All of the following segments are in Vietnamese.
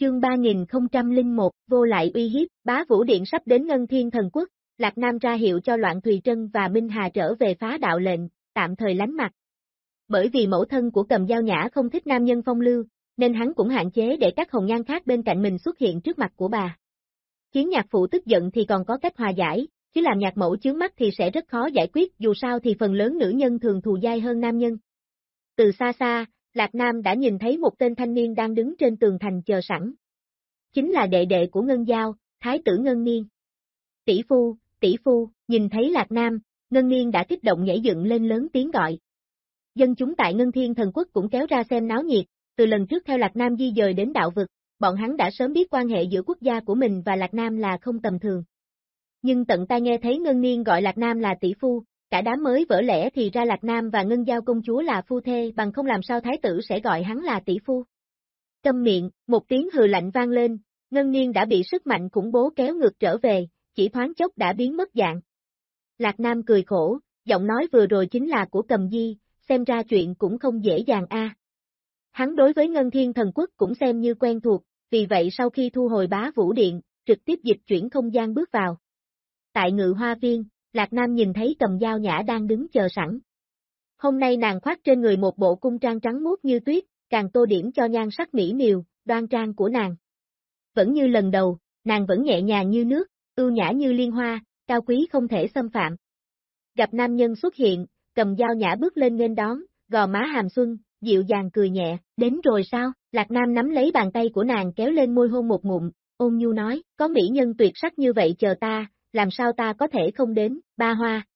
Chương 3001, vô lại uy hiếp, bá vũ điện sắp đến ngân thiên thần quốc, Lạc Nam ra hiệu cho Loạn Thùy Trân và Minh Hà trở về phá đạo lệnh, tạm thời lánh mặt. Bởi vì mẫu thân của cầm dao nhã không thích nam nhân phong lưu, nên hắn cũng hạn chế để các hồng nhan khác bên cạnh mình xuất hiện trước mặt của bà. Khiến nhạc phụ tức giận thì còn có cách hòa giải, chứ làm nhạc mẫu chướng mắt thì sẽ rất khó giải quyết dù sao thì phần lớn nữ nhân thường thù dai hơn nam nhân. Từ xa xa, Lạc Nam đã nhìn thấy một tên thanh niên đang đứng trên tường thành chờ sẵn. Chính là đệ đệ của Ngân Giao, Thái tử Ngân Niên. Tỷ phu, tỷ phu, nhìn thấy Lạc Nam, Ngân Niên đã kích động nhảy dựng lên lớn tiếng gọi. Dân chúng tại Ngân Thiên Thần Quốc cũng kéo ra xem náo nhiệt, từ lần trước theo Lạc Nam di dời đến đạo vực, bọn hắn đã sớm biết quan hệ giữa quốc gia của mình và Lạc Nam là không tầm thường. Nhưng tận tai nghe thấy Ngân Niên gọi Lạc Nam là tỷ phu, cả đám mới vỡ lẽ thì ra Lạc Nam và Ngân Giao công chúa là phu thê bằng không làm sao thái tử sẽ gọi hắn là tỷ phu. Câm miệng, một tiếng hừ lạnh vang lên, Ngân Niên đã bị sức mạnh khủng bố kéo ngược trở về, chỉ thoáng chốc đã biến mất dạng. Lạc Nam cười khổ, giọng nói vừa rồi chính là của cầm di, xem ra chuyện cũng không dễ dàng a. Hắn đối với Ngân Thiên Thần Quốc cũng xem như quen thuộc, vì vậy sau khi thu hồi bá vũ điện, trực tiếp dịch chuyển không gian bước vào. Tại ngự hoa viên, Lạc Nam nhìn thấy cầm dao nhã đang đứng chờ sẵn. Hôm nay nàng khoác trên người một bộ cung trang trắng muốt như tuyết, càng tô điểm cho nhan sắc mỹ miều, đoan trang của nàng. Vẫn như lần đầu, nàng vẫn nhẹ nhàng như nước, ưu nhã như liên hoa, cao quý không thể xâm phạm. Gặp nam nhân xuất hiện, cầm dao nhã bước lên nghênh đón, gò má hàm xuân, dịu dàng cười nhẹ, đến rồi sao? Lạc Nam nắm lấy bàn tay của nàng kéo lên môi hôn một ngụm, ôn nhu nói, có mỹ nhân tuyệt sắc như vậy chờ ta, làm sao ta có thể không đến, ba hoa.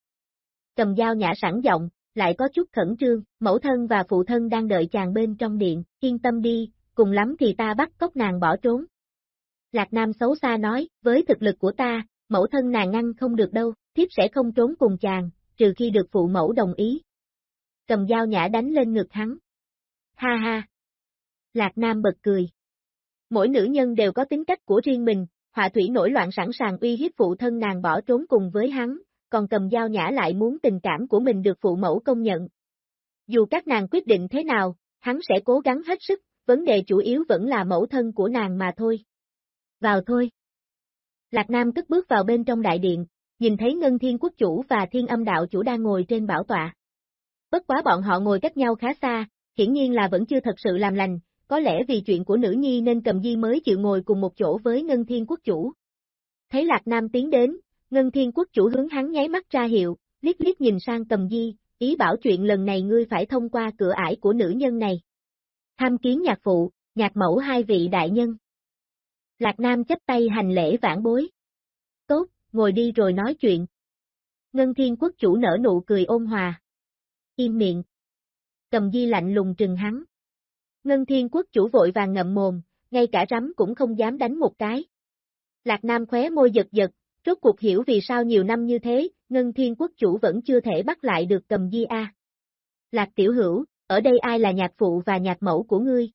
Cầm dao nhã sẵn giọng, lại có chút khẩn trương, mẫu thân và phụ thân đang đợi chàng bên trong điện, yên tâm đi, cùng lắm thì ta bắt cốc nàng bỏ trốn. Lạc Nam xấu xa nói, với thực lực của ta, mẫu thân nàng ngăn không được đâu, thiếp sẽ không trốn cùng chàng, trừ khi được phụ mẫu đồng ý. Cầm dao nhã đánh lên ngực hắn. Ha ha! Lạc Nam bật cười. Mỗi nữ nhân đều có tính cách của riêng mình, họa thủy nổi loạn sẵn sàng uy hiếp phụ thân nàng bỏ trốn cùng với hắn, còn cầm dao nhã lại muốn tình cảm của mình được phụ mẫu công nhận. Dù các nàng quyết định thế nào, hắn sẽ cố gắng hết sức, vấn đề chủ yếu vẫn là mẫu thân của nàng mà thôi. Vào thôi. Lạc Nam cất bước vào bên trong đại điện, nhìn thấy Ngân Thiên Quốc Chủ và Thiên Âm Đạo Chủ đang ngồi trên bảo tọa. Bất quá bọn họ ngồi cách nhau khá xa, hiển nhiên là vẫn chưa thật sự làm lành, có lẽ vì chuyện của nữ nhi nên cầm di mới chịu ngồi cùng một chỗ với Ngân Thiên Quốc Chủ. Thấy Lạc Nam tiến đến, Ngân Thiên Quốc Chủ hướng hắn nháy mắt ra hiệu, liếc liếc nhìn sang cầm di, ý bảo chuyện lần này ngươi phải thông qua cửa ải của nữ nhân này. Tham kiến nhạc phụ, nhạc mẫu hai vị đại nhân. Lạc Nam chấp tay hành lễ vãn bối. Tốt, ngồi đi rồi nói chuyện. Ngân Thiên Quốc Chủ nở nụ cười ôn hòa. Im miệng. Cầm di lạnh lùng trừng hắn. Ngân Thiên Quốc chủ vội vàng ngậm mồm, ngay cả rắm cũng không dám đánh một cái. Lạc Nam khóe môi giật giật, rốt cuộc hiểu vì sao nhiều năm như thế, Ngân Thiên Quốc chủ vẫn chưa thể bắt lại được cầm di A. Lạc Tiểu Hữu, ở đây ai là nhạc phụ và nhạc mẫu của ngươi?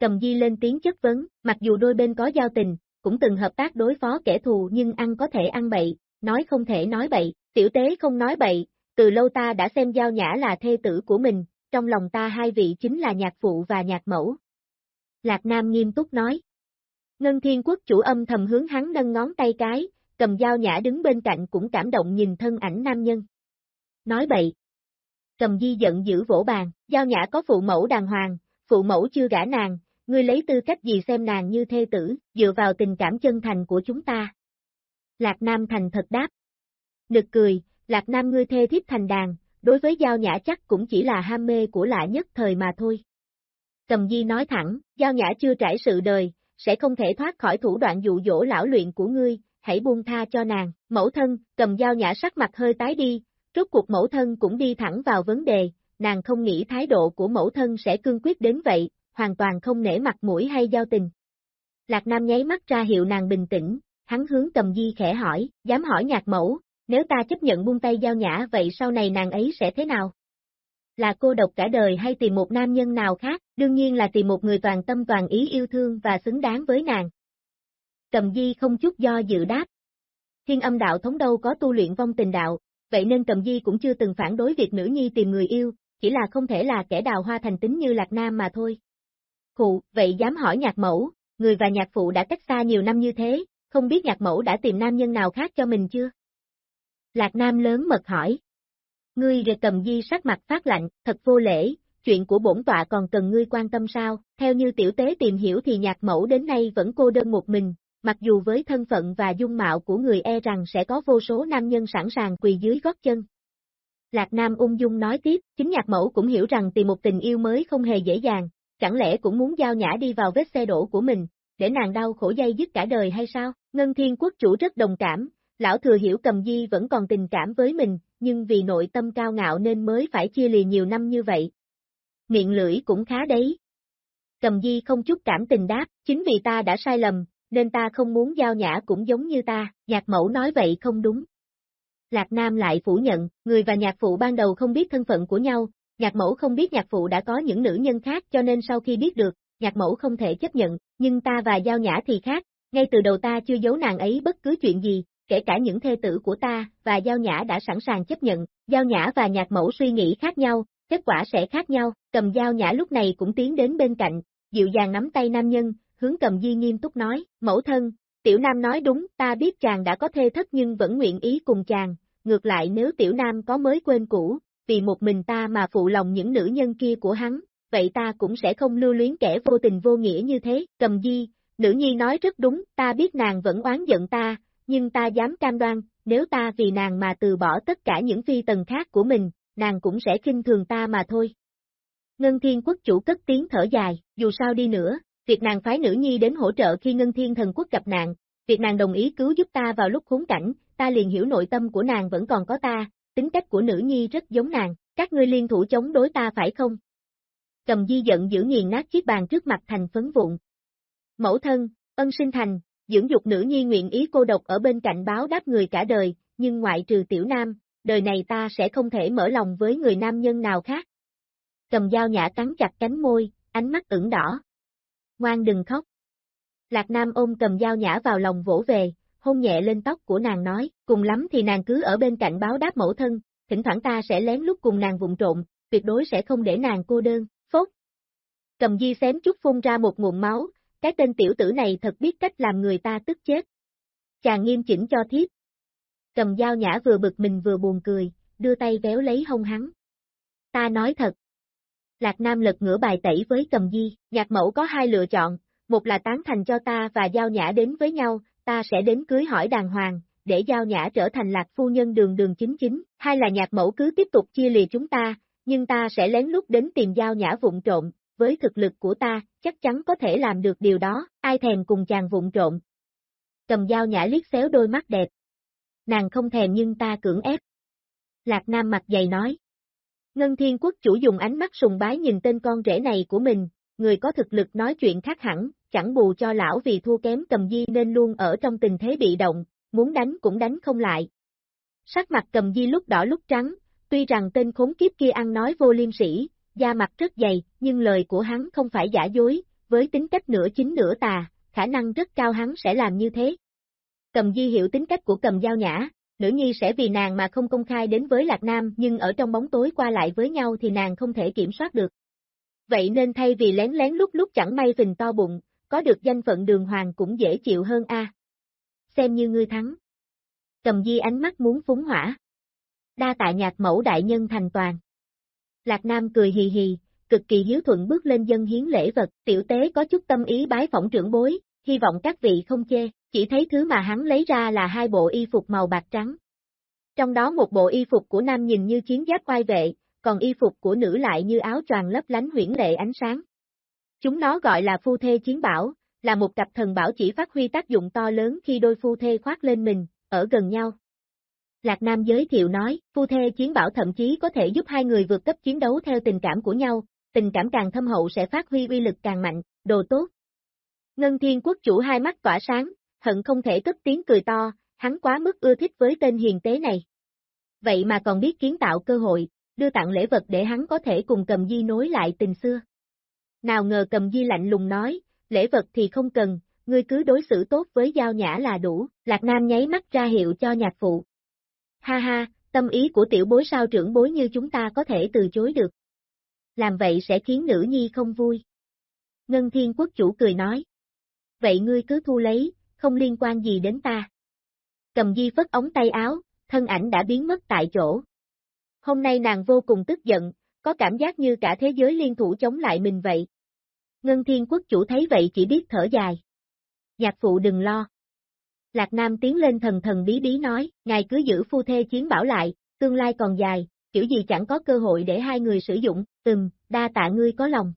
Cầm di lên tiếng chất vấn, mặc dù đôi bên có giao tình, cũng từng hợp tác đối phó kẻ thù nhưng ăn có thể ăn bậy, nói không thể nói bậy, tiểu tế không nói bậy, từ lâu ta đã xem giao nhã là thê tử của mình, trong lòng ta hai vị chính là nhạc phụ và nhạc mẫu. Lạc Nam nghiêm túc nói. Ngân Thiên Quốc chủ âm thầm hướng hắn nâng ngón tay cái, cầm dao nhã đứng bên cạnh cũng cảm động nhìn thân ảnh nam nhân. Nói bậy. Cầm di giận giữ vỗ bàn, giao nhã có phụ mẫu đàng hoàng, phụ mẫu chưa gả nàng, ngươi lấy tư cách gì xem nàng như thê tử, dựa vào tình cảm chân thành của chúng ta. Lạc Nam thành thật đáp. Nực cười, Lạc Nam ngươi thê thiếp thành đàn, đối với Giao Nhã chắc cũng chỉ là ham mê của lạ nhất thời mà thôi. Cầm Di nói thẳng, Giao Nhã chưa trải sự đời, sẽ không thể thoát khỏi thủ đoạn dụ dỗ lão luyện của ngươi, hãy buông tha cho nàng, mẫu thân, cầm Giao Nhã sắc mặt hơi tái đi, rốt cuộc mẫu thân cũng đi thẳng vào vấn đề, nàng không nghĩ thái độ của mẫu thân sẽ cương quyết đến vậy, hoàn toàn không nể mặt mũi hay giao tình. Lạc Nam nháy mắt ra hiệu nàng bình tĩnh, hắn hướng cầm di khẽ hỏi, dám hỏi nhạc mẫu, nếu ta chấp nhận buông tay giao nhã vậy sau này nàng ấy sẽ thế nào? Là cô độc cả đời hay tìm một nam nhân nào khác, đương nhiên là tìm một người toàn tâm toàn ý yêu thương và xứng đáng với nàng. Cầm Di không chút do dự đáp. Thiên âm đạo thống đâu có tu luyện vong tình đạo, vậy nên Cầm Di cũng chưa từng phản đối việc nữ nhi tìm người yêu, chỉ là không thể là kẻ đào hoa thành tính như Lạc Nam mà thôi. Khụ, vậy dám hỏi nhạc mẫu, người và nhạc phụ đã cách xa nhiều năm như thế, không biết nhạc mẫu đã tìm nam nhân nào khác cho mình chưa? Lạc Nam lớn mật hỏi. Ngươi rề cầm di sắc mặt phát lạnh, thật vô lễ, chuyện của bổn tọa còn cần ngươi quan tâm sao, theo như tiểu tế tìm hiểu thì nhạc mẫu đến nay vẫn cô đơn một mình, mặc dù với thân phận và dung mạo của người e rằng sẽ có vô số nam nhân sẵn sàng quỳ dưới gót chân. Lạc Nam ung dung nói tiếp, chính nhạc mẫu cũng hiểu rằng tìm một tình yêu mới không hề dễ dàng, chẳng lẽ cũng muốn giao nhã đi vào vết xe đổ của mình, để nàng đau khổ dây dứt cả đời hay sao? Ngân Thiên Quốc chủ rất đồng cảm, lão thừa hiểu cầm di vẫn còn tình cảm với mình, nhưng vì nội tâm cao ngạo nên mới phải chia lìa nhiều năm như vậy. Miệng lưỡi cũng khá đấy. Cầm di không chút cảm tình đáp, chính vì ta đã sai lầm, nên ta không muốn giao nhã cũng giống như ta, nhạc mẫu nói vậy không đúng. Lạc Nam lại phủ nhận, người và nhạc phụ ban đầu không biết thân phận của nhau, nhạc mẫu không biết nhạc phụ đã có những nữ nhân khác cho nên sau khi biết được, nhạc mẫu không thể chấp nhận, nhưng ta và giao nhã thì khác, ngay từ đầu ta chưa giấu nàng ấy bất cứ chuyện gì, kể cả những thê tử của ta, và Giao Nhã đã sẵn sàng chấp nhận, Giao Nhã và Nhạc Mẫu suy nghĩ khác nhau, kết quả sẽ khác nhau, cầm Giao Nhã lúc này cũng tiến đến bên cạnh, dịu dàng nắm tay nam nhân, hướng cầm di nghiêm túc nói, mẫu thân, tiểu nam nói đúng, ta biết chàng đã có thê thất nhưng vẫn nguyện ý cùng chàng, ngược lại nếu tiểu nam có mới quên cũ, vì một mình ta mà phụ lòng những nữ nhân kia của hắn, vậy ta cũng sẽ không lưu luyến kẻ vô tình vô nghĩa như thế, cầm di, nữ nhi nói rất đúng, ta biết nàng vẫn oán giận ta, nhưng ta dám cam đoan, nếu ta vì nàng mà từ bỏ tất cả những phi tần khác của mình, nàng cũng sẽ kinh thường ta mà thôi. Ngân Thiên Quốc chủ cất tiếng thở dài, dù sao đi nữa, việc nàng phái nữ nhi đến hỗ trợ khi Ngân Thiên Thần Quốc gặp nạn, việc nàng đồng ý cứu giúp ta vào lúc khốn cảnh, ta liền hiểu nội tâm của nàng vẫn còn có ta, tính cách của nữ nhi rất giống nàng, các ngươi liên thủ chống đối ta phải không? Cầm di giận giữ nghiền nát chiếc bàn trước mặt thành phấn vụn. Mẫu thân, ân sinh thành, dưỡng dục nữ nhi nguyện ý cô độc ở bên cạnh báo đáp người cả đời, nhưng ngoại trừ tiểu nam, đời này ta sẽ không thể mở lòng với người nam nhân nào khác. Cầm dao nhã cắn chặt cánh môi, ánh mắt ửng đỏ. Ngoan đừng khóc. Lạc Nam ôm cầm dao nhã vào lòng vỗ về, hôn nhẹ lên tóc của nàng nói, cùng lắm thì nàng cứ ở bên cạnh báo đáp mẫu thân, thỉnh thoảng ta sẽ lén lúc cùng nàng vụng trộn, tuyệt đối sẽ không để nàng cô đơn, phốt. Cầm di xém chút phun ra một nguồn máu, cái tên tiểu tử này thật biết cách làm người ta tức chết. Chàng nghiêm chỉnh cho thiếp. Cầm dao nhã vừa bực mình vừa buồn cười, đưa tay véo lấy hông hắn. Ta nói thật. Lạc Nam lật ngửa bài tẩy với cầm di, nhạc mẫu có hai lựa chọn, một là tán thành cho ta và giao nhã đến với nhau, ta sẽ đến cưới hỏi đàng hoàng, để giao nhã trở thành lạc phu nhân đường đường chính chính, hai là nhạc mẫu cứ tiếp tục chia lìa chúng ta, nhưng ta sẽ lén lút đến tìm giao nhã vụng trộn, với thực lực của ta, chắc chắn có thể làm được điều đó, ai thèm cùng chàng vụng trộn. Cầm dao nhã liếc xéo đôi mắt đẹp. Nàng không thèm nhưng ta cưỡng ép. Lạc Nam mặt dày nói. Ngân Thiên Quốc chủ dùng ánh mắt sùng bái nhìn tên con rể này của mình, người có thực lực nói chuyện khác hẳn, chẳng bù cho lão vì thua kém cầm di nên luôn ở trong tình thế bị động, muốn đánh cũng đánh không lại. Sắc mặt cầm di lúc đỏ lúc trắng, tuy rằng tên khốn kiếp kia ăn nói vô liêm sỉ, da mặt rất dày, nhưng lời của hắn không phải giả dối, với tính cách nửa chính nửa tà, khả năng rất cao hắn sẽ làm như thế. Cầm Di hiểu tính cách của cầm giao nhã, nữ nhi sẽ vì nàng mà không công khai đến với Lạc Nam nhưng ở trong bóng tối qua lại với nhau thì nàng không thể kiểm soát được. Vậy nên thay vì lén lén lúc lúc chẳng may phình to bụng, có được danh phận đường hoàng cũng dễ chịu hơn a. Xem như ngươi thắng. Cầm Di ánh mắt muốn phúng hỏa. Đa tạ nhạc mẫu đại nhân thành toàn. Lạc Nam cười hì hì, cực kỳ hiếu thuận bước lên dân hiến lễ vật, tiểu tế có chút tâm ý bái phỏng trưởng bối, hy vọng các vị không chê, chỉ thấy thứ mà hắn lấy ra là hai bộ y phục màu bạc trắng. Trong đó một bộ y phục của nam nhìn như chiến giáp oai vệ, còn y phục của nữ lại như áo choàng lấp lánh huyển lệ ánh sáng. Chúng nó gọi là phu thê chiến bảo, là một cặp thần bảo chỉ phát huy tác dụng to lớn khi đôi phu thê khoác lên mình, ở gần nhau, Lạc Nam giới thiệu nói, phu thê chiến bảo thậm chí có thể giúp hai người vượt cấp chiến đấu theo tình cảm của nhau, tình cảm càng thâm hậu sẽ phát huy uy lực càng mạnh, đồ tốt. Ngân Thiên Quốc chủ hai mắt tỏa sáng, hận không thể cất tiếng cười to, hắn quá mức ưa thích với tên hiền tế này. Vậy mà còn biết kiến tạo cơ hội, đưa tặng lễ vật để hắn có thể cùng cầm di nối lại tình xưa. Nào ngờ cầm di lạnh lùng nói, lễ vật thì không cần, ngươi cứ đối xử tốt với giao nhã là đủ, Lạc Nam nháy mắt ra hiệu cho nhạc phụ. Ha ha, tâm ý của tiểu bối sao trưởng bối như chúng ta có thể từ chối được. Làm vậy sẽ khiến nữ nhi không vui. Ngân Thiên Quốc chủ cười nói. vậy ngươi cứ thu lấy, không liên quan gì đến ta. Cầm di phất ống tay áo, thân ảnh đã biến mất tại chỗ. Hôm nay nàng vô cùng tức giận, có cảm giác như cả thế giới liên thủ chống lại mình vậy. Ngân Thiên Quốc chủ thấy vậy chỉ biết thở dài. Nhạc phụ đừng lo. Lạc Nam tiến lên thần thần bí bí nói, ngài cứ giữ phu thê chiến bảo lại, tương lai còn dài, kiểu gì chẳng có cơ hội để hai người sử dụng, ừm, đa tạ ngươi có lòng.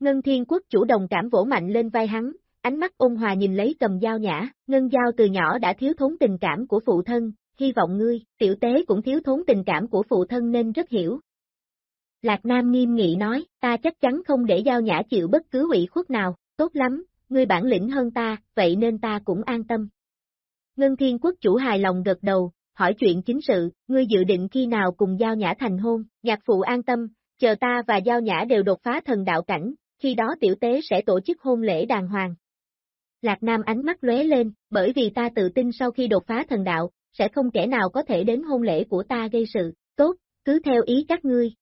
Ngân Thiên Quốc chủ đồng cảm vỗ mạnh lên vai hắn, ánh mắt ôn hòa nhìn lấy cầm dao nhã, ngân dao từ nhỏ đã thiếu thốn tình cảm của phụ thân, hy vọng ngươi, tiểu tế cũng thiếu thốn tình cảm của phụ thân nên rất hiểu. Lạc Nam nghiêm nghị nói, ta chắc chắn không để giao nhã chịu bất cứ ủy khuất nào, tốt lắm, ngươi bản lĩnh hơn ta, vậy nên ta cũng an tâm. Ngân Thiên Quốc chủ hài lòng gật đầu, hỏi chuyện chính sự, ngươi dự định khi nào cùng Giao Nhã thành hôn, nhạc phụ an tâm, chờ ta và Giao Nhã đều đột phá thần đạo cảnh, khi đó tiểu tế sẽ tổ chức hôn lễ đàng hoàng. Lạc Nam ánh mắt lóe lên, bởi vì ta tự tin sau khi đột phá thần đạo, sẽ không kẻ nào có thể đến hôn lễ của ta gây sự, tốt, cứ theo ý các ngươi.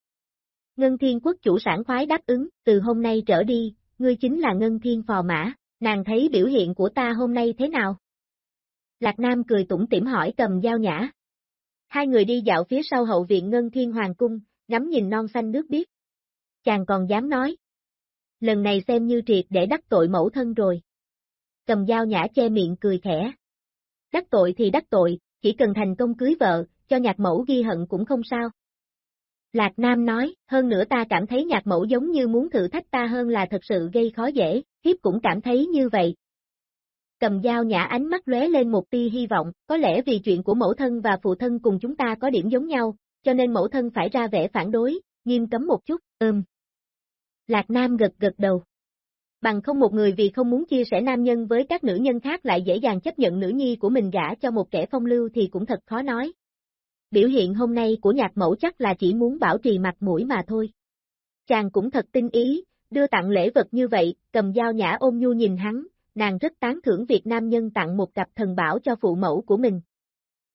Ngân Thiên Quốc chủ sản khoái đáp ứng, từ hôm nay trở đi, ngươi chính là Ngân Thiên phò mã, nàng thấy biểu hiện của ta hôm nay thế nào? Lạc Nam cười tủm tỉm hỏi cầm dao nhã. Hai người đi dạo phía sau hậu viện Ngân Thiên Hoàng Cung, ngắm nhìn non xanh nước biếc. Chàng còn dám nói. Lần này xem như triệt để đắc tội mẫu thân rồi. Cầm dao nhã che miệng cười khẽ. Đắc tội thì đắc tội, chỉ cần thành công cưới vợ, cho nhạc mẫu ghi hận cũng không sao. Lạc Nam nói, hơn nữa ta cảm thấy nhạc mẫu giống như muốn thử thách ta hơn là thật sự gây khó dễ, thiếp cũng cảm thấy như vậy, cầm dao nhã ánh mắt lóe lên một tia hy vọng, có lẽ vì chuyện của mẫu thân và phụ thân cùng chúng ta có điểm giống nhau, cho nên mẫu thân phải ra vẻ phản đối, nghiêm cấm một chút, ừm. Lạc Nam gật gật đầu. Bằng không một người vì không muốn chia sẻ nam nhân với các nữ nhân khác lại dễ dàng chấp nhận nữ nhi của mình gả cho một kẻ phong lưu thì cũng thật khó nói. Biểu hiện hôm nay của nhạc mẫu chắc là chỉ muốn bảo trì mặt mũi mà thôi. Chàng cũng thật tinh ý, đưa tặng lễ vật như vậy, cầm dao nhã ôm nhu nhìn hắn, nàng rất tán thưởng việc nam nhân tặng một cặp thần bảo cho phụ mẫu của mình.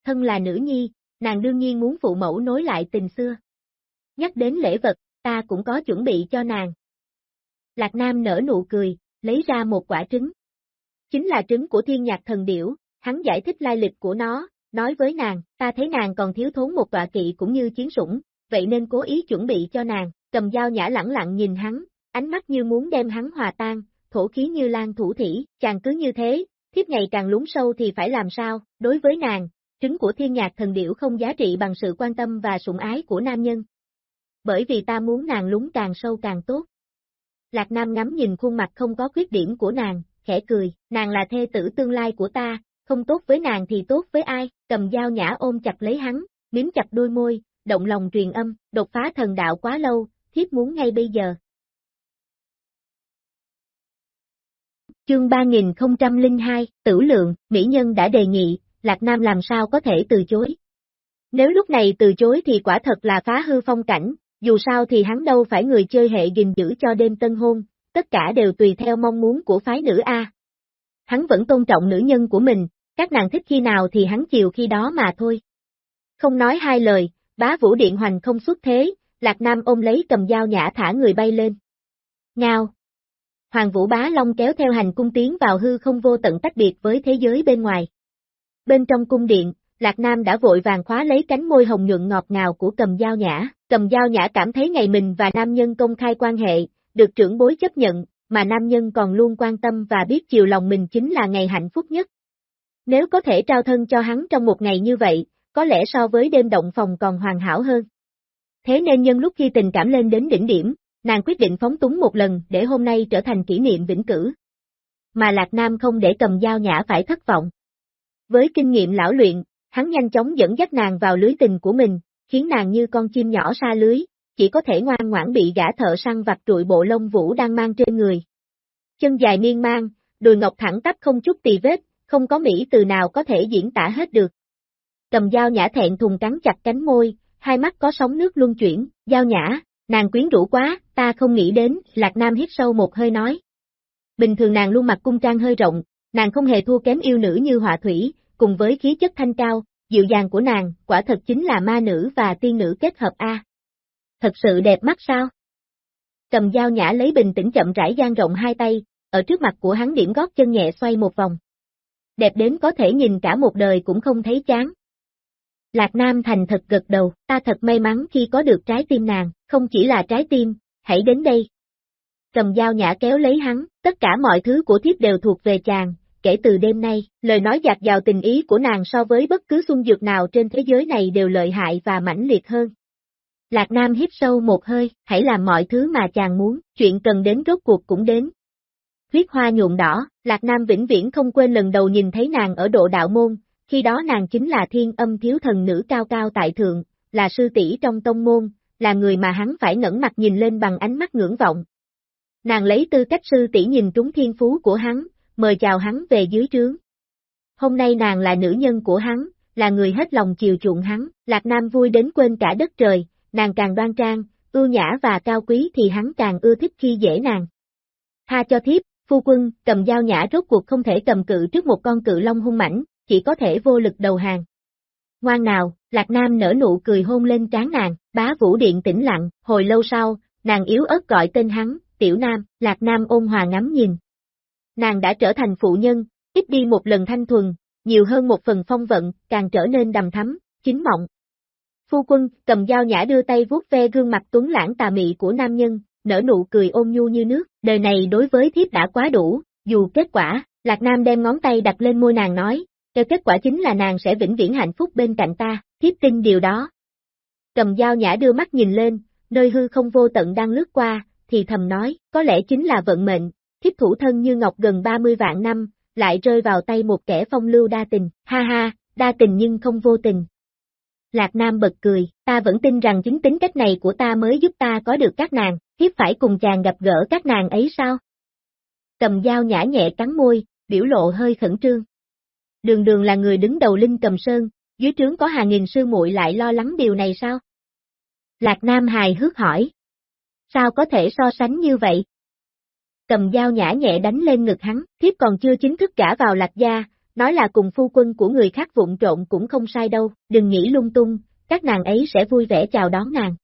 Thân là nữ nhi, nàng đương nhiên muốn phụ mẫu nối lại tình xưa. Nhắc đến lễ vật, ta cũng có chuẩn bị cho nàng. Lạc Nam nở nụ cười, lấy ra một quả trứng. Chính là trứng của thiên nhạc thần điểu, hắn giải thích lai lịch của nó, nói với nàng, ta thấy nàng còn thiếu thốn một tọa kỵ cũng như chiến sủng, vậy nên cố ý chuẩn bị cho nàng, cầm dao nhã lẳng lặng nhìn hắn, ánh mắt như muốn đem hắn hòa tan, thổ khí như lan thủ thủy, chàng cứ như thế, thiếp ngày càng lún sâu thì phải làm sao, đối với nàng, trứng của thiên nhạc thần điểu không giá trị bằng sự quan tâm và sủng ái của nam nhân. Bởi vì ta muốn nàng lún càng sâu càng tốt. Lạc Nam ngắm nhìn khuôn mặt không có khuyết điểm của nàng, khẽ cười, nàng là thê tử tương lai của ta, không tốt với nàng thì tốt với ai, cầm dao nhã ôm chặt lấy hắn, miếm chặt đôi môi, động lòng truyền âm, đột phá thần đạo quá lâu, thiếp muốn ngay bây giờ. Chương 3002, Tử Lượng, Mỹ Nhân đã đề nghị, Lạc Nam làm sao có thể từ chối. Nếu lúc này từ chối thì quả thật là phá hư phong cảnh, dù sao thì hắn đâu phải người chơi hệ gìn giữ cho đêm tân hôn, tất cả đều tùy theo mong muốn của phái nữ A. Hắn vẫn tôn trọng nữ nhân của mình, các nàng thích khi nào thì hắn chiều khi đó mà thôi. Không nói hai lời, bá vũ điện hoành không xuất thế, Lạc Nam ôm lấy cầm dao nhã thả người bay lên. Ngao, Hoàng Vũ Bá Long kéo theo hành cung tiến vào hư không vô tận tách biệt với thế giới bên ngoài. Bên trong cung điện, Lạc Nam đã vội vàng khóa lấy cánh môi hồng nhuận ngọt ngào của cầm dao nhã, cầm dao nhã cảm thấy ngày mình và nam nhân công khai quan hệ, được trưởng bối chấp nhận, mà nam nhân còn luôn quan tâm và biết chiều lòng mình chính là ngày hạnh phúc nhất. Nếu có thể trao thân cho hắn trong một ngày như vậy, có lẽ so với đêm động phòng còn hoàn hảo hơn. Thế nên nhân lúc khi tình cảm lên đến đỉnh điểm, nàng quyết định phóng túng một lần để hôm nay trở thành kỷ niệm vĩnh cửu. Mà Lạc Nam không để cầm dao nhã phải thất vọng. Với kinh nghiệm lão luyện, hắn nhanh chóng dẫn dắt nàng vào lưới tình của mình, khiến nàng như con chim nhỏ xa lưới, chỉ có thể ngoan ngoãn bị gã thợ săn vặt trụi bộ lông vũ đang mang trên người. Chân dài miên mang, đùi ngọc thẳng tắp không chút tì vết, không có mỹ từ nào có thể diễn tả hết được. Cầm dao nhã thẹn thùng cắn chặt cánh môi, hai mắt có sóng nước luân chuyển, dao nhã, Nàng quyến rũ quá, ta không nghĩ đến, Lạc Nam hít sâu một hơi nói. Bình thường nàng luôn mặc cung trang hơi rộng, nàng không hề thua kém yêu nữ như họa thủy, cùng với khí chất thanh cao, dịu dàng của nàng, quả thật chính là ma nữ và tiên nữ kết hợp A. Thật sự đẹp mắt sao? Cầm dao nhã lấy bình tĩnh chậm rãi gian rộng hai tay, ở trước mặt của hắn điểm gót chân nhẹ xoay một vòng. Đẹp đến có thể nhìn cả một đời cũng không thấy chán. Lạc Nam thành thật gật đầu, ta thật may mắn khi có được trái tim nàng, không chỉ là trái tim, hãy đến đây. Cầm dao nhã kéo lấy hắn, tất cả mọi thứ của thiếp đều thuộc về chàng, kể từ đêm nay, lời nói dạt dào tình ý của nàng so với bất cứ xung dược nào trên thế giới này đều lợi hại và mãnh liệt hơn. Lạc Nam hít sâu một hơi, hãy làm mọi thứ mà chàng muốn, chuyện cần đến rốt cuộc cũng đến. Huyết hoa nhuộm đỏ, Lạc Nam vĩnh viễn không quên lần đầu nhìn thấy nàng ở độ đạo môn, khi đó nàng chính là thiên âm thiếu thần nữ cao cao tại thượng, là sư tỷ trong tông môn, là người mà hắn phải ngẩng mặt nhìn lên bằng ánh mắt ngưỡng vọng. Nàng lấy tư cách sư tỷ nhìn trúng thiên phú của hắn, mời chào hắn về dưới trướng. Hôm nay nàng là nữ nhân của hắn, là người hết lòng chiều chuộng hắn, Lạc Nam vui đến quên cả đất trời, nàng càng đoan trang, ưu nhã và cao quý thì hắn càng ưa thích khi dễ nàng. Tha cho thiếp, phu quân, cầm dao nhã rốt cuộc không thể cầm cự trước một con cự long hung mãnh, chỉ có thể vô lực đầu hàng. Ngoan nào, Lạc Nam nở nụ cười hôn lên trán nàng, bá vũ điện tĩnh lặng, hồi lâu sau, nàng yếu ớt gọi tên hắn, tiểu nam, Lạc Nam ôn hòa ngắm nhìn. Nàng đã trở thành phụ nhân, ít đi một lần thanh thuần, nhiều hơn một phần phong vận, càng trở nên đầm thắm, chính mộng. Phu quân, cầm dao nhã đưa tay vuốt ve gương mặt tuấn lãng tà mị của nam nhân, nở nụ cười ôn nhu như nước, đời này đối với thiếp đã quá đủ, dù kết quả, Lạc Nam đem ngón tay đặt lên môi nàng nói, cho kết quả chính là nàng sẽ vĩnh viễn hạnh phúc bên cạnh ta, thiếp tin điều đó. Cầm dao nhã đưa mắt nhìn lên, nơi hư không vô tận đang lướt qua, thì thầm nói, có lẽ chính là vận mệnh, thiếp thủ thân như ngọc gần 30 vạn năm, lại rơi vào tay một kẻ phong lưu đa tình, ha ha, đa tình nhưng không vô tình. Lạc Nam bật cười, ta vẫn tin rằng chính tính cách này của ta mới giúp ta có được các nàng, thiếp phải cùng chàng gặp gỡ các nàng ấy sao? Cầm dao nhã nhẹ cắn môi, biểu lộ hơi khẩn trương. Đường đường là người đứng đầu Linh Cầm Sơn, dưới trướng có hàng nghìn sư muội lại lo lắng điều này sao? Lạc Nam hài hước hỏi. Sao có thể so sánh như vậy? Cầm dao nhã nhẹ đánh lên ngực hắn, thiếp còn chưa chính thức cả vào lạc gia, nói là cùng phu quân của người khác vụn trộn cũng không sai đâu, đừng nghĩ lung tung, các nàng ấy sẽ vui vẻ chào đón nàng.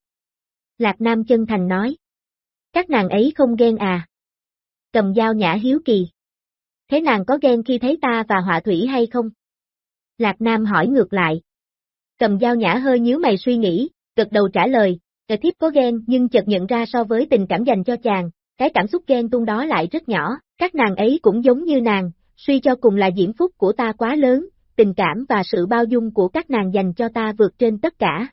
Lạc Nam chân thành nói. Các nàng ấy không ghen à? Cầm dao nhã hiếu kỳ. Thế nàng có ghen khi thấy ta và họa thủy hay không? Lạc Nam hỏi ngược lại. Cầm dao nhã hơi nhíu mày suy nghĩ, gật đầu trả lời, kẻ thiếp có ghen nhưng chợt nhận ra so với tình cảm dành cho chàng, cái cảm xúc ghen tung đó lại rất nhỏ, các nàng ấy cũng giống như nàng, suy cho cùng là diễm phúc của ta quá lớn, tình cảm và sự bao dung của các nàng dành cho ta vượt trên tất cả.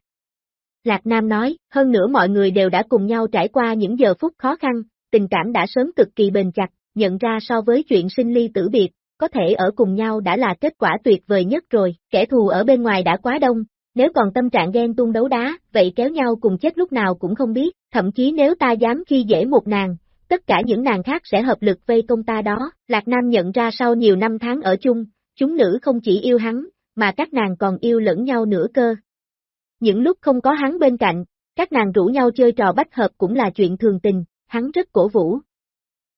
Lạc Nam nói, hơn nữa mọi người đều đã cùng nhau trải qua những giờ phút khó khăn, tình cảm đã sớm cực kỳ bền chặt, nhận ra so với chuyện sinh ly tử biệt, có thể ở cùng nhau đã là kết quả tuyệt vời nhất rồi, kẻ thù ở bên ngoài đã quá đông, nếu còn tâm trạng ghen tung đấu đá, vậy kéo nhau cùng chết lúc nào cũng không biết, thậm chí nếu ta dám khi dễ một nàng, tất cả những nàng khác sẽ hợp lực vây công ta đó, Lạc Nam nhận ra sau nhiều năm tháng ở chung, chúng nữ không chỉ yêu hắn, mà các nàng còn yêu lẫn nhau nữa cơ. Những lúc không có hắn bên cạnh, các nàng rủ nhau chơi trò bách hợp cũng là chuyện thường tình, hắn rất cổ vũ.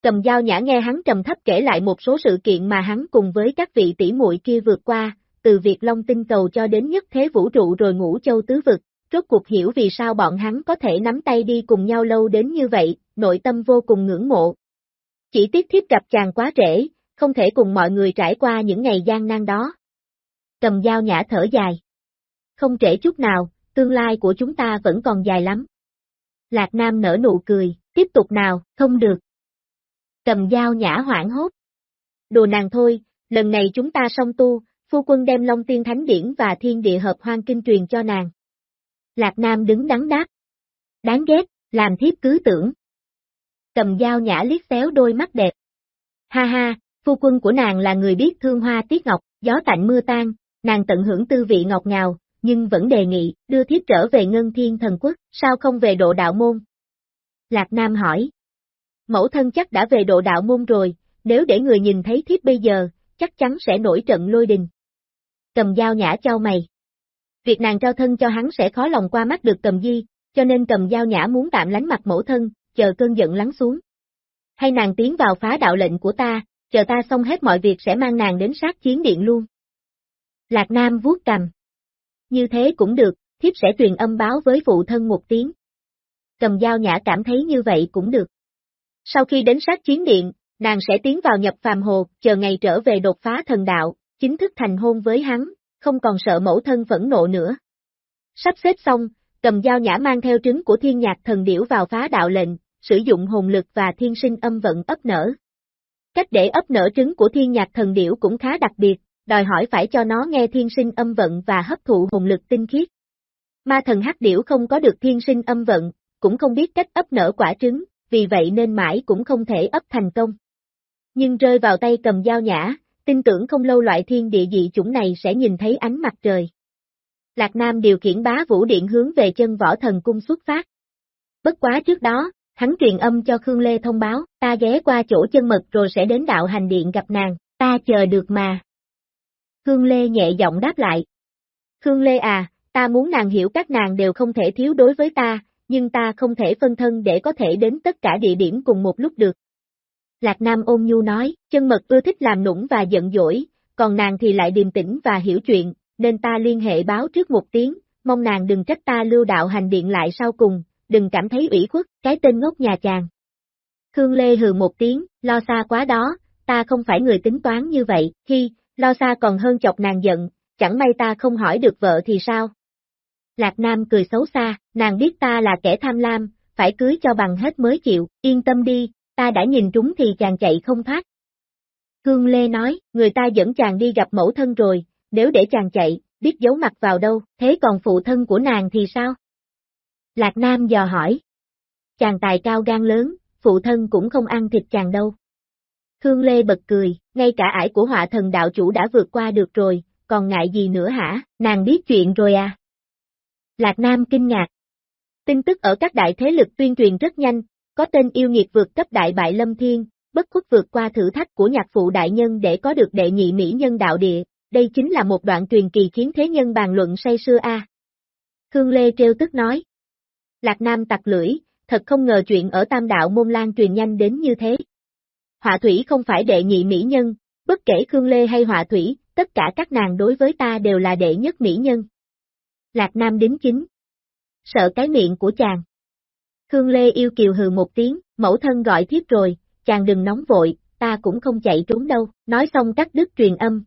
Cầm dao nhã nghe hắn trầm thấp kể lại một số sự kiện mà hắn cùng với các vị tỷ muội kia vượt qua, từ việc Long tinh cầu cho đến nhất thế vũ trụ rồi ngũ châu tứ vực, rốt cuộc hiểu vì sao bọn hắn có thể nắm tay đi cùng nhau lâu đến như vậy, nội tâm vô cùng ngưỡng mộ. Chỉ tiếc thiếp gặp chàng quá trễ, không thể cùng mọi người trải qua những ngày gian nan đó. Cầm dao nhã thở dài. Không trễ chút nào, tương lai của chúng ta vẫn còn dài lắm. Lạc Nam nở nụ cười, tiếp tục nào, không được. Cầm dao nhã hoảng hốt. Đồ nàng thôi, lần này chúng ta song tu, phu quân đem Long Tiên Thánh Điển và Thiên Địa Hợp Hoang Kinh truyền cho nàng. Lạc Nam đứng đắn đáp. Đáng ghét, làm thiếp cứ tưởng. Cầm dao nhã liếc xéo đôi mắt đẹp. Ha ha, phu quân của nàng là người biết thương hoa tiết ngọc, gió tạnh mưa tan, nàng tận hưởng tư vị ngọt ngào, nhưng vẫn đề nghị, đưa thiếp trở về ngân thiên thần quốc, sao không về độ đạo môn? Lạc Nam hỏi. Mẫu thân chắc đã về độ đạo môn rồi, nếu để người nhìn thấy thiếp bây giờ, chắc chắn sẽ nổi trận lôi đình. Cầm dao nhã trao mày. Việc nàng trao thân cho hắn sẽ khó lòng qua mắt được cầm di, cho nên cầm dao nhã muốn tạm lánh mặt mẫu thân, chờ cơn giận lắng xuống. Hay nàng tiến vào phá đạo lệnh của ta, chờ ta xong hết mọi việc sẽ mang nàng đến sát chiến điện luôn. Lạc Nam vuốt cầm. Như thế cũng được, thiếp sẽ truyền âm báo với phụ thân một tiếng. Cầm dao nhã cảm thấy như vậy cũng được. Sau khi đến sát chiến điện, nàng sẽ tiến vào nhập phàm hồ, chờ ngày trở về đột phá thần đạo, chính thức thành hôn với hắn, không còn sợ mẫu thân phẫn nộ nữa. Sắp xếp xong, cầm dao nhã mang theo trứng của thiên nhạc thần điểu vào phá đạo lệnh, sử dụng hồn lực và thiên sinh âm vận ấp nở. Cách để ấp nở trứng của thiên nhạc thần điểu cũng khá đặc biệt, đòi hỏi phải cho nó nghe thiên sinh âm vận và hấp thụ hồn lực tinh khiết. Ma thần hắc điểu không có được thiên sinh âm vận, cũng không biết cách ấp nở quả trứng, vì vậy nên mãi cũng không thể ấp thành công. Nhưng rơi vào tay cầm dao nhã, tin tưởng không lâu loại thiên địa dị chủng này sẽ nhìn thấy ánh mặt trời. Lạc Nam điều khiển bá vũ điện hướng về chân võ thần cung xuất phát. Bất quá trước đó, hắn truyền âm cho Khương Lê thông báo, ta ghé qua chỗ chân mật rồi sẽ đến đạo hành điện gặp nàng, ta chờ được mà. Khương Lê nhẹ giọng đáp lại. Khương Lê à, ta muốn nàng hiểu các nàng đều không thể thiếu đối với ta, nhưng ta không thể phân thân để có thể đến tất cả địa điểm cùng một lúc được. Lạc Nam ôn nhu nói, chân mật ưa thích làm nũng và giận dỗi, còn nàng thì lại điềm tĩnh và hiểu chuyện, nên ta liên hệ báo trước một tiếng, mong nàng đừng trách ta lưu đạo hành điện lại sau cùng, đừng cảm thấy ủy khuất, cái tên ngốc nhà chàng. Khương Lê hừ một tiếng, lo xa quá đó, ta không phải người tính toán như vậy, khi, lo xa còn hơn chọc nàng giận, chẳng may ta không hỏi được vợ thì sao? Lạc Nam cười xấu xa, nàng biết ta là kẻ tham lam, phải cưới cho bằng hết mới chịu, yên tâm đi, ta đã nhìn trúng thì chàng chạy không thoát. Khương Lê nói, người ta dẫn chàng đi gặp mẫu thân rồi, nếu để chàng chạy, biết giấu mặt vào đâu, thế còn phụ thân của nàng thì sao? Lạc Nam dò hỏi. Chàng tài cao gan lớn, phụ thân cũng không ăn thịt chàng đâu. Khương Lê bật cười, ngay cả ải của họa thần đạo chủ đã vượt qua được rồi, còn ngại gì nữa hả, nàng biết chuyện rồi à? Lạc Nam kinh ngạc. Tin tức ở các đại thế lực tuyên truyền rất nhanh, có tên yêu nghiệt vượt cấp đại bại lâm thiên, bất khuất vượt qua thử thách của nhạc phụ đại nhân để có được đệ nhị mỹ nhân đạo địa, đây chính là một đoạn truyền kỳ khiến thế nhân bàn luận say sưa a. Khương Lê treo tức nói. Lạc Nam tặc lưỡi, thật không ngờ chuyện ở tam đạo môn lan truyền nhanh đến như thế. Họa thủy không phải đệ nhị mỹ nhân, bất kể Khương Lê hay họa thủy, tất cả các nàng đối với ta đều là đệ nhất mỹ nhân. Lạc Nam đính chính. Sợ cái miệng của chàng. Khương Lê yêu kiều hừ một tiếng, mẫu thân gọi thiếp rồi, chàng đừng nóng vội, ta cũng không chạy trốn đâu, nói xong cắt đứt truyền âm.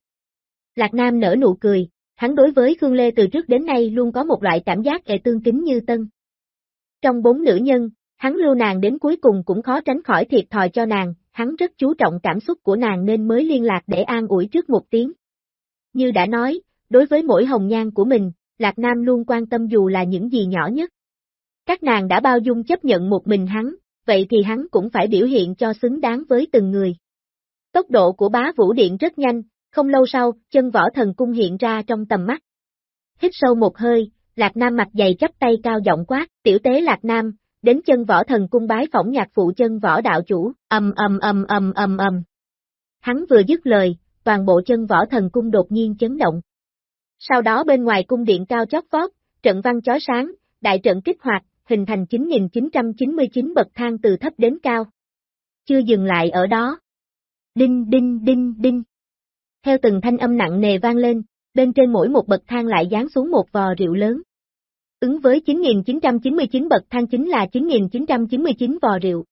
Lạc Nam nở nụ cười, hắn đối với Khương Lê từ trước đến nay luôn có một loại cảm giác ệ tương kính như tân. Trong bốn nữ nhân, hắn lưu nàng đến cuối cùng cũng khó tránh khỏi thiệt thòi cho nàng, hắn rất chú trọng cảm xúc của nàng nên mới liên lạc để an ủi trước một tiếng. Như đã nói, đối với mỗi hồng nhan của mình, Lạc Nam luôn quan tâm dù là những gì nhỏ nhất. Các nàng đã bao dung chấp nhận một mình hắn, vậy thì hắn cũng phải biểu hiện cho xứng đáng với từng người. Tốc độ của bá vũ điện rất nhanh, không lâu sau, chân võ thần cung hiện ra trong tầm mắt. Hít sâu một hơi, Lạc Nam mặt dày chắp tay cao giọng quát, tiểu tế Lạc Nam, đến chân võ thần cung bái phỏng nhạc phụ chân võ đạo chủ, ầm ầm ầm ầm ầm ầm. Hắn vừa dứt lời, toàn bộ chân võ thần cung đột nhiên chấn động. Sau đó bên ngoài cung điện cao chót vót, trận văn chói sáng, đại trận kích hoạt, hình thành 9.999 bậc thang từ thấp đến cao. Chưa dừng lại ở đó. Đinh đinh đinh đinh. Theo từng thanh âm nặng nề vang lên, bên trên mỗi một bậc thang lại giáng xuống một vò rượu lớn. Ứng với 9.999 bậc thang chính là 9.999 vò rượu.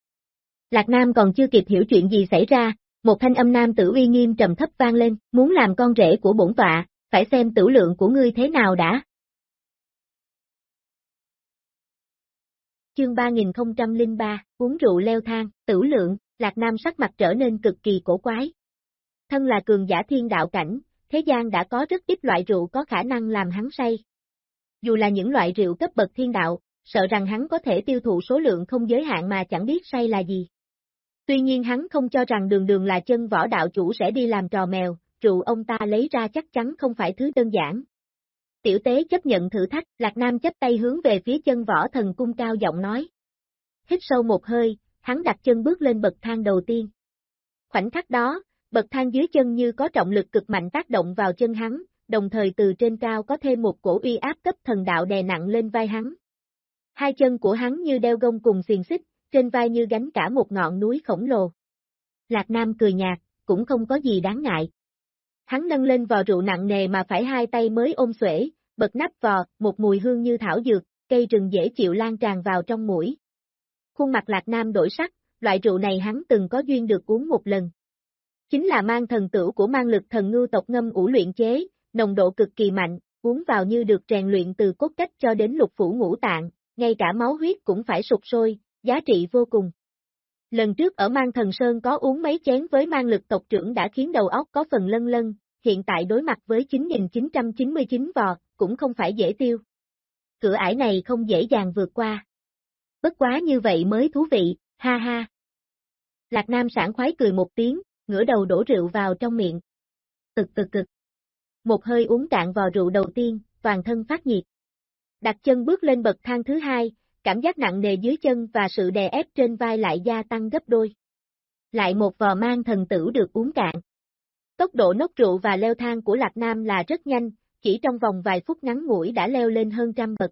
Lạc Nam còn chưa kịp hiểu chuyện gì xảy ra, một thanh âm nam tử uy nghiêm trầm thấp vang lên, muốn làm con rể của bổn tọa, phải xem tử lượng của ngươi thế nào đã. Chương 3003, uống rượu leo thang, tử lượng, Lạc Nam sắc mặt trở nên cực kỳ cổ quái. Thân là cường giả thiên đạo cảnh, thế gian đã có rất ít loại rượu có khả năng làm hắn say. Dù là những loại rượu cấp bậc thiên đạo, sợ rằng hắn có thể tiêu thụ số lượng không giới hạn mà chẳng biết say là gì. Tuy nhiên hắn không cho rằng đường đường là chân võ đạo chủ sẽ đi làm trò mèo, rượu ông ta lấy ra chắc chắn không phải thứ đơn giản. Tiểu tế chấp nhận thử thách, Lạc Nam chấp tay hướng về phía chân võ thần cung cao giọng nói. Hít sâu một hơi, hắn đặt chân bước lên bậc thang đầu tiên. Khoảnh khắc đó, bậc thang dưới chân như có trọng lực cực mạnh tác động vào chân hắn, đồng thời từ trên cao có thêm một cổ uy áp cấp thần đạo đè nặng lên vai hắn. Hai chân của hắn như đeo gông cùng xiềng xích, trên vai như gánh cả một ngọn núi khổng lồ. Lạc Nam cười nhạt, cũng không có gì đáng ngại. Hắn nâng lên vò rượu nặng nề mà phải hai tay mới ôm xuể, bật nắp vò, một mùi hương như thảo dược, cây rừng dễ chịu lan tràn vào trong mũi. Khuôn mặt Lạc Nam đổi sắc, loại rượu này hắn từng có duyên được uống một lần. Chính là mang thần tửu của mang lực thần ngưu tộc ngâm ủ luyện chế, nồng độ cực kỳ mạnh, uống vào như được rèn luyện từ cốt cách cho đến lục phủ ngũ tạng, ngay cả máu huyết cũng phải sụp sôi, giá trị vô cùng. Lần trước ở mang thần sơn có uống mấy chén với mang lực tộc trưởng đã khiến đầu óc có phần lân lân, hiện tại đối mặt với 9.999 vò, cũng không phải dễ tiêu. Cửa ải này không dễ dàng vượt qua. Bất quá như vậy mới thú vị, ha ha. Lạc Nam sảng khoái cười một tiếng, ngửa đầu đổ rượu vào trong miệng. Cực cực cực. Một hơi uống cạn vò rượu đầu tiên, toàn thân phát nhiệt. Đặt chân bước lên bậc thang thứ hai, cảm giác nặng nề dưới chân và sự đè ép trên vai lại gia tăng gấp đôi. Lại một vò mang thần tử được uống cạn. Tốc độ nốc rượu và leo thang của Lạc Nam là rất nhanh, chỉ trong vòng vài phút ngắn ngủi đã leo lên hơn trăm bậc.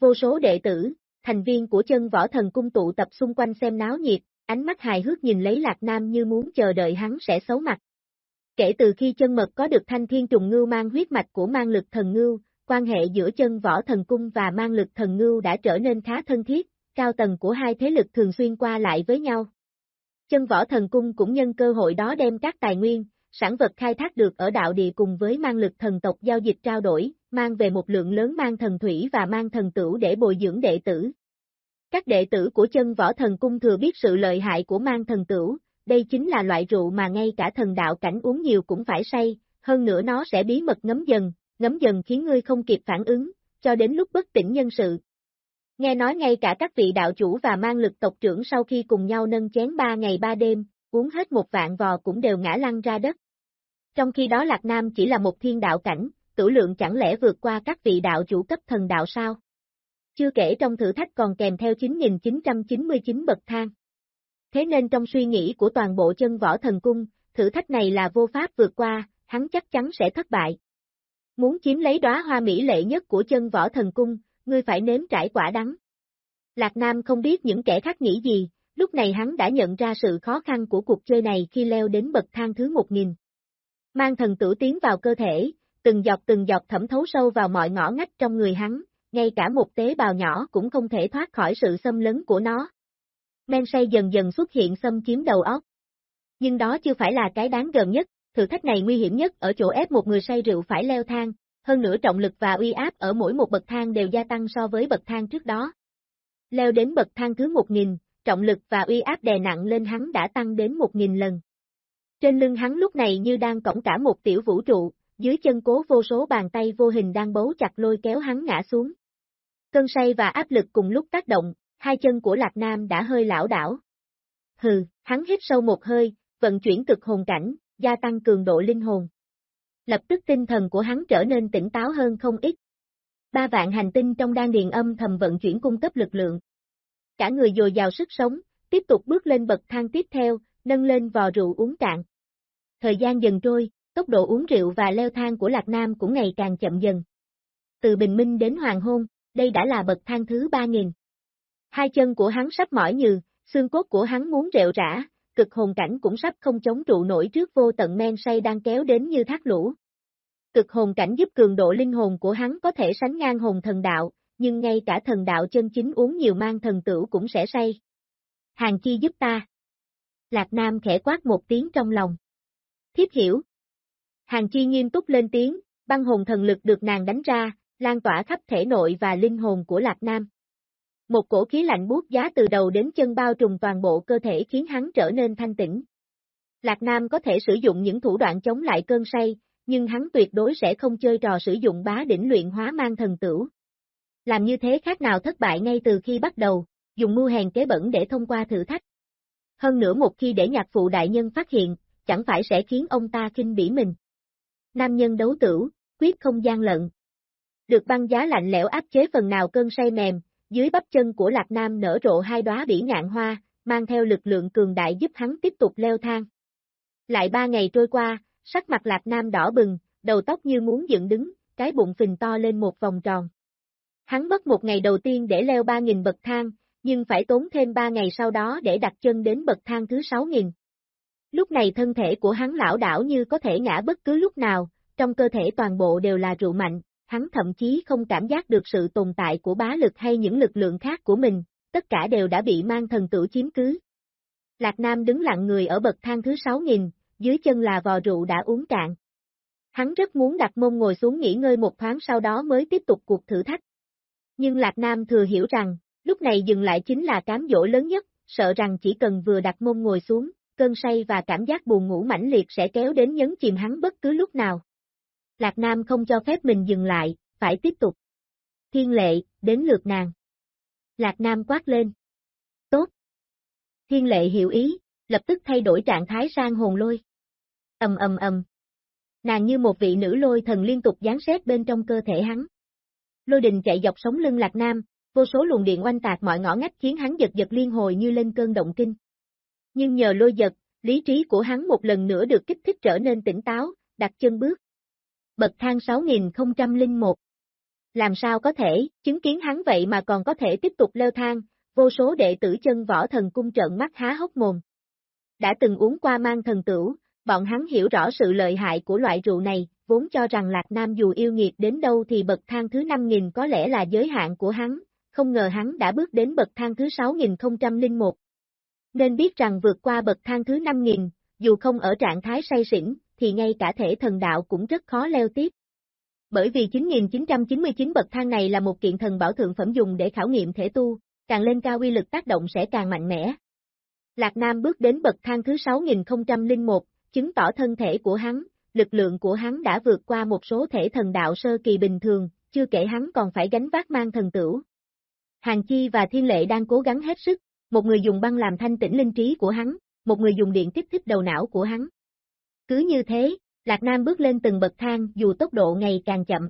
Vô số đệ tử, thành viên của chân võ thần cung tụ tập xung quanh xem náo nhiệt, ánh mắt hài hước nhìn lấy Lạc Nam như muốn chờ đợi hắn sẽ xấu mặt. Kể từ khi chân mật có được thanh thiên trùng ngưu mang huyết mạch của mang lực thần ngưu, quan hệ giữa chân võ thần cung và mang lực thần ngưu đã trở nên khá thân thiết, cao tầng của hai thế lực thường xuyên qua lại với nhau. Chân võ thần cung cũng nhân cơ hội đó đem các tài nguyên, sản vật khai thác được ở đạo địa cùng với mang lực thần tộc giao dịch trao đổi, mang về một lượng lớn mang thần thủy và mang thần tửu để bồi dưỡng đệ tử. Các đệ tử của chân võ thần cung thừa biết sự lợi hại của mang thần tửu, đây chính là loại rượu mà ngay cả thần đạo cảnh uống nhiều cũng phải say, hơn nữa nó sẽ bí mật ngấm dần, ngấm dần khiến ngươi không kịp phản ứng, cho đến lúc bất tỉnh nhân sự. Nghe nói ngay cả các vị đạo chủ và mang lực tộc trưởng sau khi cùng nhau nâng chén ba ngày ba đêm, uống hết một vạn vò cũng đều ngã lăn ra đất. Trong khi đó Lạc Nam chỉ là một thiên đạo cảnh, tử lượng chẳng lẽ vượt qua các vị đạo chủ cấp thần đạo sao? Chưa kể trong thử thách còn kèm theo 9.999 bậc thang. Thế nên trong suy nghĩ của toàn bộ chân võ thần cung, thử thách này là vô pháp vượt qua, hắn chắc chắn sẽ thất bại. Muốn chiếm lấy đóa hoa mỹ lệ nhất của chân võ thần cung, ngươi phải nếm trải quả đắng. Lạc Nam không biết những kẻ khác nghĩ gì, lúc này hắn đã nhận ra sự khó khăn của cuộc chơi này khi leo đến bậc thang thứ 1000. Mang thần tử tiến vào cơ thể, từng dọc từng dọc thẩm thấu sâu vào mọi ngõ ngách trong người hắn, ngay cả một tế bào nhỏ cũng không thể thoát khỏi sự xâm lấn của nó. Men say dần dần xuất hiện xâm chiếm đầu óc. Nhưng đó chưa phải là cái đáng gần nhất, thử thách này nguy hiểm nhất ở chỗ ép một người say rượu phải leo thang, hơn nữa trọng lực và uy áp ở mỗi một bậc thang đều gia tăng so với bậc thang trước đó. Leo đến bậc thang thứ 1000, trọng lực và uy áp đè nặng lên hắn đã tăng đến 1000 lần. Trên lưng hắn lúc này như đang cõng cả một tiểu vũ trụ, dưới chân cố vô số bàn tay vô hình đang bấu chặt lôi kéo hắn ngã xuống. Cơn say và áp lực cùng lúc tác động, hai chân của Lạc Nam đã hơi lão đảo. Hừ, hắn hít sâu một hơi, vận chuyển cực hồn cảnh, gia tăng cường độ linh hồn. Lập tức tinh thần của hắn trở nên tỉnh táo hơn không ít. Ba vạn hành tinh trong đan điền âm thầm vận chuyển cung cấp lực lượng. Cả người dồi dào sức sống, tiếp tục bước lên bậc thang tiếp theo, nâng lên vò rượu uống cạn. Thời gian dần trôi, tốc độ uống rượu và leo thang của Lạc Nam cũng ngày càng chậm dần. Từ bình minh đến hoàng hôn, đây đã là bậc thang thứ 3000. Hai chân của hắn sắp mỏi nhừ, xương cốt của hắn muốn rệu rã, cực hồn cảnh cũng sắp không chống trụ nổi trước vô tận men say đang kéo đến như thác lũ. Cực hồn cảnh giúp cường độ linh hồn của hắn có thể sánh ngang hồn thần đạo, nhưng ngay cả thần đạo chân chính uống nhiều mang thần tửu cũng sẽ say. Hàng chi giúp ta. Lạc Nam khẽ quát một tiếng trong lòng. Thiếp hiểu. Hàng chi nghiêm túc lên tiếng, băng hồn thần lực được nàng đánh ra, lan tỏa khắp thể nội và linh hồn của Lạc Nam. Một cổ khí lạnh buốt giá từ đầu đến chân bao trùm toàn bộ cơ thể khiến hắn trở nên thanh tĩnh. Lạc Nam có thể sử dụng những thủ đoạn chống lại cơn say, nhưng hắn tuyệt đối sẽ không chơi trò sử dụng bá đỉnh luyện hóa mang thần tửu. Làm như thế khác nào thất bại ngay từ khi bắt đầu, dùng mưu hèn kế bẩn để thông qua thử thách. Hơn nữa một khi để nhạc phụ đại nhân phát hiện, chẳng phải sẽ khiến ông ta kinh bỉ mình. Nam nhân đấu tử, quyết không gian lận. Được băng giá lạnh lẽo áp chế phần nào cơn say mềm, dưới bắp chân của Lạc Nam nở rộ hai đóa bỉ ngạn hoa, mang theo lực lượng cường đại giúp hắn tiếp tục leo thang. Lại ba ngày trôi qua, sắc mặt Lạc Nam đỏ bừng, đầu tóc như muốn dựng đứng, cái bụng phình to lên một vòng tròn. Hắn mất một ngày đầu tiên để leo 3.000 bậc thang, nhưng phải tốn thêm 3 ngày sau đó để đặt chân đến bậc thang thứ 6.000. Lúc này thân thể của hắn lão đảo như có thể ngã bất cứ lúc nào, trong cơ thể toàn bộ đều là rượu mạnh, hắn thậm chí không cảm giác được sự tồn tại của bá lực hay những lực lượng khác của mình, tất cả đều đã bị mang thần tử chiếm cứ. Lạc Nam đứng lặng người ở bậc thang thứ 6.000, dưới chân là vò rượu đã uống cạn. Hắn rất muốn đặt mông ngồi xuống nghỉ ngơi một thoáng sau đó mới tiếp tục cuộc thử thách. Nhưng Lạc Nam thừa hiểu rằng, lúc này dừng lại chính là cám dỗ lớn nhất, sợ rằng chỉ cần vừa đặt mông ngồi xuống, cơn say và cảm giác buồn ngủ mãnh liệt sẽ kéo đến nhấn chìm hắn bất cứ lúc nào. Lạc Nam không cho phép mình dừng lại, phải tiếp tục. Thiên lệ, đến lượt nàng. Lạc Nam quát lên. Tốt. Thiên lệ hiểu ý, lập tức thay đổi trạng thái sang hồn lôi. ầm ầm ầm. Nàng như một vị nữ lôi thần liên tục gián xét bên trong cơ thể hắn. Lôi đình chạy dọc sống lưng Lạc Nam, vô số luồng điện oanh tạc mọi ngõ ngách khiến hắn giật giật liên hồi như lên cơn động kinh. Nhưng nhờ lôi giật, lý trí của hắn một lần nữa được kích thích trở nên tỉnh táo, đặt chân bước. Bậc thang 6001 Làm sao có thể, chứng kiến hắn vậy mà còn có thể tiếp tục leo thang, vô số đệ tử chân võ thần cung trợn mắt há hốc mồm. Đã từng uống qua mang thần tửu, bọn hắn hiểu rõ sự lợi hại của loại rượu này, vốn cho rằng Lạc Nam dù yêu nghiệt đến đâu thì bậc thang thứ 5.000 có lẽ là giới hạn của hắn, không ngờ hắn đã bước đến bậc thang thứ 6001. Nên biết rằng vượt qua bậc thang thứ 5.000, dù không ở trạng thái say xỉn, thì ngay cả thể thần đạo cũng rất khó leo tiếp. Bởi vì 9.999 bậc thang này là một kiện thần bảo thượng phẩm dùng để khảo nghiệm thể tu, càng lên cao uy lực tác động sẽ càng mạnh mẽ. Lạc Nam bước đến bậc thang thứ 6001, chứng tỏ thân thể của hắn, lực lượng của hắn đã vượt qua một số thể thần đạo sơ kỳ bình thường, chưa kể hắn còn phải gánh vác mang thần tửu. Hàng Chi và Thiên Lệ đang cố gắng hết sức, một người dùng băng làm thanh tĩnh linh trí của hắn, một người dùng điện kích thích đầu não của hắn. Cứ như thế, Lạc Nam bước lên từng bậc thang dù tốc độ ngày càng chậm.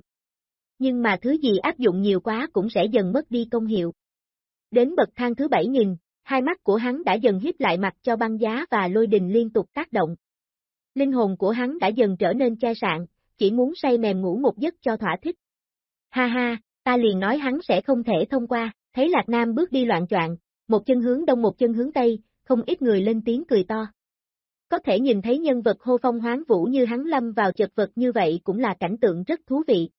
Nhưng mà thứ gì áp dụng nhiều quá cũng sẽ dần mất đi công hiệu. Đến bậc thang thứ 7000, hai mắt của hắn đã dần hiếp lại mặt cho băng giá và lôi đình liên tục tác động. Linh hồn của hắn đã dần trở nên chai sạn, chỉ muốn say mềm ngủ một giấc cho thỏa thích. Ha ha, ta liền nói hắn sẽ không thể thông qua, thấy Lạc Nam bước đi loạn choạng, một chân hướng đông một chân hướng tây, không ít người lên tiếng cười to. Có thể nhìn thấy nhân vật hô phong hoáng vũ như hắn lâm vào chật vật như vậy cũng là cảnh tượng rất thú vị.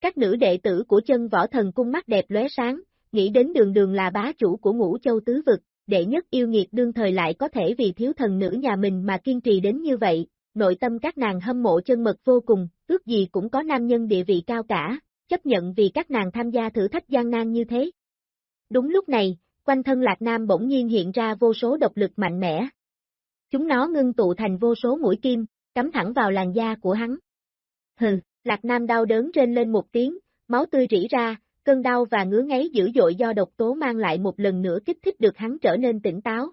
Các nữ đệ tử của chân võ thần cung mắt đẹp lóe sáng, nghĩ đến đường đường là bá chủ của ngũ châu tứ vực, đệ nhất yêu nghiệt đương thời lại có thể vì thiếu thần nữ nhà mình mà kiên trì đến như vậy, nội tâm các nàng hâm mộ chân mật vô cùng, ước gì cũng có nam nhân địa vị cao cả, chấp nhận vì các nàng tham gia thử thách gian nan như thế. Đúng lúc này, quanh thân Lạc Nam bỗng nhiên hiện ra vô số độc lực mạnh mẽ. Chúng nó ngưng tụ thành vô số mũi kim, cắm thẳng vào làn da của hắn. Hừ, Lạc Nam đau đớn trên lên một tiếng, máu tươi rỉ ra, cơn đau và ngứa ngáy dữ dội do độc tố mang lại một lần nữa kích thích được hắn trở nên tỉnh táo.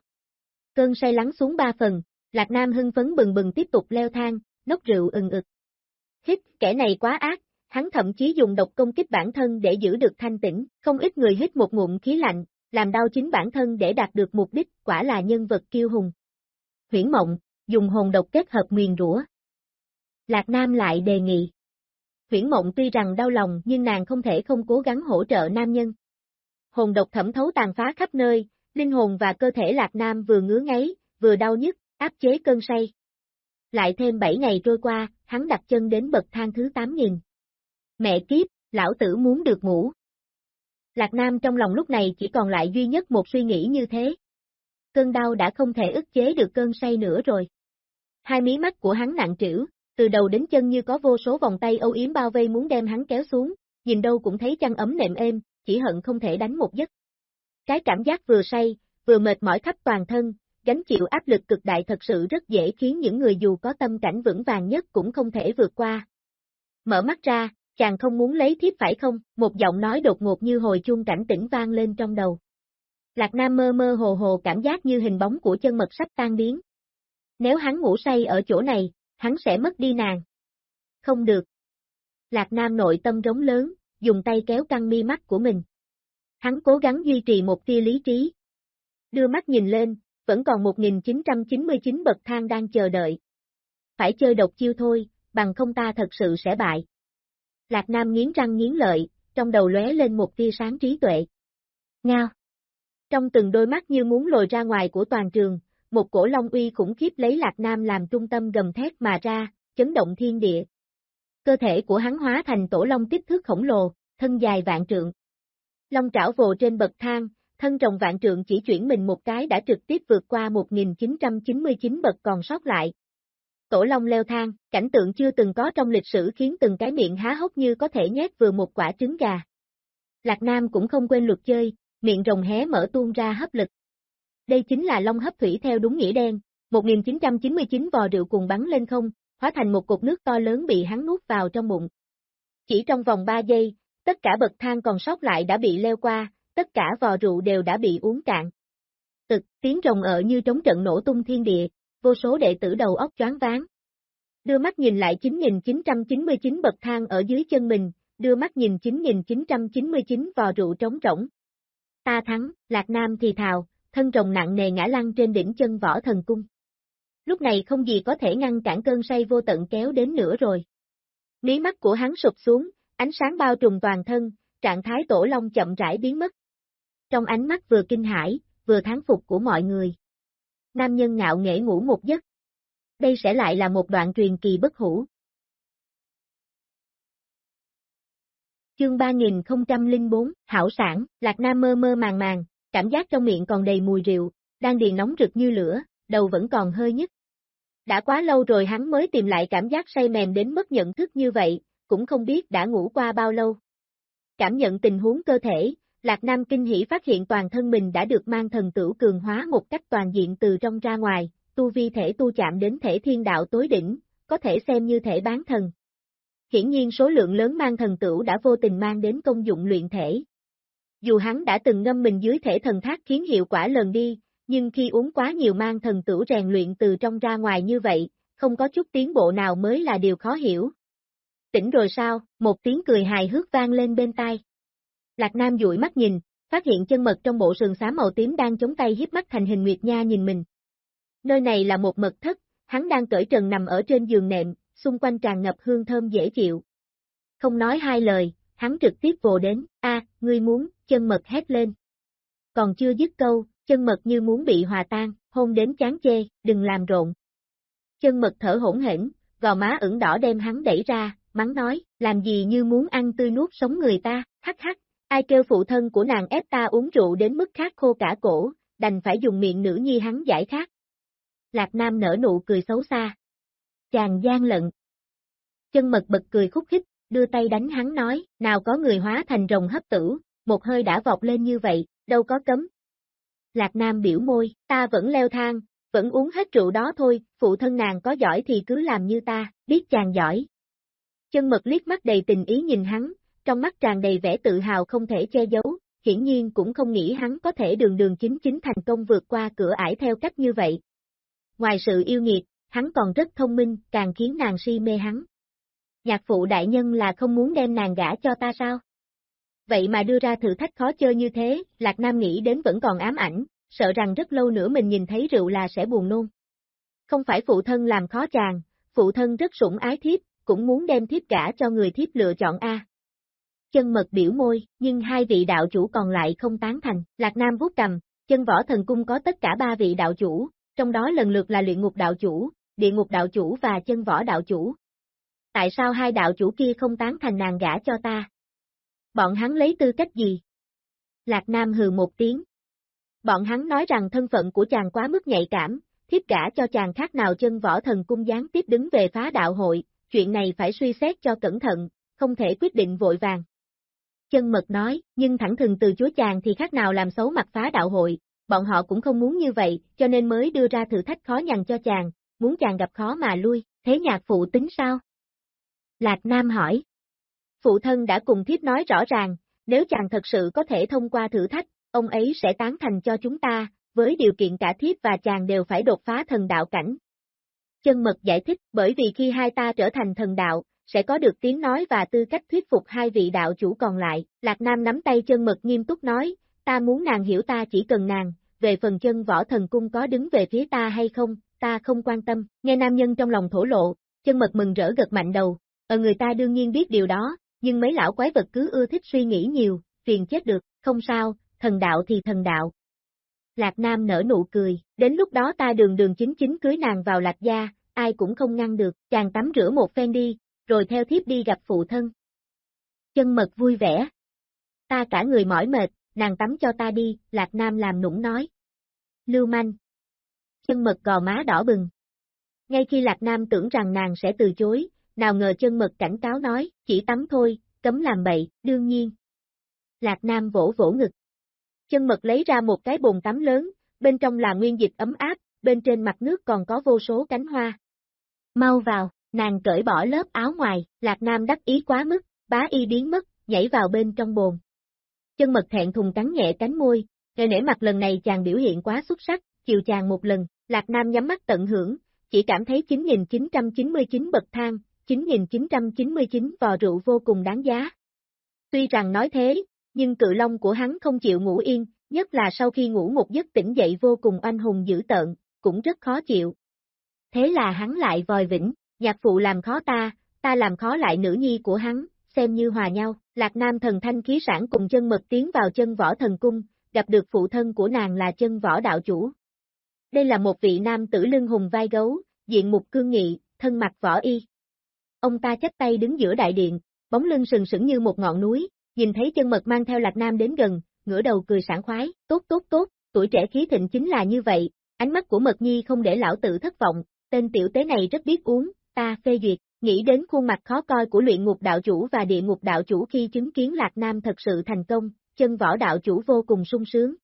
Cơn say lắng xuống ba phần, Lạc Nam hưng phấn bừng bừng tiếp tục leo thang, nốc rượu ừng ực. Hít, kẻ này quá ác, hắn thậm chí dùng độc công kích bản thân để giữ được thanh tĩnh, không ít người hít một ngụm khí lạnh, làm đau chính bản thân để đạt được mục đích, quả là nhân vật kiêu hùng. Huyển mộng, dùng hồn độc kết hợp nguyền rủa. Lạc Nam lại đề nghị. Huyển mộng tuy rằng đau lòng nhưng nàng không thể không cố gắng hỗ trợ nam nhân. Hồn độc thẩm thấu tàn phá khắp nơi, linh hồn và cơ thể Lạc Nam vừa ngứa ngáy, vừa đau nhức, áp chế cơn say. Lại thêm 7 ngày trôi qua, hắn đặt chân đến bậc thang thứ 8.000. Mẹ kiếp, lão tử muốn được ngủ. Lạc Nam trong lòng lúc này chỉ còn lại duy nhất một suy nghĩ như thế. Cơn đau đã không thể ức chế được cơn say nữa rồi. Hai mí mắt của hắn nặng trĩu, từ đầu đến chân như có vô số vòng tay âu yếm bao vây muốn đem hắn kéo xuống, nhìn đâu cũng thấy chăn ấm nệm êm, chỉ hận không thể đánh một giấc. Cái cảm giác vừa say, vừa mệt mỏi khắp toàn thân, gánh chịu áp lực cực đại thật sự rất dễ khiến những người dù có tâm cảnh vững vàng nhất cũng không thể vượt qua. Mở mắt ra, chàng không muốn lấy thiếp phải không, một giọng nói đột ngột như hồi chuông cảnh tỉnh vang lên trong đầu. Lạc Nam mơ mơ hồ hồ cảm giác như hình bóng của chân mật sắp tan biến. Nếu hắn ngủ say ở chỗ này, hắn sẽ mất đi nàng. Không được. Lạc Nam nội tâm rống lớn, dùng tay kéo căng mi mắt của mình. Hắn cố gắng duy trì một tia lý trí. Đưa mắt nhìn lên, vẫn còn 1999 bậc thang đang chờ đợi. Phải chơi độc chiêu thôi, bằng không ta thật sự sẽ bại. Lạc Nam nghiến răng nghiến lợi, trong đầu lóe lên một tia sáng trí tuệ. Ngao. Trong từng đôi mắt như muốn lồi ra ngoài của toàn trường, một cổ long uy khủng khiếp lấy Lạc Nam làm trung tâm gầm thét mà ra, chấn động thiên địa. Cơ thể của hắn hóa thành tổ long kích thước khổng lồ, thân dài vạn trượng. Long trảo vồ trên bậc thang, thân rồng vạn trượng chỉ chuyển mình một cái đã trực tiếp vượt qua 1999 bậc còn sót lại. Tổ Long leo thang, cảnh tượng chưa từng có trong lịch sử khiến từng cái miệng há hốc như có thể nhét vừa một quả trứng gà. Lạc Nam cũng không quên luật chơi, miệng rồng hé mở tuôn ra hấp lực. Đây chính là long hấp thủy theo đúng nghĩa đen, 1999 vò rượu cùng bắn lên không, hóa thành một cục nước to lớn bị hắn nuốt vào trong bụng. Chỉ trong vòng 3 giây, tất cả bậc thang còn sót lại đã bị leo qua, tất cả vò rượu đều đã bị uống cạn. Tực, tiếng rồng ở như trống trận nổ tung thiên địa, vô số đệ tử đầu óc choáng váng. Đưa mắt nhìn lại 9999 bậc thang ở dưới chân mình, đưa mắt nhìn 9999 vò rượu trống rỗng. Ta thắng, Lạc Nam thì thào, thân rồng nặng nề ngã lăn trên đỉnh chân võ thần cung. Lúc này không gì có thể ngăn cản cơn say vô tận kéo đến nữa rồi. Mí mắt của hắn sụp xuống, ánh sáng bao trùm toàn thân, trạng thái tổ long chậm rãi biến mất. Trong ánh mắt vừa kinh hãi, vừa thán phục của mọi người. Nam nhân ngạo nghễ ngủ một giấc. Đây sẽ lại là một đoạn truyền kỳ bất hủ. Chương 3004, Hảo sản, Lạc Nam mơ mơ màng màng, cảm giác trong miệng còn đầy mùi rượu, đang điền nóng rực như lửa, đầu vẫn còn hơi nhức. Đã quá lâu rồi hắn mới tìm lại cảm giác say mềm đến mất nhận thức như vậy, cũng không biết đã ngủ qua bao lâu. Cảm nhận tình huống cơ thể, Lạc Nam kinh hỉ phát hiện toàn thân mình đã được mang thần tử cường hóa một cách toàn diện từ trong ra ngoài, tu vi thể tu chạm đến thể thiên đạo tối đỉnh, có thể xem như thể bán thần. Hiển nhiên số lượng lớn mang thần tử đã vô tình mang đến công dụng luyện thể. Dù hắn đã từng ngâm mình dưới thể thần thác khiến hiệu quả lần đi, nhưng khi uống quá nhiều mang thần tử rèn luyện từ trong ra ngoài như vậy, không có chút tiến bộ nào mới là điều khó hiểu. Tỉnh rồi sao, một tiếng cười hài hước vang lên bên tai. Lạc Nam dụi mắt nhìn, phát hiện chân mật trong bộ sườn xám màu tím đang chống tay hiếp mắt thành hình Nguyệt Nha nhìn mình. Nơi này là một mật thất, hắn đang cởi trần nằm ở trên giường nệm, xung quanh tràn ngập hương thơm dễ chịu. Không nói hai lời, hắn trực tiếp vồ đến, a, ngươi muốn, chân mật hét lên. Còn chưa dứt câu, chân mật như muốn bị hòa tan, hôn đến chán chê, đừng làm rộn. Chân mật thở hỗn hển, gò má ửng đỏ đem hắn đẩy ra, mắng nói, làm gì như muốn ăn tươi nuốt sống người ta, hắc hắc, ai kêu phụ thân của nàng ép ta uống rượu đến mức khát khô cả cổ, đành phải dùng miệng nữ nhi hắn giải khát. Lạc Nam nở nụ cười xấu xa. Chàng gian lận. Chân mật bật cười khúc khích, đưa tay đánh hắn nói, nào có người hóa thành rồng hấp tử, một hơi đã vọt lên như vậy, đâu có cấm. Lạc Nam biểu môi, ta vẫn leo thang, vẫn uống hết rượu đó thôi, phụ thân nàng có giỏi thì cứ làm như ta, biết chàng giỏi. Chân mật liếc mắt đầy tình ý nhìn hắn, trong mắt tràn đầy vẻ tự hào không thể che giấu, hiển nhiên cũng không nghĩ hắn có thể đường đường chính chính thành công vượt qua cửa ải theo cách như vậy. Ngoài sự yêu nghiệt, hắn còn rất thông minh, càng khiến nàng si mê hắn. Nhạc phụ đại nhân là không muốn đem nàng gả cho ta sao? Vậy mà đưa ra thử thách khó chơi như thế, Lạc Nam nghĩ đến vẫn còn ám ảnh, sợ rằng rất lâu nữa mình nhìn thấy rượu là sẽ buồn nôn. Không phải phụ thân làm khó chàng, phụ thân rất sủng ái thiếp, cũng muốn đem thiếp gả cho người thiếp lựa chọn A. Chân mật biểu môi, nhưng hai vị đạo chủ còn lại không tán thành, Lạc Nam vuốt cầm, chân võ thần cung có tất cả ba vị đạo chủ, trong đó lần lượt là luyện ngục đạo chủ, địa ngục đạo chủ và chân võ đạo chủ. Tại sao hai đạo chủ kia không tán thành nàng gả cho ta? Bọn hắn lấy tư cách gì? Lạc Nam hừ một tiếng. Bọn hắn nói rằng thân phận của chàng quá mức nhạy cảm, thiếp gả cho chàng khác nào chân võ thần cung gián tiếp đứng về phá đạo hội, chuyện này phải suy xét cho cẩn thận, không thể quyết định vội vàng. Chân mật nói, nhưng thẳng thừng từ chúa chàng thì khác nào làm xấu mặt phá đạo hội, bọn họ cũng không muốn như vậy, cho nên mới đưa ra thử thách khó nhằn cho chàng, muốn chàng gặp khó mà lui, thế nhạc phụ tính sao? Lạc Nam hỏi. Phụ thân đã cùng thiếp nói rõ ràng, nếu chàng thật sự có thể thông qua thử thách, ông ấy sẽ tán thành cho chúng ta, với điều kiện cả thiếp và chàng đều phải đột phá thần đạo cảnh. Chân mật giải thích, bởi vì khi hai ta trở thành thần đạo, sẽ có được tiếng nói và tư cách thuyết phục hai vị đạo chủ còn lại. Lạc Nam nắm tay chân mật nghiêm túc nói, ta muốn nàng hiểu ta chỉ cần nàng, về phần chân võ thần cung có đứng về phía ta hay không, ta không quan tâm. Nghe nam nhân trong lòng thổ lộ, chân mật mừng rỡ gật mạnh đầu, ở người ta đương nhiên biết điều đó, nhưng mấy lão quái vật cứ ưa thích suy nghĩ nhiều, phiền chết được, không sao, thần đạo thì thần đạo. Lạc Nam nở nụ cười, đến lúc đó ta đường đường chính chính cưới nàng vào lạc gia, ai cũng không ngăn được, chàng tắm rửa một phen đi, rồi theo thiếp đi gặp phụ thân. Chân mật vui vẻ. Ta cả người mỏi mệt, nàng tắm cho ta đi, Lạc Nam làm nũng nói. Lưu manh. Chân mật gò má đỏ bừng. Ngay khi Lạc Nam tưởng rằng nàng sẽ từ chối, nào ngờ chân mật cảnh cáo nói, chỉ tắm thôi, cấm làm bậy, đương nhiên. Lạc Nam vỗ vỗ ngực. Chân mật lấy ra một cái bồn tắm lớn, bên trong là nguyên dịch ấm áp, bên trên mặt nước còn có vô số cánh hoa. Mau vào, nàng cởi bỏ lớp áo ngoài, Lạc Nam đắc ý quá mức, bá y biến mất, nhảy vào bên trong bồn. Chân mật thẹn thùng cắn nhẹ cánh môi, nghe nể mặt lần này chàng biểu hiện quá xuất sắc, chiều chàng một lần, Lạc Nam nhắm mắt tận hưởng, chỉ cảm thấy 9.999 bậc thang, 9.999 vò rượu vô cùng đáng giá. Tuy rằng nói thế, nhưng cự long của hắn không chịu ngủ yên, nhất là sau khi ngủ một giấc tỉnh dậy vô cùng anh hùng dữ tợn, cũng rất khó chịu. Thế là hắn lại vòi vĩnh, nhạc phụ làm khó ta, ta làm khó lại nữ nhi của hắn, xem như hòa nhau, Lạc Nam thần thanh khí sản cùng chân mật tiến vào chân võ thần cung, gặp được phụ thân của nàng là chân võ đạo chủ. Đây là một vị nam tử lưng hùng vai gấu, diện mục cương nghị, thân mặt võ y. Ông ta chắp tay đứng giữa đại điện, bóng lưng sừng sững như một ngọn núi, nhìn thấy chân mật mang theo Lạc Nam đến gần, ngửa đầu cười sảng khoái, tốt tốt tốt, tuổi trẻ khí thịnh chính là như vậy, ánh mắt của Mật Nhi không để lão tử thất vọng, tên tiểu tế này rất biết uống, ta phê duyệt, nghĩ đến khuôn mặt khó coi của luyện ngục đạo chủ và địa ngục đạo chủ khi chứng kiến Lạc Nam thật sự thành công, chân võ đạo chủ vô cùng sung sướng.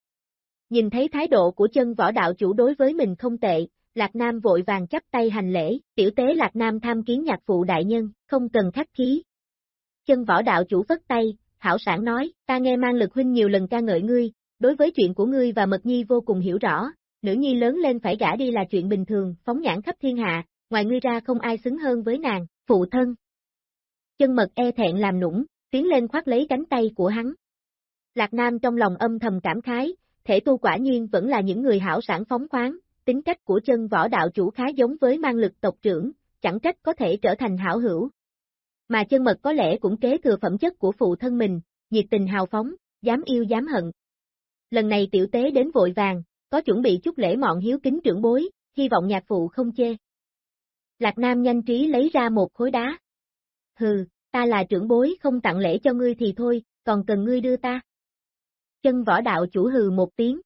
Nhìn thấy thái độ của chân võ đạo chủ đối với mình không tệ, Lạc Nam vội vàng chấp tay hành lễ, tiểu tế Lạc Nam tham kiến nhạc phụ đại nhân, không cần khách khí. Chân võ đạo chủ vất tay, hảo sản nói, ta nghe mang lực huynh nhiều lần ca ngợi ngươi, đối với chuyện của ngươi và Mật Nhi vô cùng hiểu rõ, nữ nhi lớn lên phải gả đi là chuyện bình thường, phóng nhãn khắp thiên hạ, ngoài ngươi ra không ai xứng hơn với nàng, phụ thân. Chân mật e thẹn làm nũng, tiến lên khoát lấy cánh tay của hắn. Lạc Nam trong lòng âm thầm cảm khái, thể tu quả nhiên vẫn là những người hảo sản phóng khoáng, tính cách của chân võ đạo chủ khá giống với mang lực tộc trưởng, chẳng trách có thể trở thành hảo hữu. Mà chân mật có lẽ cũng kế thừa phẩm chất của phụ thân mình, nhiệt tình hào phóng, dám yêu dám hận. Lần này tiểu tế đến vội vàng, có chuẩn bị chút lễ mọn hiếu kính trưởng bối, hy vọng nhạc phụ không chê. Lạc Nam nhanh trí lấy ra một khối đá. Hừ, ta là trưởng bối không tặng lễ cho ngươi thì thôi, còn cần ngươi đưa ta. Chân võ đạo chủ hừ một tiếng.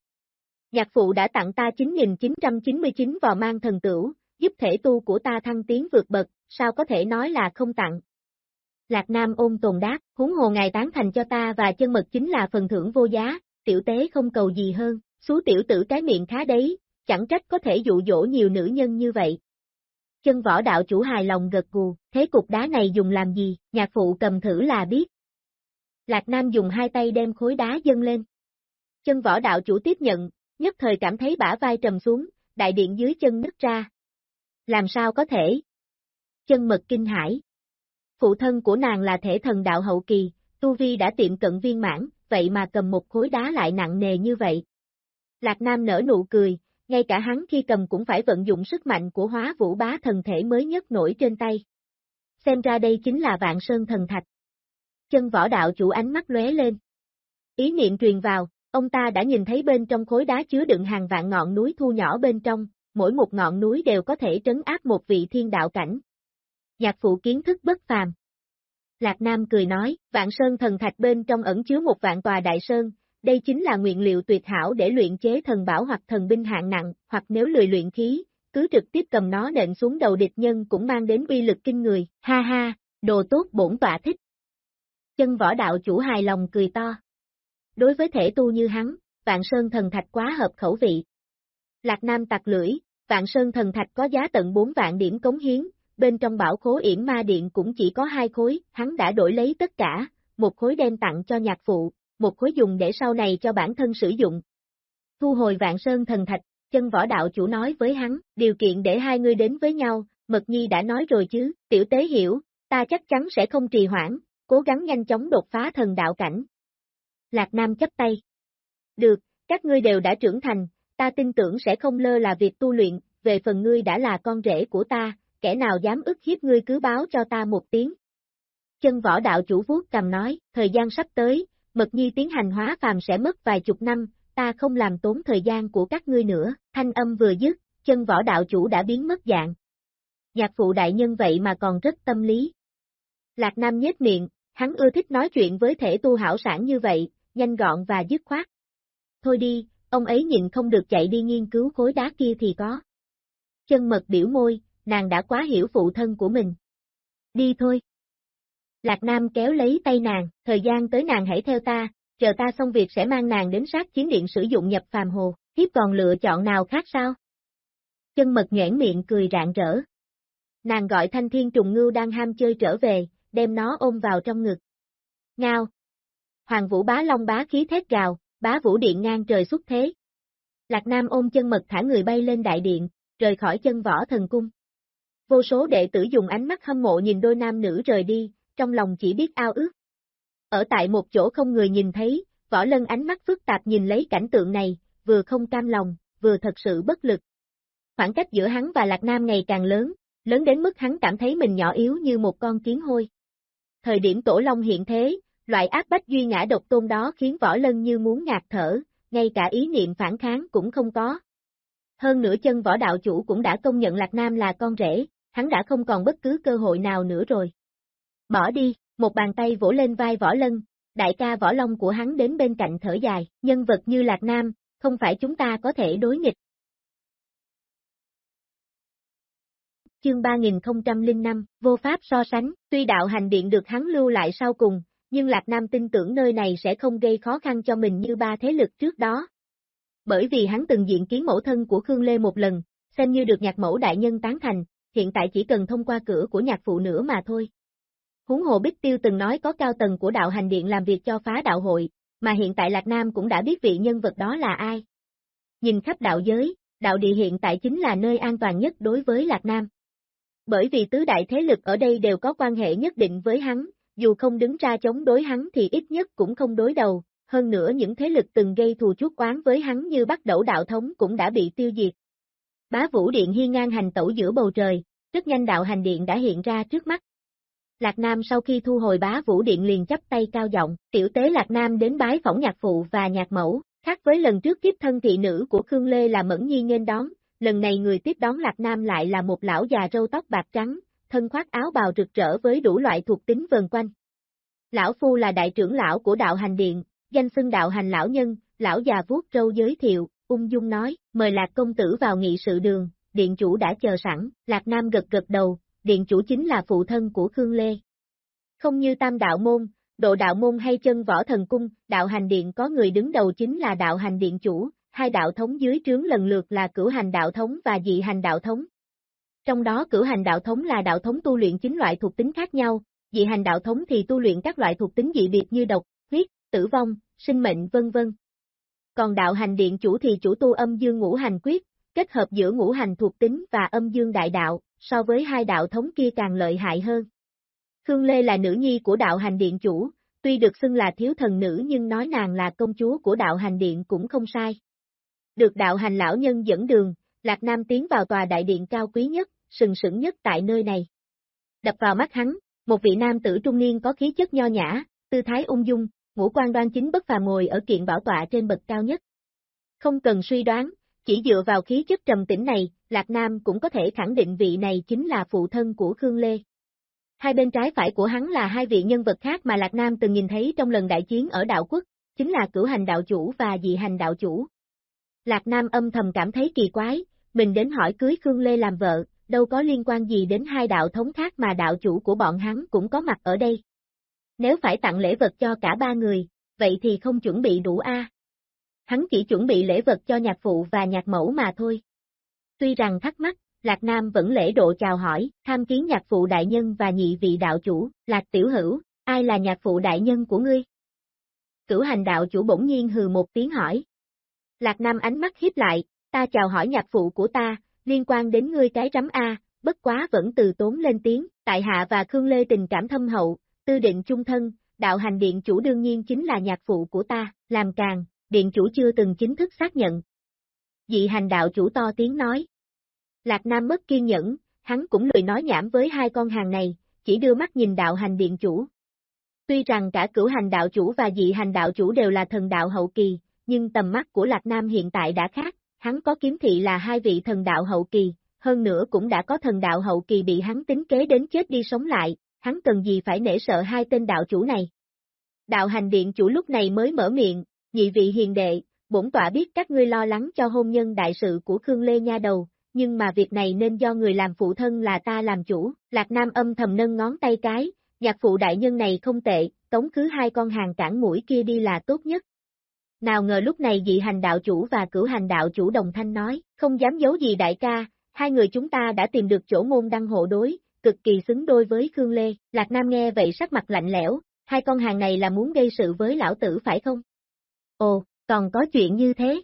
Nhạc phụ đã tặng ta 9.999 vò mang thần tửu, giúp thể tu của ta thăng tiến vượt bậc, sao có thể nói là không tặng. Lạc Nam ôn tồn đáp, huống hồ ngài tán thành cho ta và chân mật chính là phần thưởng vô giá, tiểu tế không cầu gì hơn, xú tiểu tử cái miệng khá đấy, chẳng trách có thể dụ dỗ nhiều nữ nhân như vậy. Chân võ đạo chủ hài lòng gật gù, thế cục đá này dùng làm gì, nhạc phụ cầm thử là biết. Lạc Nam dùng hai tay đem khối đá dâng lên. Chân võ đạo chủ tiếp nhận, nhất thời cảm thấy bả vai trầm xuống, đại điện dưới chân nứt ra. Làm sao có thể? Chân mật kinh hải. Phụ thân của nàng là thể thần đạo hậu kỳ, Tu Vi đã tiệm cận viên mãn, vậy mà cầm một khối đá lại nặng nề như vậy. Lạc Nam nở nụ cười, ngay cả hắn khi cầm cũng phải vận dụng sức mạnh của hóa vũ bá thần thể mới nhất nổi trên tay. Xem ra đây chính là vạn sơn thần thạch. Chân võ đạo chủ ánh mắt lóe lên. Ý niệm truyền vào, ông ta đã nhìn thấy bên trong khối đá chứa đựng hàng vạn ngọn núi thu nhỏ bên trong, mỗi một ngọn núi đều có thể trấn áp một vị thiên đạo cảnh. Nhạc phụ kiến thức bất phàm. Lạc Nam cười nói, vạn sơn thần thạch bên trong ẩn chứa một vạn tòa đại sơn, đây chính là nguyên liệu tuyệt hảo để luyện chế thần bảo hoặc thần binh hạng nặng, hoặc nếu lười luyện khí, cứ trực tiếp cầm nó nện xuống đầu địch nhân cũng mang đến uy lực kinh người, ha ha, đồ tốt bổn tọa thích. Chân võ đạo chủ hài lòng cười to. Đối với thể tu như hắn, vạn sơn thần thạch quá hợp khẩu vị. Lạc Nam tặc lưỡi, vạn sơn thần thạch có giá tận 4 vạn điểm cống hiến, bên trong bảo khố yển ma điện cũng chỉ có hai khối, hắn đã đổi lấy tất cả, một khối đem tặng cho nhạc phụ, một khối dùng để sau này cho bản thân sử dụng. Thu hồi vạn sơn thần thạch, chân võ đạo chủ nói với hắn, điều kiện để hai người đến với nhau, Mật Nhi đã nói rồi chứ, tiểu tế hiểu, ta chắc chắn sẽ không trì hoãn, cố gắng nhanh chóng đột phá thần đạo cảnh. Lạc Nam chấp tay. Được, các ngươi đều đã trưởng thành, ta tin tưởng sẽ không lơ là việc tu luyện, về phần ngươi đã là con rể của ta, kẻ nào dám ức hiếp ngươi cứ báo cho ta một tiếng. Chân võ đạo chủ vuốt cầm nói, thời gian sắp tới, Mật Nhi tiến hành hóa phàm sẽ mất vài chục năm, ta không làm tốn thời gian của các ngươi nữa, thanh âm vừa dứt, chân võ đạo chủ đã biến mất dạng. Nhạc phụ đại nhân vậy mà còn rất tâm lý. Lạc Nam nhếch miệng, hắn ưa thích nói chuyện với thể tu hảo sản như vậy, nhanh gọn và dứt khoát. Thôi đi, ông ấy nhịn không được chạy đi nghiên cứu khối đá kia thì có. Chân mật biểu môi, nàng đã quá hiểu phụ thân của mình. Đi thôi. Lạc Nam kéo lấy tay nàng, thời gian tới nàng hãy theo ta, chờ ta xong việc sẽ mang nàng đến sát chiến điện sử dụng nhập phàm hồ, thiếp còn lựa chọn nào khác sao? Chân mật nhoảng miệng cười rạng rỡ. Nàng gọi thanh thiên trùng ngưu đang ham chơi trở về, đem nó ôm vào trong ngực. Ngao. Hoàng vũ bá long bá khí thét gào, bá vũ điện ngang trời xuất thế. Lạc Nam ôm chân mật thả người bay lên đại điện, rời khỏi chân võ thần cung. Vô số đệ tử dùng ánh mắt hâm mộ nhìn đôi nam nữ rời đi, trong lòng chỉ biết ao ước. Ở tại một chỗ không người nhìn thấy, võ lân ánh mắt phức tạp nhìn lấy cảnh tượng này, vừa không cam lòng, vừa thật sự bất lực. Khoảng cách giữa hắn và Lạc Nam ngày càng lớn, lớn đến mức hắn cảm thấy mình nhỏ yếu như một con kiến hôi. Thời điểm tổ long hiện thế, loại áp bách duy ngã độc tôn đó khiến võ lân như muốn ngạt thở, ngay cả ý niệm phản kháng cũng không có. Hơn nữa chân võ đạo chủ cũng đã công nhận Lạc Nam là con rể, hắn đã không còn bất cứ cơ hội nào nữa rồi. Bỏ đi, một bàn tay vỗ lên vai võ lân, đại ca võ long của hắn đến bên cạnh thở dài, nhân vật như Lạc Nam, không phải chúng ta có thể đối nghịch. Chương 3005, vô pháp so sánh, tuy đạo hành điện được hắn lưu lại sau cùng, nhưng Lạc Nam tin tưởng nơi này sẽ không gây khó khăn cho mình như ba thế lực trước đó. Bởi vì hắn từng diện kiến mẫu thân của Khương Lê một lần, xem như được nhạc mẫu đại nhân tán thành, hiện tại chỉ cần thông qua cửa của nhạc phụ nữa mà thôi. Huống hồ Bích Tiêu từng nói có cao tầng của đạo hành điện làm việc cho phá đạo hội, mà hiện tại Lạc Nam cũng đã biết vị nhân vật đó là ai. Nhìn khắp đạo giới, đạo địa hiện tại chính là nơi an toàn nhất đối với Lạc Nam. Bởi vì tứ đại thế lực ở đây đều có quan hệ nhất định với hắn, dù không đứng ra chống đối hắn thì ít nhất cũng không đối đầu, hơn nữa những thế lực từng gây thù chuốc oán với hắn như bắt đầu đạo thống cũng đã bị tiêu diệt. Bá Vũ Điện hiên ngang hành tẩu giữa bầu trời, rất nhanh đạo hành điện đã hiện ra trước mắt. Lạc Nam sau khi thu hồi bá Vũ Điện liền chắp tay cao giọng, tiểu tế Lạc Nam đến bái phỏng nhạc phụ và nhạc mẫu, khác với lần trước kiếp thân thị nữ của Khương Lê là Mẫn Nhi nghênh đón, lần này người tiếp đón Lạc Nam lại là một lão già râu tóc bạc trắng, thân khoác áo bào rực rỡ với đủ loại thuộc tính vần quanh. Lão Phu là đại trưởng lão của đạo hành điện, danh xưng đạo hành lão nhân, lão già vuốt râu giới thiệu, ung dung nói, mời Lạc công tử vào nghị sự đường, điện chủ đã chờ sẵn, Lạc Nam gật gật đầu, điện chủ chính là phụ thân của Khương Lê. Không như tam đạo môn, độ đạo môn hay chân võ thần cung, đạo hành điện có người đứng đầu chính là đạo hành điện chủ, hai đạo thống dưới trướng lần lượt là cửu hành đạo thống và dị hành đạo thống. Trong đó cửu hành đạo thống là đạo thống tu luyện chính loại thuộc tính khác nhau, dị hành đạo thống thì tu luyện các loại thuộc tính dị biệt như độc, huyết, tử vong, sinh mệnh vân vân. Còn đạo hành điện chủ thì chủ tu âm dương ngũ hành quyết, kết hợp giữa ngũ hành thuộc tính và âm dương đại đạo, so với hai đạo thống kia càng lợi hại hơn. Khương Lê là nữ nhi của đạo hành điện chủ, tuy được xưng là thiếu thần nữ nhưng nói nàng là công chúa của đạo hành điện cũng không sai. Được đạo hành lão nhân dẫn đường, Lạc Nam tiến vào tòa đại điện cao quý nhất, sừng sững nhất tại nơi này. Đập vào mắt hắn, một vị nam tử trung niên có khí chất nho nhã, tư thái ung dung, ngũ quan đoan chính bất phàm ngồi ở kiện bảo tọa trên bậc cao nhất. Không cần suy đoán, chỉ dựa vào khí chất trầm tĩnh này, Lạc Nam cũng có thể khẳng định vị này chính là phụ thân của Khương Lê. Hai bên trái phải của hắn là hai vị nhân vật khác mà Lạc Nam từng nhìn thấy trong lần đại chiến ở đạo quốc, chính là cửu hành đạo chủ và dị hành đạo chủ. Lạc Nam âm thầm cảm thấy kỳ quái, mình đến hỏi cưới Khương Lê làm vợ, đâu có liên quan gì đến hai đạo thống khác mà đạo chủ của bọn hắn cũng có mặt ở đây. Nếu phải tặng lễ vật cho cả ba người, vậy thì không chuẩn bị đủ a. Hắn chỉ chuẩn bị lễ vật cho nhạc phụ và nhạc mẫu mà thôi. Tuy rằng thắc mắc, Lạc Nam vẫn lễ độ chào hỏi, tham kiến nhạc phụ đại nhân và nhị vị đạo chủ, Lạc Tiểu Hữu, ai là nhạc phụ đại nhân của ngươi? Cửu hành đạo chủ bỗng nhiên hừ một tiếng hỏi. Lạc Nam ánh mắt hiếp lại, ta chào hỏi nhạc phụ của ta, liên quan đến ngươi cái rắm A, bất quá vẫn từ tốn lên tiếng, tại hạ và Khương Lê tình cảm thâm hậu, tư định chung thân, đạo hành điện chủ đương nhiên chính là nhạc phụ của ta, làm càng, điện chủ chưa từng chính thức xác nhận. Dị hành đạo chủ to tiếng nói. Lạc Nam mất kiên nhẫn, hắn cũng lười nói nhảm với hai con hàng này, chỉ đưa mắt nhìn đạo hành điện chủ. Tuy rằng cả cửu hành đạo chủ và dị hành đạo chủ đều là thần đạo hậu kỳ, nhưng tầm mắt của Lạc Nam hiện tại đã khác, hắn có kiếm thị là hai vị thần đạo hậu kỳ, hơn nữa cũng đã có thần đạo hậu kỳ bị hắn tính kế đến chết đi sống lại, hắn cần gì phải nể sợ hai tên đạo chủ này. Đạo hành điện chủ lúc này mới mở miệng, nhị vị hiền đệ, bổn tọa biết các ngươi lo lắng cho hôn nhân đại sự của Khương Lê Nha đầu, nhưng mà việc này nên do người làm phụ thân là ta làm chủ, Lạc Nam âm thầm nâng ngón tay cái, nhạc phụ đại nhân này không tệ, tống cứ hai con hàng cản mũi kia đi là tốt nhất. Nào ngờ lúc này dị hành đạo chủ và cửu hành đạo chủ đồng thanh nói, không dám giấu gì đại ca, hai người chúng ta đã tìm được chỗ môn đăng hộ đối, cực kỳ xứng đôi với Khương Lê. Lạc Nam nghe vậy sắc mặt lạnh lẽo, hai con hàng này là muốn gây sự với lão tử phải không? Ồ, còn có chuyện như thế.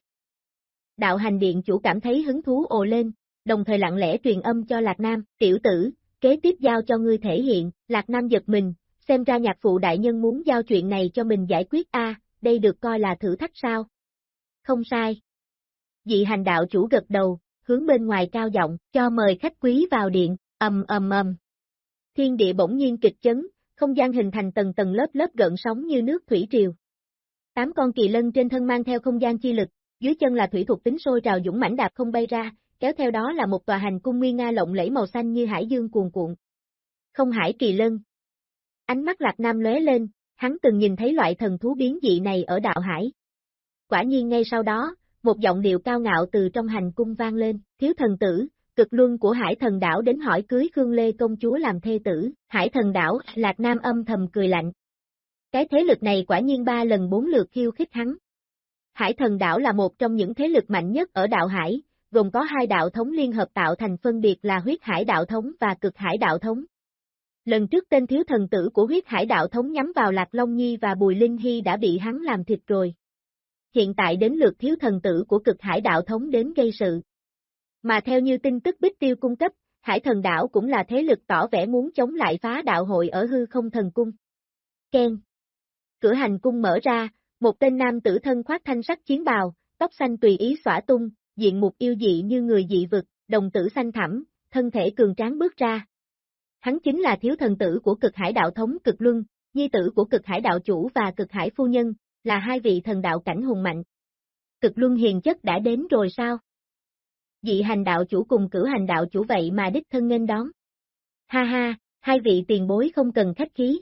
Đạo hành điện chủ cảm thấy hứng thú ồ lên, đồng thời lặng lẽ truyền âm cho Lạc Nam, tiểu tử, kế tiếp giao cho ngươi thể hiện, Lạc Nam giật mình, xem ra nhạc phụ đại nhân muốn giao chuyện này cho mình giải quyết a, đây được coi là thử thách sao? Không sai. Dị hành đạo chủ gật đầu, hướng bên ngoài cao giọng, cho mời khách quý vào điện, ầm ầm ầm. Thiên địa bỗng nhiên kịch chấn, không gian hình thành tầng tầng lớp lớp gợn sóng như nước thủy triều. Tám con kỳ lân trên thân mang theo không gian chi lực, dưới chân là thủy thuộc tính sôi trào dũng mãnh đạp không bay ra, kéo theo đó là một tòa hành cung nguyên nga lộng lẫy màu xanh như hải dương cuồn cuộn. Không hải kỳ lân. Ánh mắt Lạc Nam lóe lên, hắn từng nhìn thấy loại thần thú biến dị này ở đạo hải. Quả nhiên ngay sau đó, một giọng điệu cao ngạo từ trong hành cung vang lên, thiếu thần tử, cực luân của hải thần đảo đến hỏi cưới Khương Lê công chúa làm thê tử, hải thần đảo, Lạc Nam âm thầm cười lạnh. Cái thế lực này quả nhiên ba lần bốn lượt khiêu khích hắn. Hải thần đảo là một trong những thế lực mạnh nhất ở đạo hải, gồm có hai đạo thống liên hợp tạo thành phân biệt là huyết hải đạo thống và cực hải đạo thống. Lần trước tên thiếu thần tử của huyết hải đạo thống nhắm vào Lạc Long Nhi và Bùi Linh Hy đã bị hắn làm thịt rồi. Hiện tại đến lượt thiếu thần tử của cực hải đạo thống đến gây sự. Mà theo như tin tức Bích Tiêu cung cấp, hải thần đảo cũng là thế lực tỏ vẻ muốn chống lại phá đạo hội ở hư không thần cung. Ken. Cửa hành cung mở ra, một tên nam tử thân khoác thanh sắc chiến bào, tóc xanh tùy ý xõa tung, diện mục yêu dị như người dị vực, đồng tử xanh thẳm, thân thể cường tráng bước ra. Hắn chính là thiếu thần tử của cực hải đạo thống cực luân, nhi tử của cực hải đạo chủ và cực hải phu nhân, là hai vị thần đạo cảnh hùng mạnh. Cực luân hiền chất đã đến rồi sao? Dị hành đạo chủ cùng cử hành đạo chủ vậy mà đích thân nghênh đón. Ha ha, hai vị tiền bối không cần khách khí.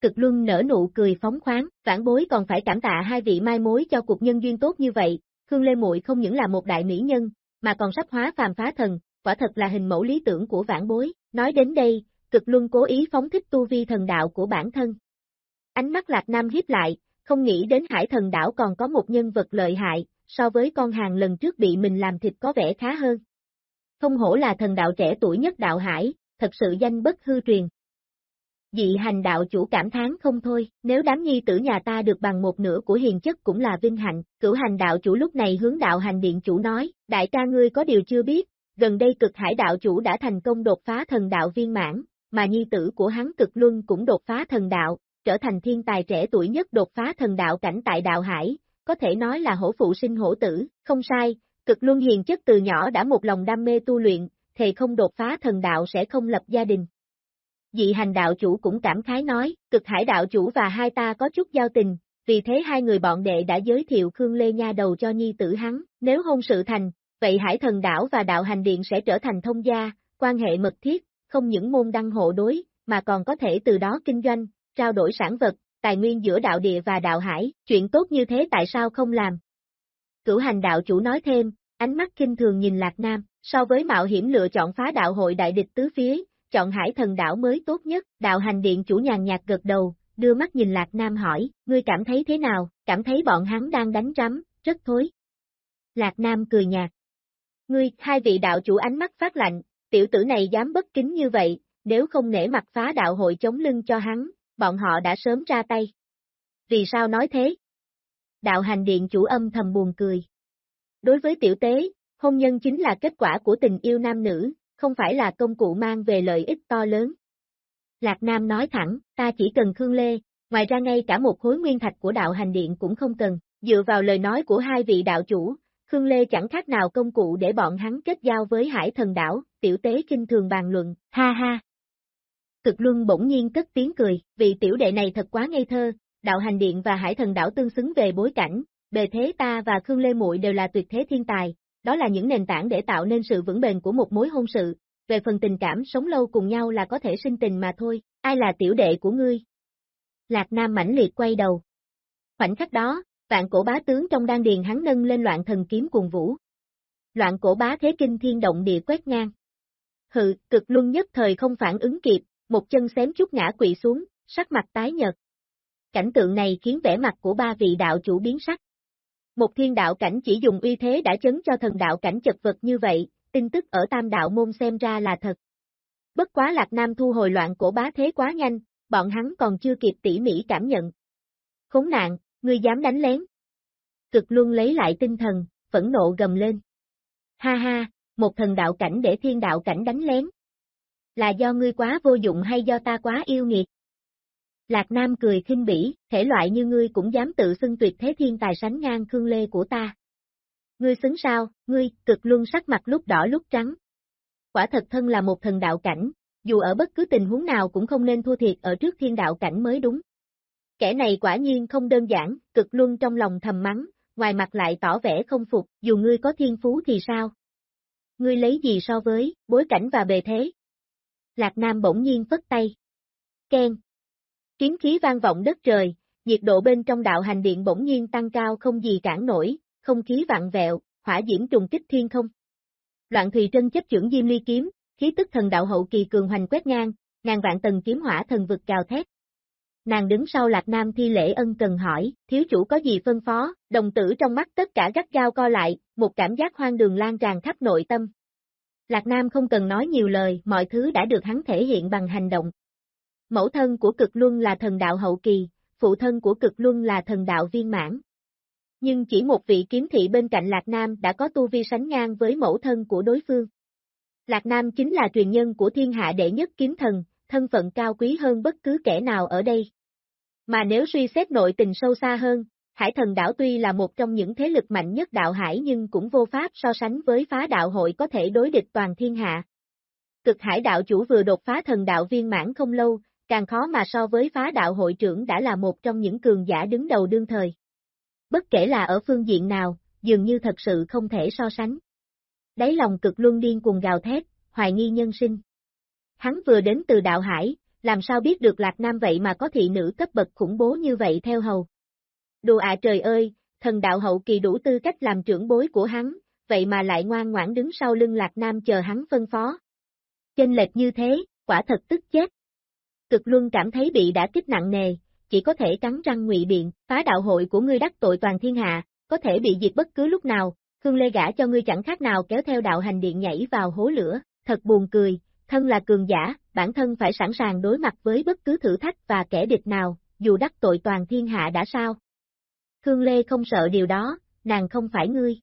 Cực luân nở nụ cười phóng khoáng, vãn bối còn phải cảm tạ hai vị mai mối cho cuộc nhân duyên tốt như vậy, Khương Lê Muội không những là một đại mỹ nhân, mà còn sắp hóa phàm phá thần, quả thật là hình mẫu lý tưởng của vãn bối. Nói đến đây, cực luân cố ý phóng thích tu vi thần đạo của bản thân. Ánh mắt Lạc Nam hiếp lại, không nghĩ đến hải thần đảo còn có một nhân vật lợi hại, so với con hàng lần trước bị mình làm thịt có vẻ khá hơn. Không hổ là thần đạo trẻ tuổi nhất đạo hải, thật sự danh bất hư truyền. Dị hành đạo chủ cảm thán không thôi, nếu đám nhi tử nhà ta được bằng một nửa của hiền chất cũng là vinh hạnh, cửu hành đạo chủ lúc này hướng đạo hành điện chủ nói, đại ca ngươi có điều chưa biết, gần đây cực hải đạo chủ đã thành công đột phá thần đạo viên mãn, mà nhi tử của hắn cực luân cũng đột phá thần đạo, trở thành thiên tài trẻ tuổi nhất đột phá thần đạo cảnh tại đạo hải, có thể nói là hổ phụ sinh hổ tử, không sai, cực luân hiền chất từ nhỏ đã một lòng đam mê tu luyện, thề không đột phá thần đạo sẽ không lập gia đình. Dị hành đạo chủ cũng cảm khái nói, cực hải đạo chủ và hai ta có chút giao tình, vì thế hai người bọn đệ đã giới thiệu Khương Lê Nha đầu cho nhi tử hắn, nếu hôn sự thành, vậy hải thần đảo và đạo hành điện sẽ trở thành thông gia, quan hệ mật thiết, không những môn đăng hộ đối, mà còn có thể từ đó kinh doanh, trao đổi sản vật, tài nguyên giữa đạo địa và đạo hải, chuyện tốt như thế tại sao không làm? Cửu hành đạo chủ nói thêm, ánh mắt kinh thường nhìn Lạc Nam, so với mạo hiểm lựa chọn phá đạo hội đại địch tứ phía, chọn hải thần đảo mới tốt nhất, đạo hành điện chủ nhàn nhạt gật đầu, đưa mắt nhìn Lạc Nam hỏi, ngươi cảm thấy thế nào, cảm thấy bọn hắn đang đánh rắm, rất thối. Lạc Nam cười nhạt. Ngươi, hai vị đạo chủ ánh mắt phát lạnh, tiểu tử này dám bất kính như vậy, nếu không nể mặt phá đạo hội chống lưng cho hắn, bọn họ đã sớm ra tay. Vì sao nói thế? Đạo hành điện chủ âm thầm buồn cười. Đối với tiểu tế, hôn nhân chính là kết quả của tình yêu nam nữ, không phải là công cụ mang về lợi ích to lớn. Lạc Nam nói thẳng, ta chỉ cần Khương Lê, ngoài ra ngay cả một khối nguyên thạch của đạo hành điện cũng không cần, dựa vào lời nói của hai vị đạo chủ, Khương Lê chẳng khác nào công cụ để bọn hắn kết giao với hải thần đảo, tiểu tế kinh thường bàn luận, ha ha. Cực Luân bỗng nhiên cất tiếng cười, vị tiểu đệ này thật quá ngây thơ, đạo hành điện và hải thần đảo tương xứng về bối cảnh, bề thế ta và Khương Lê Muội đều là tuyệt thế thiên tài, đó là những nền tảng để tạo nên sự vững bền của một mối hôn sự, về phần tình cảm sống lâu cùng nhau là có thể sinh tình mà thôi, ai là tiểu đệ của ngươi? Lạc Nam mãnh liệt quay đầu. Khoảnh khắc đó, vạn cổ bá tướng trong đan điền hắn nâng lên loạn thần kiếm cùng vũ. Loạn cổ bá thế kinh thiên động địa quét ngang. Hự, cực luân nhất thời không phản ứng kịp, một chân xém chút ngã quỵ xuống, sắc mặt tái nhợt. Cảnh tượng này khiến vẻ mặt của ba vị đạo chủ biến sắc. Một thiên đạo cảnh chỉ dùng uy thế đã chấn cho thần đạo cảnh chật vật như vậy, tin tức ở tam đạo môn xem ra là thật. Bất quá Lạc Nam thu hồi loạn cổ bá thế quá nhanh, bọn hắn còn chưa kịp tỉ mỉ cảm nhận. Khốn nạn, ngươi dám đánh lén. Cực luân lấy lại tinh thần, phẫn nộ gầm lên. Ha ha, một thần đạo cảnh để thiên đạo cảnh đánh lén. Là do ngươi quá vô dụng hay do ta quá yêu nghiệt? Lạc Nam cười khinh bỉ, thể loại như ngươi cũng dám tự xưng tuyệt thế thiên tài sánh ngang Khương Lê của ta. Ngươi xứng sao, ngươi, cực luân sắc mặt lúc đỏ lúc trắng. Quả thật thân là một thần đạo cảnh, dù ở bất cứ tình huống nào cũng không nên thua thiệt ở trước thiên đạo cảnh mới đúng. Kẻ này quả nhiên không đơn giản, cực luân trong lòng thầm mắng, ngoài mặt lại tỏ vẻ không phục, dù ngươi có thiên phú thì sao? Ngươi lấy gì so với, bối cảnh và bề thế? Lạc Nam bỗng nhiên phất tay. Ken. Kiếm khí vang vọng đất trời, nhiệt độ bên trong đạo hành điện bỗng nhiên tăng cao không gì cản nổi, không khí vặn vẹo, hỏa diễm trùng kích thiên không. Loạn Thùy Trân chấp trưởng Diêm Ly kiếm, khí tức thần đạo hậu kỳ cường hoành quét ngang, ngàn vạn tầng kiếm hỏa thần vực cào thét. Nàng đứng sau Lạc Nam thi lễ ân cần hỏi, thiếu chủ có gì phân phó, đồng tử trong mắt tất cả gắt gao co lại, một cảm giác hoang đường lan tràn khắp nội tâm. Lạc Nam không cần nói nhiều lời, mọi thứ đã được hắn thể hiện bằng hành động. Mẫu thân của cực luân là thần đạo hậu kỳ, phụ thân của cực luân là thần đạo viên mãn. Nhưng chỉ một vị kiếm thị bên cạnh Lạc Nam đã có tu vi sánh ngang với mẫu thân của đối phương. Lạc Nam chính là truyền nhân của thiên hạ đệ nhất kiếm thần, thân phận cao quý hơn bất cứ kẻ nào ở đây. Mà nếu suy xét nội tình sâu xa hơn, Hải thần đảo tuy là một trong những thế lực mạnh nhất đạo hải nhưng cũng vô pháp so sánh với phá đạo hội có thể đối địch toàn thiên hạ. Cực hải đạo chủ vừa đột phá thần đạo viên mãn không lâu, càng khó mà so với phá đạo hội trưởng đã là một trong những cường giả đứng đầu đương thời. Bất kể là ở phương diện nào, dường như thật sự không thể so sánh. Đáy lòng cực luân điên cuồng gào thét, hoài nghi nhân sinh. Hắn vừa đến từ đạo hải, làm sao biết được Lạc Nam vậy mà có thị nữ cấp bậc khủng bố như vậy theo hầu. Đồ ạ trời ơi, thần đạo hậu kỳ đủ tư cách làm trưởng bối của hắn, vậy mà lại ngoan ngoãn đứng sau lưng Lạc Nam chờ hắn phân phó. Chênh lệch như thế, quả thật tức chết. Cực Luân cảm thấy bị đã kích nặng nề, chỉ có thể cắn răng ngụy biện, phá đạo hội của ngươi đắc tội toàn thiên hạ, có thể bị diệt bất cứ lúc nào, Khương Lê gã cho ngươi chẳng khác nào kéo theo đạo hành điện nhảy vào hố lửa, thật buồn cười, thân là cường giả, bản thân phải sẵn sàng đối mặt với bất cứ thử thách và kẻ địch nào, dù đắc tội toàn thiên hạ đã sao. Khương Lê không sợ điều đó, nàng không phải ngươi.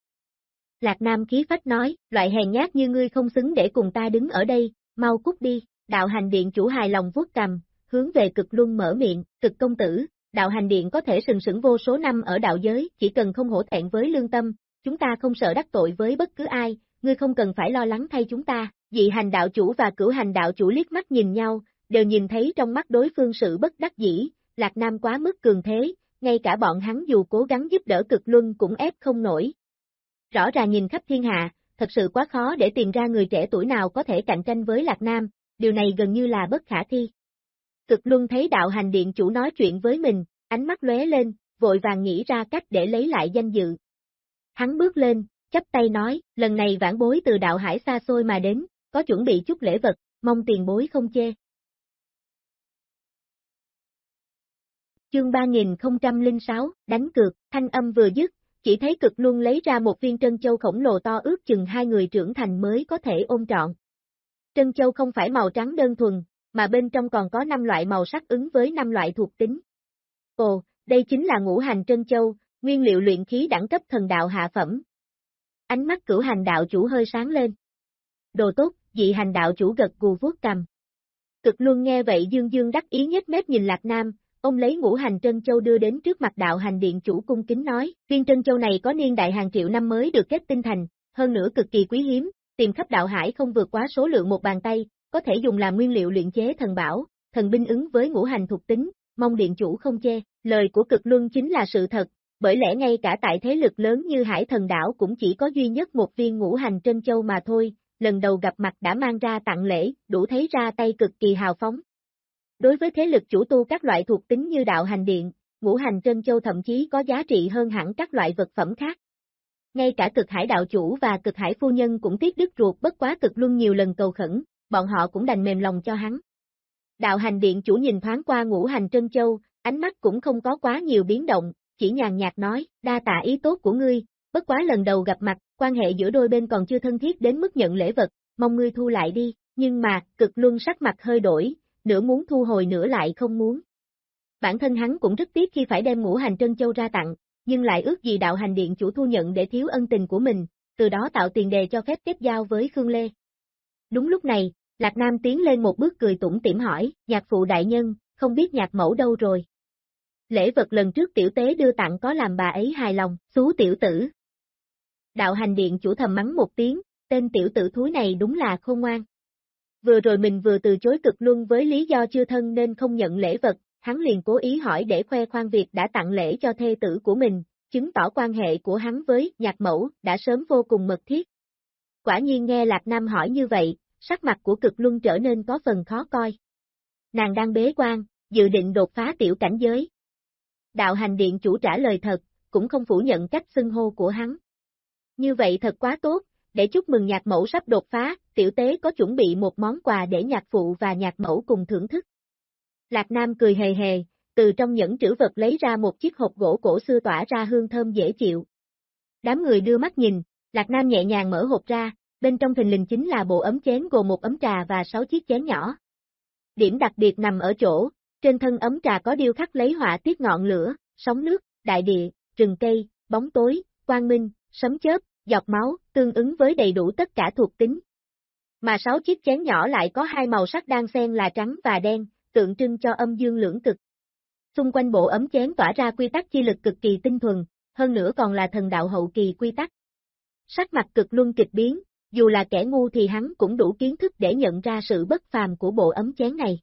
Lạc Nam khí phách nói, loại hèn nhát như ngươi không xứng để cùng ta đứng ở đây, mau cút đi, đạo hành điện chủ hài lòng vuốt cầm, hướng về cực luân mở miệng, cực công tử, đạo hành điện có thể sừng sững vô số năm ở đạo giới, chỉ cần không hổ thẹn với lương tâm, chúng ta không sợ đắc tội với bất cứ ai, ngươi không cần phải lo lắng thay chúng ta, dị hành đạo chủ và cửu hành đạo chủ liếc mắt nhìn nhau, đều nhìn thấy trong mắt đối phương sự bất đắc dĩ, Lạc Nam quá mức cường thế, ngay cả bọn hắn dù cố gắng giúp đỡ cực luân cũng ép không nổi. Rõ ràng nhìn khắp thiên hạ, thật sự quá khó để tìm ra người trẻ tuổi nào có thể cạnh tranh với Lạc Nam, điều này gần như là bất khả thi. Cực luân thấy đạo hành điện chủ nói chuyện với mình, ánh mắt lóe lên, vội vàng nghĩ ra cách để lấy lại danh dự. Hắn bước lên, chắp tay nói, lần này vãn bối từ đạo hải xa xôi mà đến, có chuẩn bị chút lễ vật, mong tiền bối không chê. Chương 3006, đánh cược, thanh âm vừa dứt, chỉ thấy cực luôn lấy ra một viên trân châu khổng lồ to ước chừng hai người trưởng thành mới có thể ôm trọn. Trân châu không phải màu trắng đơn thuần, mà bên trong còn có 5 loại màu sắc ứng với 5 loại thuộc tính. Ồ, đây chính là ngũ hành trân châu, nguyên liệu luyện khí đẳng cấp thần đạo hạ phẩm. Ánh mắt cửu hành đạo chủ hơi sáng lên. Đồ tốt, dị hành đạo chủ gật gù vuốt cầm. Cực luôn nghe vậy dương dương đắc ý nhất mép nhìn Lạc Nam, ông lấy ngũ hành trân châu đưa đến trước mặt đạo hành điện chủ cung kính nói, viên trân châu này có niên đại hàng triệu năm mới được kết tinh thành, hơn nữa cực kỳ quý hiếm, tìm khắp đạo hải không vượt quá số lượng một bàn tay, có thể dùng làm nguyên liệu luyện chế thần bảo, thần binh ứng với ngũ hành thuộc tính, mong điện chủ không chê, lời của cực luân chính là sự thật, bởi lẽ ngay cả tại thế lực lớn như hải thần đảo cũng chỉ có duy nhất một viên ngũ hành trân châu mà thôi, lần đầu gặp mặt đã mang ra tặng lễ, đủ thấy ra tay cực kỳ hào phóng. Đối với thế lực chủ tu các loại thuộc tính như đạo hành điện, ngũ hành trân châu thậm chí có giá trị hơn hẳn các loại vật phẩm khác. Ngay cả cực hải đạo chủ và cực hải phu nhân cũng tiếc đứt ruột bất quá cực luôn nhiều lần cầu khẩn, bọn họ cũng đành mềm lòng cho hắn. Đạo hành điện chủ nhìn thoáng qua ngũ hành trân châu, ánh mắt cũng không có quá nhiều biến động, chỉ nhàn nhạt nói, đa tạ ý tốt của ngươi, bất quá lần đầu gặp mặt, quan hệ giữa đôi bên còn chưa thân thiết đến mức nhận lễ vật, mong ngươi thu lại đi, nhưng mà, cực luân sắc mặt hơi đổi, nửa muốn thu hồi nửa lại không muốn. Bản thân hắn cũng rất tiếc khi phải đem ngũ hành trân châu ra tặng, nhưng lại ước gì đạo hành điện chủ thu nhận để thiếu ân tình của mình, từ đó tạo tiền đề cho phép kết giao với Khương Lê. Đúng lúc này, Lạc Nam tiến lên một bước cười tủm tỉm hỏi, nhạc phụ đại nhân, không biết nhạc mẫu đâu rồi. Lễ vật lần trước tiểu tế đưa tặng có làm bà ấy hài lòng, xú tiểu tử. Đạo hành điện chủ thầm mắng một tiếng, tên tiểu tử thúi này đúng là khôn ngoan. Vừa rồi mình vừa từ chối cực luân với lý do chưa thân nên không nhận lễ vật, hắn liền cố ý hỏi để khoe khoang việc đã tặng lễ cho thê tử của mình, chứng tỏ quan hệ của hắn với nhạc mẫu đã sớm vô cùng mật thiết. Quả nhiên nghe Lạc Nam hỏi như vậy, sắc mặt của cực luân trở nên có phần khó coi. Nàng đang bế quan, dự định đột phá tiểu cảnh giới. Đạo hành điện chủ trả lời thật, cũng không phủ nhận cách xưng hô của hắn. Như vậy thật quá tốt, để chúc mừng nhạc mẫu sắp đột phá, tiểu tế có chuẩn bị một món quà để nhạc phụ và nhạc mẫu cùng thưởng thức. Lạc Nam cười hề hề, từ trong những trữ vật lấy ra một chiếc hộp gỗ cổ xưa tỏa ra hương thơm dễ chịu. Đám người đưa mắt nhìn, Lạc Nam nhẹ nhàng mở hộp ra, bên trong thình lình chính là bộ ấm chén gồm một ấm trà và sáu chiếc chén nhỏ. Điểm đặc biệt nằm ở chỗ, trên thân ấm trà có điêu khắc lấy họa tiết ngọn lửa, sóng nước, đại địa, rừng cây, bóng tối, quang minh, sấm chớp, giọt máu, tương ứng với đầy đủ tất cả thuộc tính. Mà sáu chiếc chén nhỏ lại có hai màu sắc đan xen là trắng và đen, tượng trưng cho âm dương lưỡng cực. Xung quanh bộ ấm chén tỏa ra quy tắc chi lực cực kỳ tinh thuần, hơn nữa còn là thần đạo hậu kỳ quy tắc. Sắc mặt cực luân kịch biến, dù là kẻ ngu thì hắn cũng đủ kiến thức để nhận ra sự bất phàm của bộ ấm chén này.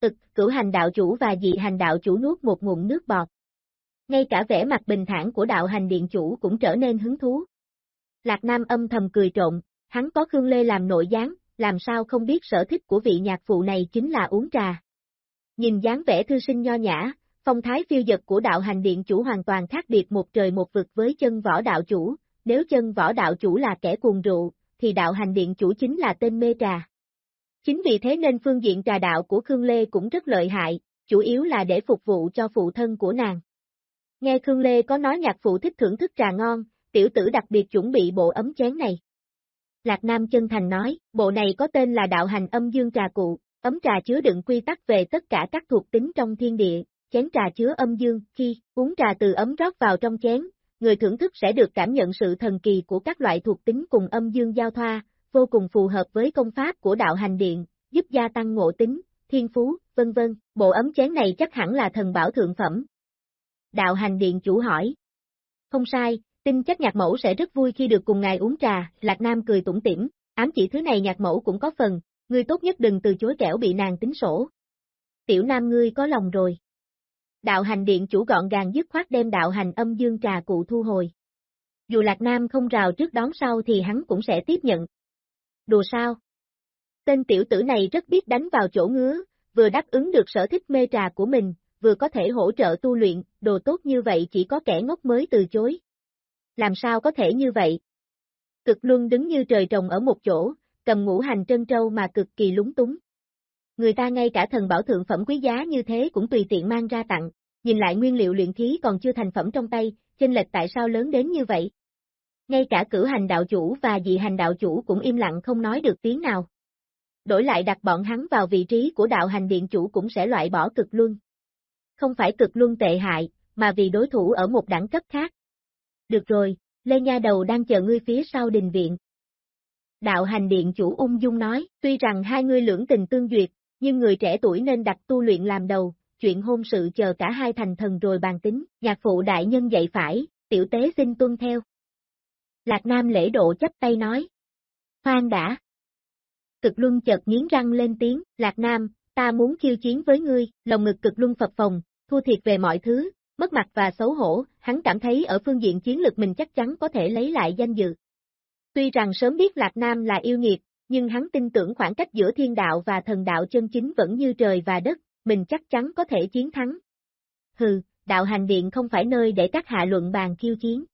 Ực, cửu hành đạo chủ và dị hành đạo chủ nuốt một ngụm nước bọt. Ngay cả vẻ mặt bình thản của đạo hành điện chủ cũng trở nên hứng thú. Lạc Nam âm thầm cười trộn, hắn có Khương Lê làm nội gián, làm sao không biết sở thích của vị nhạc phụ này chính là uống trà. Nhìn dáng vẻ thư sinh nho nhã, phong thái phiêu dật của đạo hành điện chủ hoàn toàn khác biệt một trời một vực với chân võ đạo chủ, nếu chân võ đạo chủ là kẻ cuồng rượu, thì đạo hành điện chủ chính là tên mê trà. Chính vì thế nên phương diện trà đạo của Khương Lê cũng rất lợi hại, chủ yếu là để phục vụ cho phụ thân của nàng. Nghe Khương Lê có nói nhạc phụ thích thưởng thức trà ngon, tiểu tử đặc biệt chuẩn bị bộ ấm chén này. Lạc Nam chân thành nói, bộ này có tên là đạo hành âm dương trà cụ, ấm trà chứa đựng quy tắc về tất cả các thuộc tính trong thiên địa, chén trà chứa âm dương, khi uống trà từ ấm rót vào trong chén, người thưởng thức sẽ được cảm nhận sự thần kỳ của các loại thuộc tính cùng âm dương giao thoa, vô cùng phù hợp với công pháp của đạo hành điện, giúp gia tăng ngộ tính, thiên phú, vân vân, bộ ấm chén này chắc hẳn là thần bảo thượng phẩm. Đạo hành điện chủ hỏi. Không sai, tin chắc nhạc mẫu sẽ rất vui khi được cùng ngài uống trà, Lạc Nam cười tủm tỉm, ám chỉ thứ này nhạc mẫu cũng có phần, ngươi tốt nhất đừng từ chối kẻo bị nàng tính sổ. Tiểu Nam ngươi có lòng rồi. Đạo hành điện chủ gọn gàng dứt khoát đem đạo hành âm dương trà cụ thu hồi. Dù Lạc Nam không rào trước đón sau thì hắn cũng sẽ tiếp nhận. Đùa sao? Tên tiểu tử này rất biết đánh vào chỗ ngứa, vừa đáp ứng được sở thích mê trà của mình, vừa có thể hỗ trợ tu luyện, đồ tốt như vậy chỉ có kẻ ngốc mới từ chối. Làm sao có thể như vậy? Cực luân đứng như trời trồng ở một chỗ, cầm ngũ hành trân trâu mà cực kỳ lúng túng. Người ta ngay cả thần bảo thượng phẩm quý giá như thế cũng tùy tiện mang ra tặng, nhìn lại nguyên liệu luyện khí còn chưa thành phẩm trong tay, chênh lệch tại sao lớn đến như vậy? Ngay cả cử hành đạo chủ và dị hành đạo chủ cũng im lặng không nói được tiếng nào. Đổi lại đặt bọn hắn vào vị trí của đạo hành điện chủ cũng sẽ loại bỏ cực luân. Không phải cực luân tệ hại, mà vì đối thủ ở một đẳng cấp khác. Được rồi, Lê Nha Đầu đang chờ ngươi phía sau đình viện. Đạo hành điện chủ ung dung nói, tuy rằng hai ngươi lưỡng tình tương duyệt, nhưng người trẻ tuổi nên đặt tu luyện làm đầu, chuyện hôn sự chờ cả hai thành thần rồi bàn tính, nhạc phụ đại nhân dạy phải, tiểu tế xin tuân theo. Lạc Nam lễ độ chấp tay nói. Khoan đã. Cực luân chợt nghiến răng lên tiếng, Lạc Nam, ta muốn khiêu chiến với ngươi, lòng ngực cực luân phập phòng, thua thiệt về mọi thứ, mất mặt và xấu hổ, hắn cảm thấy ở phương diện chiến lực mình chắc chắn có thể lấy lại danh dự. Tuy rằng sớm biết Lạc Nam là yêu nghiệt, nhưng hắn tin tưởng khoảng cách giữa thiên đạo và thần đạo chân chính vẫn như trời và đất, mình chắc chắn có thể chiến thắng. Hừ, đạo hành điện không phải nơi để các hạ luận bàn khiêu chiến.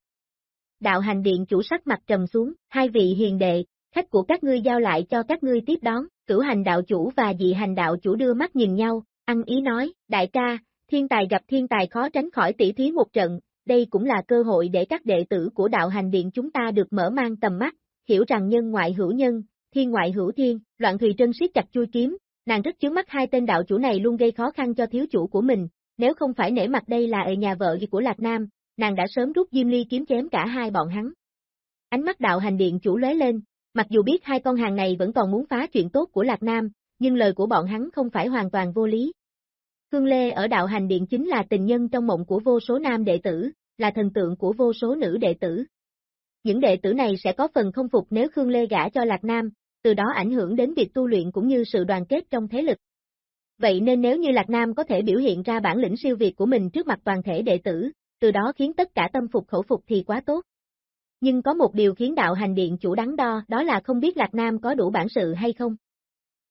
Đạo hành điện chủ sắc mặt trầm xuống, hai vị hiền đệ, khách của các ngươi giao lại cho các ngươi tiếp đón, cửu hành đạo chủ và dị hành đạo chủ đưa mắt nhìn nhau, ăn ý nói, đại ca, thiên tài gặp thiên tài khó tránh khỏi tỷ thí một trận, đây cũng là cơ hội để các đệ tử của đạo hành điện chúng ta được mở mang tầm mắt, hiểu rằng nhân ngoại hữu nhân, thiên ngoại hữu thiên, loạn Thùy Trân siết chặt chui kiếm, nàng rất chướng mắt hai tên đạo chủ này luôn gây khó khăn cho thiếu chủ của mình, nếu không phải nể mặt đây là ở nhà vợ của Lạc Nam, nàng đã sớm rút Diêm Ly kiếm chém cả hai bọn hắn. Ánh mắt đạo hành điện chủ lóe lên, mặc dù biết hai con hàng này vẫn còn muốn phá chuyện tốt của Lạc Nam, nhưng lời của bọn hắn không phải hoàn toàn vô lý. Khương Lê ở đạo hành điện chính là tình nhân trong mộng của vô số nam đệ tử, là thần tượng của vô số nữ đệ tử. Những đệ tử này sẽ có phần không phục nếu Khương Lê gả cho Lạc Nam, từ đó ảnh hưởng đến việc tu luyện cũng như sự đoàn kết trong thế lực. Vậy nên nếu như Lạc Nam có thể biểu hiện ra bản lĩnh siêu việt của mình trước mặt toàn thể đệ tử, từ đó khiến tất cả tâm phục khẩu phục thì quá tốt. Nhưng có một điều khiến đạo hành điện chủ đắn đo đó là không biết Lạc Nam có đủ bản sự hay không.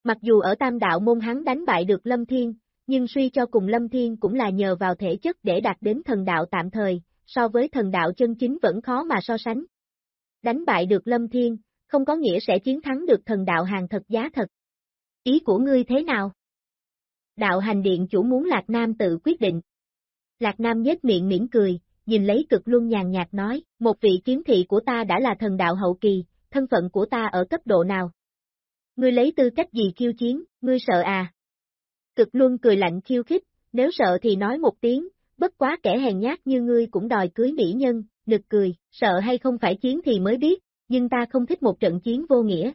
Mặc dù ở tam đạo môn hắn đánh bại được Lâm Thiên, nhưng suy cho cùng Lâm Thiên cũng là nhờ vào thể chất để đạt đến thần đạo tạm thời, so với thần đạo chân chính vẫn khó mà so sánh. Đánh bại được Lâm Thiên, không có nghĩa sẽ chiến thắng được thần đạo hàng thật giá thật. Ý của ngươi thế nào? Đạo hành điện chủ muốn Lạc Nam tự quyết định. Lạc Nam nhếch miệng mỉm cười, nhìn lấy cực luân nhàn nhạt nói, một vị kiếm thị của ta đã là thần đạo hậu kỳ, thân phận của ta ở cấp độ nào? Ngươi lấy tư cách gì khiêu chiến, ngươi sợ à? Cực luân cười lạnh khiêu khích, nếu sợ thì nói một tiếng, bất quá kẻ hèn nhát như ngươi cũng đòi cưới mỹ nhân, nực cười, sợ hay không phải chiến thì mới biết, nhưng ta không thích một trận chiến vô nghĩa.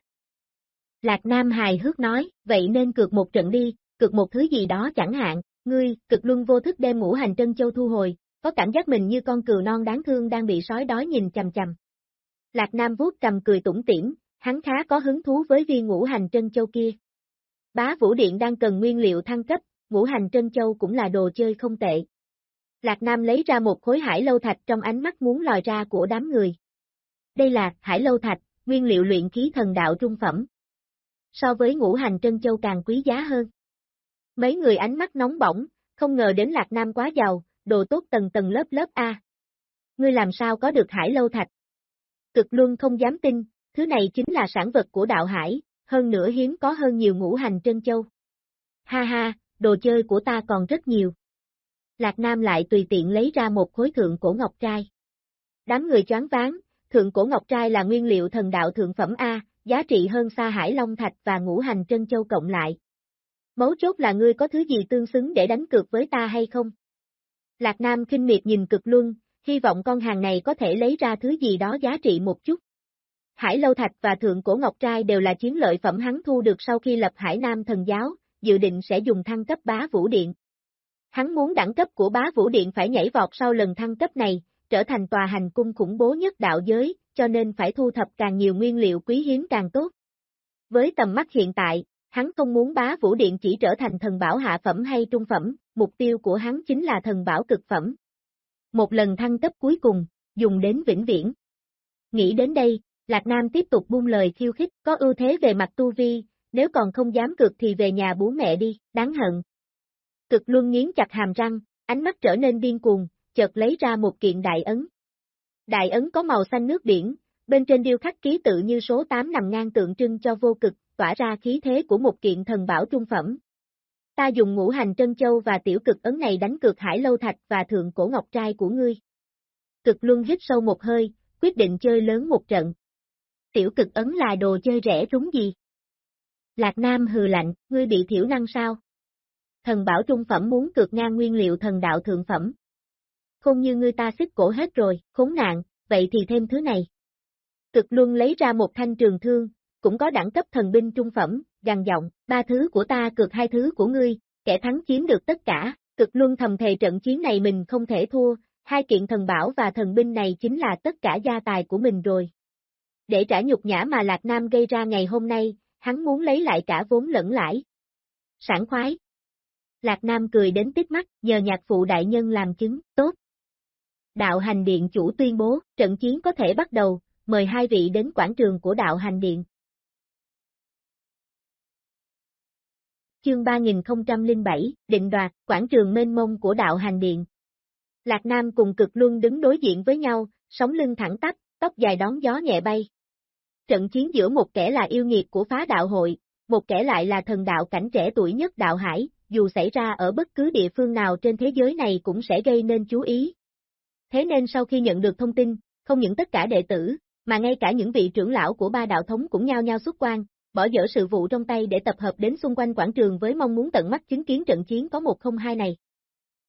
Lạc Nam hài hước nói, vậy nên cược một trận đi, cược một thứ gì đó chẳng hạn, ngươi, cực luân vô thức đem ngũ hành trân châu thu hồi, có cảm giác mình như con cừu non đáng thương đang bị sói đói nhìn chằm chằm. Lạc Nam vuốt cầm cười tủm tỉm, hắn khá có hứng thú với viên ngũ hành trân châu kia. Bá Vũ Điện đang cần nguyên liệu thăng cấp, ngũ hành trân châu cũng là đồ chơi không tệ. Lạc Nam lấy ra một khối hải lâu thạch trong ánh mắt muốn lòi ra của đám người. Đây là hải lâu thạch, nguyên liệu luyện khí thần đạo trung phẩm. So với ngũ hành trân châu càng quý giá hơn. Mấy người ánh mắt nóng bỏng, không ngờ đến Lạc Nam quá giàu, đồ tốt tầng tầng lớp lớp A. Ngươi làm sao có được hải lâu thạch? Cực luân không dám tin, thứ này chính là sản vật của đạo hải, hơn nữa hiếm có hơn nhiều ngũ hành trân châu. Ha ha, đồ chơi của ta còn rất nhiều. Lạc Nam lại tùy tiện lấy ra một khối thượng cổ ngọc trai. Đám người choáng váng, thượng cổ ngọc trai là nguyên liệu thần đạo thượng phẩm A, giá trị hơn xa hải long thạch và ngũ hành trân châu cộng lại. Mấu chốt là ngươi có thứ gì tương xứng để đánh cược với ta hay không? Lạc Nam kinh miệt nhìn cực luân, hy vọng con hàng này có thể lấy ra thứ gì đó giá trị một chút. Hải Lâu Thạch và Thượng Cổ Ngọc Trai đều là chiến lợi phẩm hắn thu được sau khi lập Hải Nam Thần Giáo, dự định sẽ dùng thăng cấp bá vũ điện. Hắn muốn đẳng cấp của bá vũ điện phải nhảy vọt sau lần thăng cấp này, trở thành tòa hành cung khủng bố nhất đạo giới, cho nên phải thu thập càng nhiều nguyên liệu quý hiếm càng tốt. Với tầm mắt hiện tại, hắn không muốn bá vũ điện chỉ trở thành thần bảo hạ phẩm hay trung phẩm, mục tiêu của hắn chính là thần bảo cực phẩm. Một lần thăng cấp cuối cùng, dùng đến vĩnh viễn. Nghĩ đến đây, Lạc Nam tiếp tục buông lời khiêu khích, có ưu thế về mặt tu vi, nếu còn không dám cực thì về nhà bố mẹ đi, đáng hận. Cực luôn nghiến chặt hàm răng, ánh mắt trở nên điên cuồng, chợt lấy ra một kiện đại ấn. Đại ấn có màu xanh nước biển, bên trên điêu khắc ký tự như số 8 nằm ngang tượng trưng cho vô cực, tỏa ra khí thế của một kiện thần bảo trung phẩm. Ta dùng ngũ hành trân châu và tiểu cực ấn này đánh cược hải lâu thạch và thượng cổ ngọc trai của ngươi. Cực luân hít sâu một hơi, quyết định chơi lớn một trận. Tiểu cực ấn là đồ chơi rẻ rúng gì? Lạc Nam hừ lạnh, ngươi bị thiểu năng sao? Thần bảo trung phẩm muốn cược ngang nguyên liệu thần đạo thượng phẩm. Không như ngươi ta xích cổ hết rồi, khốn nạn, vậy thì thêm thứ này. Cực luân lấy ra một thanh trường thương, cũng có đẳng cấp thần binh trung phẩm, gằn giọng, ba thứ của ta cược hai thứ của ngươi, kẻ thắng chiếm được tất cả, cực luân thầm thề trận chiến này mình không thể thua, hai kiện thần bảo và thần binh này chính là tất cả gia tài của mình rồi. Để trả nhục nhã mà Lạc Nam gây ra ngày hôm nay, hắn muốn lấy lại cả vốn lẫn lãi. Sảng khoái. Lạc Nam cười đến tít mắt, nhờ nhạc phụ đại nhân làm chứng, tốt. Đạo hành điện chủ tuyên bố, trận chiến có thể bắt đầu, mời hai vị đến quảng trường của đạo hành điện. Chương 3007, định đoạt, quảng trường mênh mông của đạo hành điện. Lạc Nam cùng cực luân đứng đối diện với nhau, sống lưng thẳng tắp, tóc dài đón gió nhẹ bay. Trận chiến giữa một kẻ là yêu nghiệt của phá đạo hội, một kẻ lại là thần đạo cảnh trẻ tuổi nhất đạo hải, dù xảy ra ở bất cứ địa phương nào trên thế giới này cũng sẽ gây nên chú ý. Thế nên sau khi nhận được thông tin, không những tất cả đệ tử, mà ngay cả những vị trưởng lão của ba đạo thống cũng nhao nhao xuất quan, bỏ dở sự vụ trong tay để tập hợp đến xung quanh quảng trường với mong muốn tận mắt chứng kiến trận chiến có một không hai này.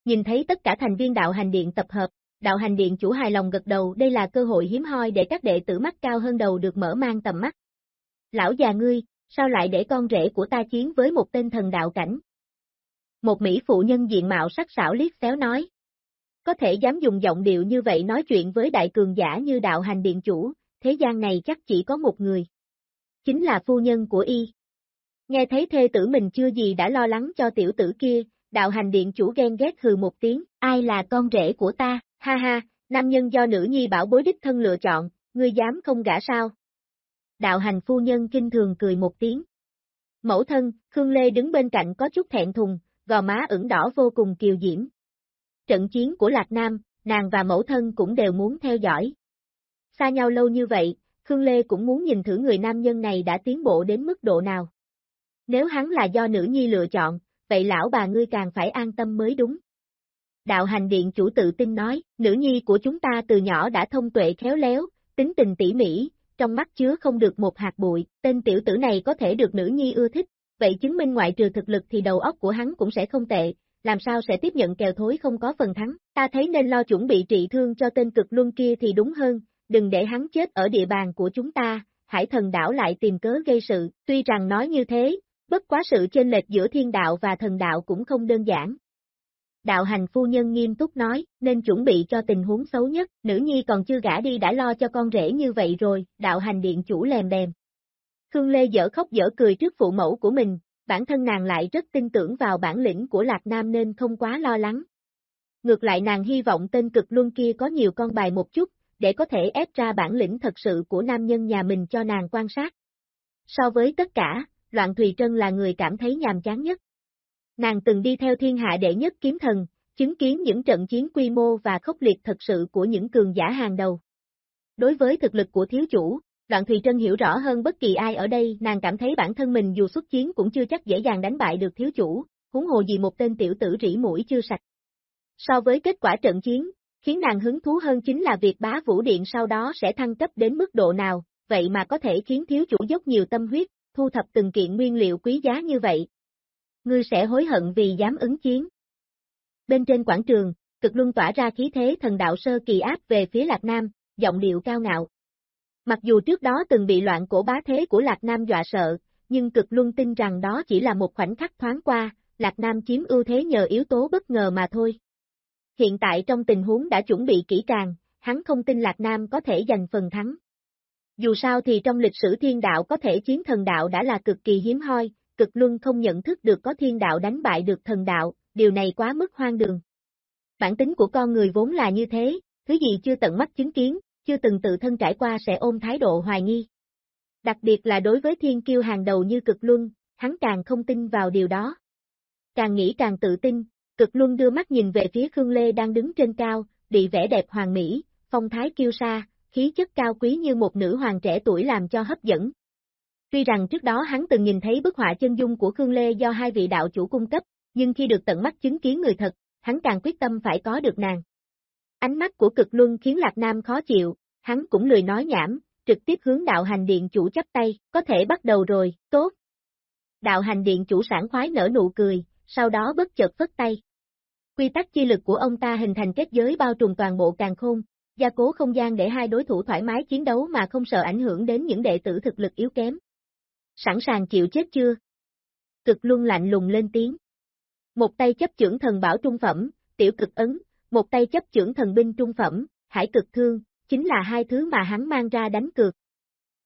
Nhìn thấy tất cả thành viên đạo hành điện tập hợp, đạo hành điện chủ hài lòng gật đầu đây là cơ hội hiếm hoi để các đệ tử mắt cao hơn đầu được mở mang tầm mắt. Lão già ngươi, sao lại để con rể của ta chiến với một tên thần đạo cảnh? Một Mỹ phụ nhân diện mạo sắc sảo liếc xéo nói. Có thể dám dùng giọng điệu như vậy nói chuyện với đại cường giả như đạo hành điện chủ, thế gian này chắc chỉ có một người. Chính là phu nhân của y. Nghe thấy thê tử mình chưa gì đã lo lắng cho tiểu tử kia, đạo hành điện chủ ghen ghét hừ một tiếng, ai là con rể của ta, ha ha, nam nhân do nữ nhi bảo bối đích thân lựa chọn, ngươi dám không gả sao? Đạo hành phu nhân kinh thường cười một tiếng. Mẫu thân, Khương Lê đứng bên cạnh có chút thẹn thùng, gò má ửng đỏ vô cùng kiều diễm. Trận chiến của Lạc Nam, nàng và mẫu thân cũng đều muốn theo dõi. Xa nhau lâu như vậy, Khương Lê cũng muốn nhìn thử người nam nhân này đã tiến bộ đến mức độ nào. Nếu hắn là do nữ nhi lựa chọn, vậy lão bà ngươi càng phải an tâm mới đúng. Đạo hành điện chủ tự tin nói, nữ nhi của chúng ta từ nhỏ đã thông tuệ khéo léo, tính tình tỉ mỉ, trong mắt chứa không được một hạt bụi, tên tiểu tử này có thể được nữ nhi ưa thích, vậy chứng minh ngoại trừ thực lực thì đầu óc của hắn cũng sẽ không tệ, làm sao sẽ tiếp nhận kèo thối không có phần thắng, ta thấy nên lo chuẩn bị trị thương cho tên cực luân kia thì đúng hơn, đừng để hắn chết ở địa bàn của chúng ta, hải thần đảo lại tìm cớ gây sự, tuy rằng nói như thế, bất quá sự chênh lệch giữa thiên đạo và thần đạo cũng không đơn giản. Đạo hành phu nhân nghiêm túc nói, nên chuẩn bị cho tình huống xấu nhất, nữ nhi còn chưa gả đi đã lo cho con rể như vậy rồi, đạo hành điện chủ lèm bèm. Khương Lê dở khóc dở cười trước phụ mẫu của mình, bản thân nàng lại rất tin tưởng vào bản lĩnh của Lạc Nam nên không quá lo lắng. Ngược lại nàng hy vọng tên cực luân kia có nhiều con bài một chút, để có thể ép ra bản lĩnh thật sự của nam nhân nhà mình cho nàng quan sát. So với tất cả, Loạn Thùy Trân là người cảm thấy nhàm chán nhất. Nàng từng đi theo thiên hạ đệ nhất kiếm thần, chứng kiến những trận chiến quy mô và khốc liệt thật sự của những cường giả hàng đầu. Đối với thực lực của thiếu chủ, Loạn Thùy Trân hiểu rõ hơn bất kỳ ai ở đây, nàng cảm thấy bản thân mình dù xuất chiến cũng chưa chắc dễ dàng đánh bại được thiếu chủ, huống hồ gì một tên tiểu tử rỉ mũi chưa sạch. So với kết quả trận chiến, khiến nàng hứng thú hơn chính là việc bá vũ điện sau đó sẽ thăng cấp đến mức độ nào, vậy mà có thể khiến thiếu chủ dốc nhiều tâm huyết, thu thập từng kiện nguyên liệu quý giá như vậy. Ngươi sẽ hối hận vì dám ứng chiến. Bên trên quảng trường, cực luân tỏa ra khí thế thần đạo sơ kỳ áp về phía Lạc Nam, giọng điệu cao ngạo. Mặc dù trước đó từng bị loạn cổ bá thế của Lạc Nam dọa sợ, nhưng cực luân tin rằng đó chỉ là một khoảnh khắc thoáng qua, Lạc Nam chiếm ưu thế nhờ yếu tố bất ngờ mà thôi. Hiện tại trong tình huống đã chuẩn bị kỹ càng, hắn không tin Lạc Nam có thể giành phần thắng. Dù sao thì trong lịch sử thiên đạo có thể chiến thần đạo đã là cực kỳ hiếm hoi, cực luân không nhận thức được có thiên đạo đánh bại được thần đạo, điều này quá mức hoang đường. Bản tính của con người vốn là như thế, thứ gì chưa tận mắt chứng kiến, chưa từng tự thân trải qua sẽ ôm thái độ hoài nghi. Đặc biệt là đối với thiên kiêu hàng đầu như cực luân, hắn càng không tin vào điều đó. Càng nghĩ càng tự tin, cực luân đưa mắt nhìn về phía Khương Lê đang đứng trên cao, bị vẻ đẹp hoàng mỹ, phong thái kiêu sa, khí chất cao quý như một nữ hoàng trẻ tuổi làm cho hấp dẫn. Tuy rằng trước đó hắn từng nhìn thấy bức họa chân dung của Khương Lê do hai vị đạo chủ cung cấp, nhưng khi được tận mắt chứng kiến người thật, hắn càng quyết tâm phải có được nàng. Ánh mắt của cực luân khiến Lạc Nam khó chịu, hắn cũng lười nói nhảm, trực tiếp hướng đạo hành điện chủ chấp tay, có thể bắt đầu rồi, tốt. Đạo hành điện chủ sản khoái nở nụ cười, sau đó bất chợt phất tay. Quy tắc chi lực của ông ta hình thành kết giới bao trùm toàn bộ càng khôn, gia cố không gian để hai đối thủ thoải mái chiến đấu mà không sợ ảnh hưởng đến những đệ tử thực lực yếu kém. Sẵn sàng chịu chết chưa? Cực luân lạnh lùng lên tiếng. Một tay chấp trưởng thần bảo trung phẩm, tiểu cực ấn, một tay chấp trưởng thần binh trung phẩm, hải cực thương, chính là hai thứ mà hắn mang ra đánh cược.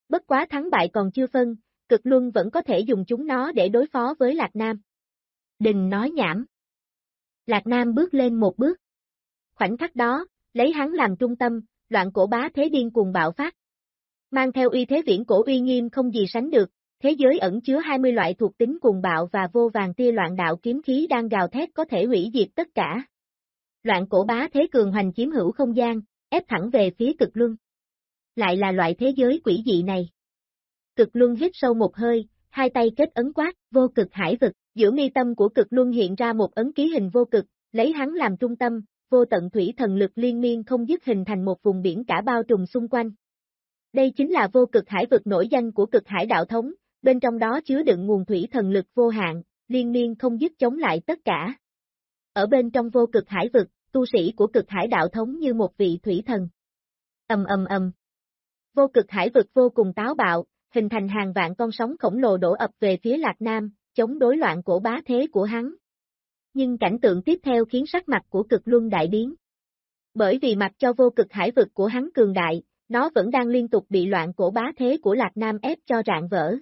Bất quá thắng bại còn chưa phân, cực luân vẫn có thể dùng chúng nó để đối phó với Lạc Nam đừng nói nhảm. Lạc Nam bước lên một bước. Khoảnh khắc đó, lấy hắn làm trung tâm, loạn cổ bá thế điên cuồng bạo phát. Mang theo uy thế viễn cổ uy nghiêm không gì sánh được, thế giới ẩn chứa 20 loại thuộc tính cuồng bạo và vô vàng tia loạn đạo kiếm khí đang gào thét có thể hủy diệt tất cả. Loạn cổ bá thế cường hoành chiếm hữu không gian, ép thẳng về phía cực luân. Lại là loại thế giới quỷ dị này. Cực luân hít sâu một hơi, hai tay kết ấn quát, vô cực hải vực, giữa mi tâm của cực luân hiện ra một ấn ký hình vô cực, lấy hắn làm trung tâm, vô tận thủy thần lực liên miên không dứt hình thành một vùng biển cả bao trùm xung quanh. Đây chính là vô cực hải vực nổi danh của cực hải đạo thống, bên trong đó chứa đựng nguồn thủy thần lực vô hạn, liên miên không dứt chống lại tất cả. Ở bên trong vô cực hải vực, tu sĩ của cực hải đạo thống như một vị thủy thần. Ầm ầm ầm. Vô cực hải vực vô cùng táo bạo, hình thành hàng vạn con sóng khổng lồ đổ ập về phía Lạc Nam, chống đối loạn cổ bá thế của hắn. Nhưng cảnh tượng tiếp theo khiến sắc mặt của cực luân đại biến. Bởi vì mặt cho vô cực hải vực của hắn cường đại, nó vẫn đang liên tục bị loạn cổ bá thế của Lạc Nam ép cho rạn vỡ.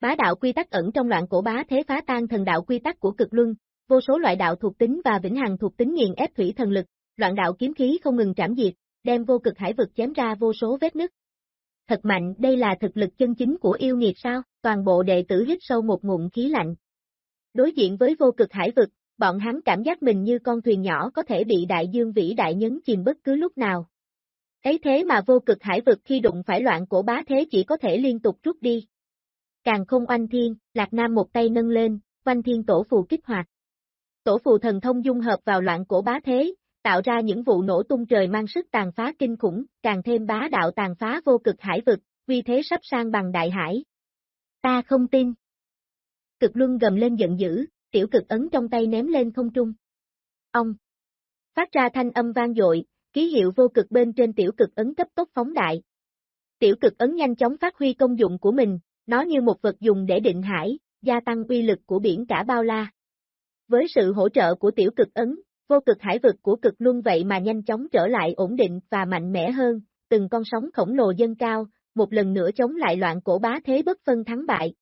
Bá đạo quy tắc ẩn trong loạn cổ bá thế phá tan thần đạo quy tắc của cực luân, vô số loại đạo thuộc tính và vĩnh hằng thuộc tính nghiền ép thủy thần lực, loạn đạo kiếm khí không ngừng trảm diệt, đem vô cực hải vực chém ra vô số vết nứt. Thật mạnh, đây là thực lực chân chính của yêu nghiệt sao? Toàn bộ đệ tử hít sâu một ngụm khí lạnh. Đối diện với vô cực hải vực, bọn hắn cảm giác mình như con thuyền nhỏ có thể bị đại dương vĩ đại nhấn chìm bất cứ lúc nào. Ấy thế mà vô cực hải vực khi đụng phải loạn cổ bá thế chỉ có thể liên tục rút đi. Càng không oanh thiên, Lạc Nam một tay nâng lên, oanh thiên tổ phù kích hoạt. Tổ phù thần thông dung hợp vào loạn cổ bá thế, tạo ra những vụ nổ tung trời mang sức tàn phá kinh khủng, càng thêm bá đạo tàn phá vô cực hải vực, vì thế sắp sang bằng đại hải. Ta không tin. Cực luân gầm lên giận dữ, tiểu cực ấn trong tay ném lên không trung. Ông. Phát ra thanh âm vang dội, ký hiệu vô cực bên trên tiểu cực ấn cấp tốc phóng đại. Tiểu cực ấn nhanh chóng phát huy công dụng của mình, nó như một vật dùng để định hải, gia tăng uy lực của biển cả bao la. Với sự hỗ trợ của tiểu cực ấn, vô cực hải vực của cực luân vậy mà nhanh chóng trở lại ổn định và mạnh mẽ hơn, từng con sóng khổng lồ dâng cao, một lần nữa chống lại loạn cổ bá thế bất phân thắng bại.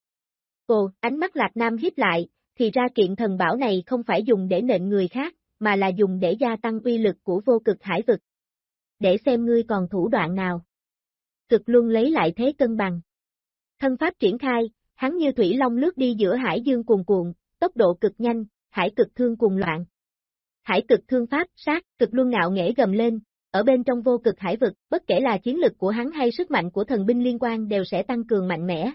Ồ, ánh mắt Lạc Nam hiếp lại, thì ra kiện thần bảo này không phải dùng để nện người khác, mà là dùng để gia tăng uy lực của vô cực hải vực. Để xem ngươi còn thủ đoạn nào. Cực luân lấy lại thế cân bằng. Thân pháp triển khai, hắn như thủy long lướt đi giữa hải dương cuồn cuộn, tốc độ cực nhanh, hải cực thương cùng loạn. Hải cực thương pháp, sát, cực luân ngạo nghễ gầm lên, ở bên trong vô cực hải vực, bất kể là chiến lực của hắn hay sức mạnh của thần binh liên quan đều sẽ tăng cường mạnh mẽ.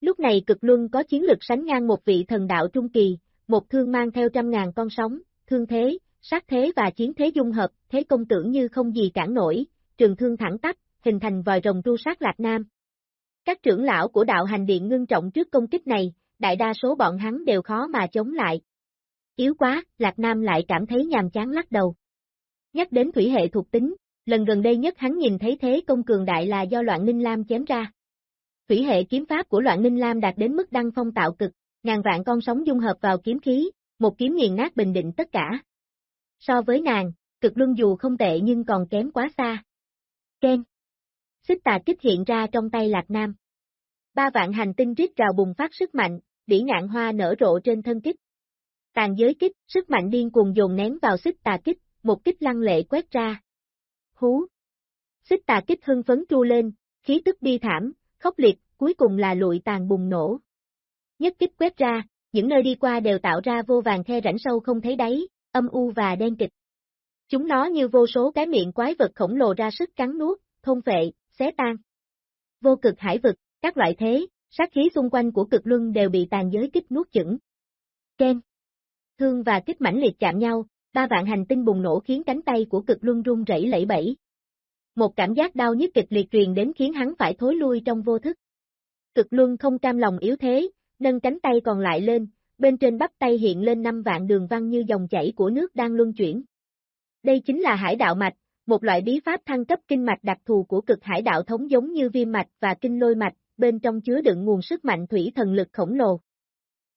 Lúc này cực luân có chiến lực sánh ngang một vị thần đạo trung kỳ, một thương mang theo trăm ngàn con sóng, thương thế, sát thế và chiến thế dung hợp, thế công tưởng như không gì cản nổi, trường thương thẳng tắp, hình thành vòi rồng tru sát Lạc Nam. Các trưởng lão của đạo hành điện ngưng trọng trước công kích này, đại đa số bọn hắn đều khó mà chống lại. Yếu quá, Lạc Nam lại cảm thấy nhàm chán lắc đầu. Nhắc đến thủy hệ thuộc tính, lần gần đây nhất hắn nhìn thấy thế công cường đại là do loạn ninh lam chém ra. Thủy hệ kiếm pháp của loạn ninh lam đạt đến mức đăng phong tạo cực, ngàn vạn con sóng dung hợp vào kiếm khí, một kiếm nghiền nát bình định tất cả. So với nàng, cực luân dù không tệ nhưng còn kém quá xa. Ken. Xích tà kích hiện ra trong tay Lạc Nam. Ba vạn hành tinh rít rào bùng phát sức mạnh, đỉ ngạn hoa nở rộ trên thân kích. Tàn giới kích, sức mạnh điên cuồng dồn nén vào xích tà kích, một kích lăng lệ quét ra. Hú! Xích tà kích hưng phấn tru lên, khí tức bi thảm, khốc liệt, cuối cùng là lụi tàn bùng nổ. Nhất kích quét ra, những nơi đi qua đều tạo ra vô vàng khe rãnh sâu không thấy đáy, âm u và đen kịch. Chúng nó như vô số cái miệng quái vật khổng lồ ra sức cắn nuốt, thôn phệ, xé tan. Vô cực hải vực, các loại thế, sát khí xung quanh của cực luân đều bị tàn giới kích nuốt chửng. Ken. Thương và kích mãnh liệt chạm nhau, ba vạn hành tinh bùng nổ khiến cánh tay của cực luân rung rẩy lẫy bẫy. Một cảm giác đau nhức kịch liệt truyền đến khiến hắn phải thối lui trong vô thức. Cực luân không cam lòng yếu thế, nâng cánh tay còn lại lên, bên trên bắp tay hiện lên năm vạn đường văn như dòng chảy của nước đang luân chuyển. Đây chính là hải đạo mạch, một loại bí pháp thăng cấp kinh mạch đặc thù của cực hải đạo thống giống như viêm mạch và kinh lôi mạch, bên trong chứa đựng nguồn sức mạnh thủy thần lực khổng lồ.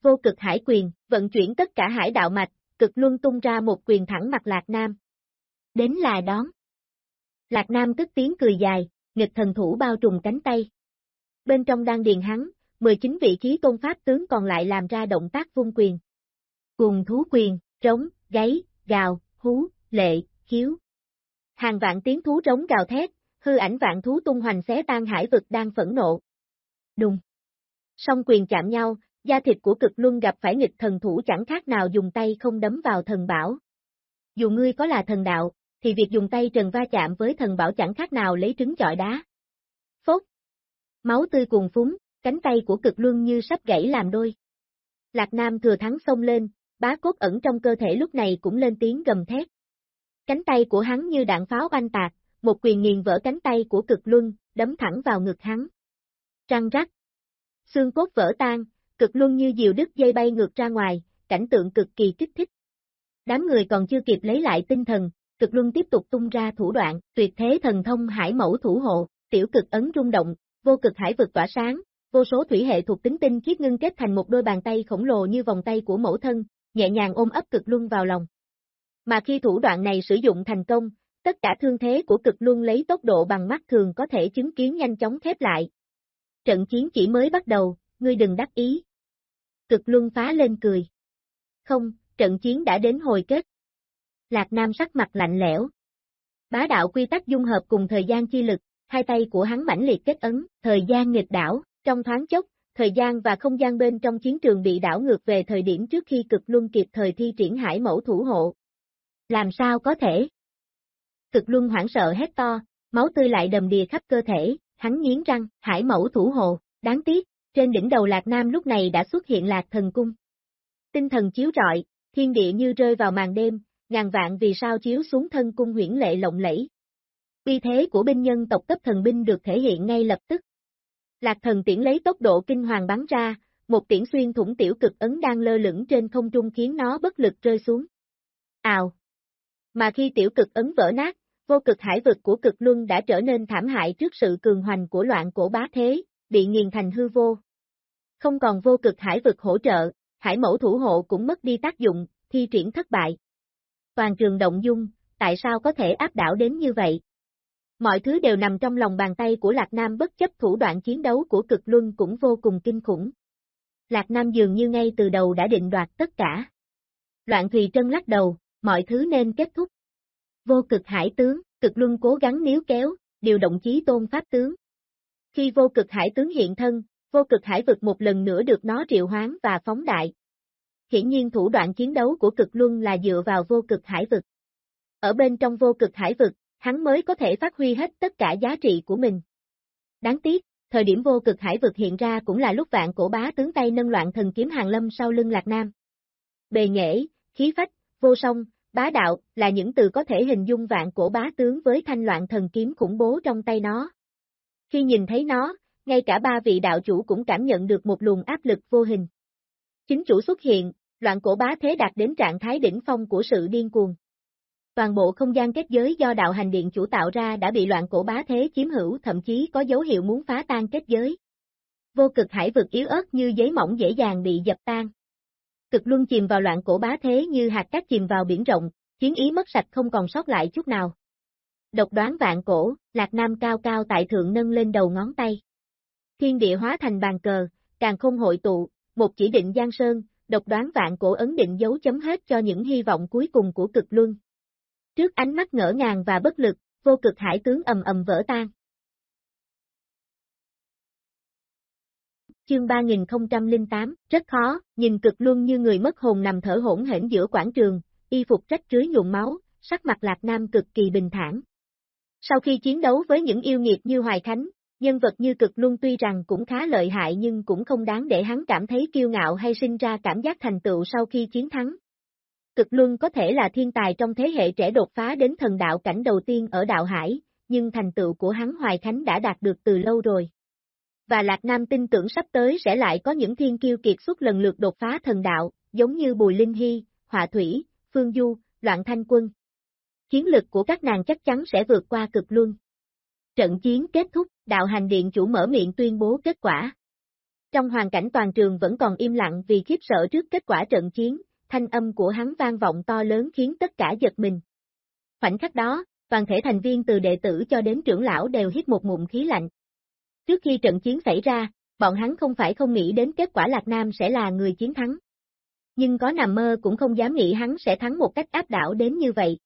Vô cực hải quyền, vận chuyển tất cả hải đạo mạch, cực luân tung ra một quyền thẳng mặt Lạc Nam. Đến là đón. Lạc Nam tức tiếng cười dài, nghịch thần thủ bao trùm cánh tay. Bên trong đang điền hắn, 19 vị trí tôn pháp tướng còn lại làm ra động tác vung quyền. Cùng thú quyền, trống, gáy, gào, hú, lệ, khiếu. Hàng vạn tiếng thú trống gào thét, hư ảnh vạn thú tung hoành xé tan hải vực đang phẫn nộ. Đùng. Song quyền chạm nhau, da thịt của cực luân gặp phải nghịch thần thủ chẳng khác nào dùng tay không đấm vào thần bảo. Dù ngươi có là thần đạo, thì việc dùng tay trần va chạm với thần bảo chẳng khác nào lấy trứng chọi đá. Phốt! Máu tươi cuồn phúng, cánh tay của cực luân như sắp gãy làm đôi. Lạc Nam thừa thắng xông lên, bá cốt ẩn trong cơ thể lúc này cũng lên tiếng gầm thét. Cánh tay của hắn như đạn pháo oanh tạc, một quyền nghiền vỡ cánh tay của cực luân, đấm thẳng vào ngực hắn. Trăng rắc. Xương cốt vỡ tan, cực luân như diều đứt dây bay ngược ra ngoài, cảnh tượng cực kỳ kích thích. Đám người còn chưa kịp lấy lại tinh thần, cực luân tiếp tục tung ra thủ đoạn, tuyệt thế thần thông hải mẫu thủ hộ, tiểu cực ấn rung động, vô cực hải vực tỏa sáng, vô số thủy hệ thuộc tính tinh khiết ngưng kết thành một đôi bàn tay khổng lồ như vòng tay của mẫu thân, nhẹ nhàng ôm ấp cực luân vào lòng. Mà khi thủ đoạn này sử dụng thành công, tất cả thương thế của cực luân lấy tốc độ bằng mắt thường có thể chứng kiến nhanh chóng khép lại. Trận chiến chỉ mới bắt đầu, ngươi đừng đắc ý. Cực luân phá lên cười. Không, trận chiến đã đến hồi kết. Lạc Nam sắc mặt lạnh lẽo. Bá đạo quy tắc dung hợp cùng thời gian chi lực, hai tay của hắn mãnh liệt kết ấn, thời gian nghịch đảo, trong thoáng chốc, thời gian và không gian bên trong chiến trường bị đảo ngược về thời điểm trước khi cực luân kịp thời thi triển hải mẫu thủ hộ. Làm sao có thể? Cực luân hoảng sợ hét to, máu tươi lại đầm đìa khắp cơ thể, hắn nghiến răng, hải mẫu thủ hộ, đáng tiếc, trên đỉnh đầu Lạc Nam lúc này đã xuất hiện Lạc Thần Cung. Tinh thần chiếu rọi, thiên địa như rơi vào màn đêm, ngàn vạn vì sao chiếu xuống thân cung huyển lệ lộng lẫy. Uy thế của binh nhân tộc cấp thần binh được thể hiện ngay lập tức. Lạc thần tiễn lấy tốc độ kinh hoàng bắn ra, một tiễn xuyên thủng tiểu cực ấn đang lơ lửng trên không trung khiến nó bất lực rơi xuống. Ào! Mà khi tiểu cực ấn vỡ nát, vô cực hải vực của cực luân đã trở nên thảm hại trước sự cường hoành của loạn cổ bá thế, bị nghiền thành hư vô. Không còn vô cực hải vực hỗ trợ, hải mẫu thủ hộ cũng mất đi tác dụng, thi triển thất bại. Toàn trường động dung, tại sao có thể áp đảo đến như vậy? Mọi thứ đều nằm trong lòng bàn tay của Lạc Nam bất chấp thủ đoạn chiến đấu của cực luân cũng vô cùng kinh khủng. Lạc Nam dường như ngay từ đầu đã định đoạt tất cả. Loạn Thùy Trân lắc đầu, mọi thứ nên kết thúc. Vô cực hải tướng, cực luân cố gắng níu kéo, điều động chí tôn pháp tướng. Khi vô cực hải tướng hiện thân, vô cực hải vực một lần nữa được nó triệu hoán và phóng đại. Hiển nhiên thủ đoạn chiến đấu của cực luân là dựa vào vô cực hải vực. Ở bên trong vô cực hải vực, hắn mới có thể phát huy hết tất cả giá trị của mình. Đáng tiếc, thời điểm vô cực hải vực hiện ra cũng là lúc vạn cổ bá tướng tay nâng loạn thần kiếm hàng lâm sau lưng Lạc Nam. Bề nghệ, khí phách, vô song, bá đạo là những từ có thể hình dung vạn cổ bá tướng với thanh loạn thần kiếm khủng bố trong tay nó. Khi nhìn thấy nó, ngay cả ba vị đạo chủ cũng cảm nhận được một luồng áp lực vô hình. Chính chủ xuất hiện, loạn cổ bá thế đạt đến trạng thái đỉnh phong của sự điên cuồng. Toàn bộ không gian kết giới do đạo hành điện chủ tạo ra đã bị loạn cổ bá thế chiếm hữu thậm chí có dấu hiệu muốn phá tan kết giới. Vô cực hải vực yếu ớt như giấy mỏng dễ dàng bị dập tan. Cực luân chìm vào loạn cổ bá thế như hạt cát chìm vào biển rộng, chiến ý mất sạch không còn sót lại chút nào. Độc đoán vạn cổ, Lạc Nam cao cao tại thượng nâng lên đầu ngón tay. Thiên địa hóa thành bàn cờ, càng không hội tụ, một chỉ định giang sơn, độc đoán vạn cổ ấn định dấu chấm hết cho những hy vọng cuối cùng của cực luân. Trước ánh mắt ngỡ ngàng và bất lực, vô cực hải tướng ầm ầm vỡ tan. Chương 3008, rất khó, nhìn cực luân như người mất hồn nằm thở hỗn hển giữa quảng trường, y phục rách rưới nhuộm máu, sắc mặt Lạc Nam cực kỳ bình thản. Sau khi chiến đấu với những yêu nghiệt như Hoài Khánh, nhân vật như cực luân tuy rằng cũng khá lợi hại nhưng cũng không đáng để hắn cảm thấy kiêu ngạo hay sinh ra cảm giác thành tựu sau khi chiến thắng. Cực luân có thể là thiên tài trong thế hệ trẻ đột phá đến thần đạo cảnh đầu tiên ở đạo hải, nhưng thành tựu của hắn Hoài Khánh đã đạt được từ lâu rồi. Và Lạc Nam tin tưởng sắp tới sẽ lại có những thiên kiêu kiệt xuất lần lượt đột phá thần đạo, giống như Bùi Linh Hy, Họa Thủy, Phương Du, Loạn Thanh Quân. Chiến lực của các nàng chắc chắn sẽ vượt qua cực luân. Trận chiến kết thúc, đạo hành điện chủ mở miệng tuyên bố kết quả. Trong hoàn cảnh toàn trường vẫn còn im lặng vì khiếp sợ trước kết quả trận chiến, thanh âm của hắn vang vọng to lớn khiến tất cả giật mình. Khoảnh khắc đó, toàn thể thành viên từ đệ tử cho đến trưởng lão đều hít một ngụm khí lạnh. Trước khi trận chiến xảy ra, bọn hắn không phải không nghĩ đến kết quả Lạc Nam sẽ là người chiến thắng. Nhưng có nằm mơ cũng không dám nghĩ hắn sẽ thắng một cách áp đảo đến như vậy.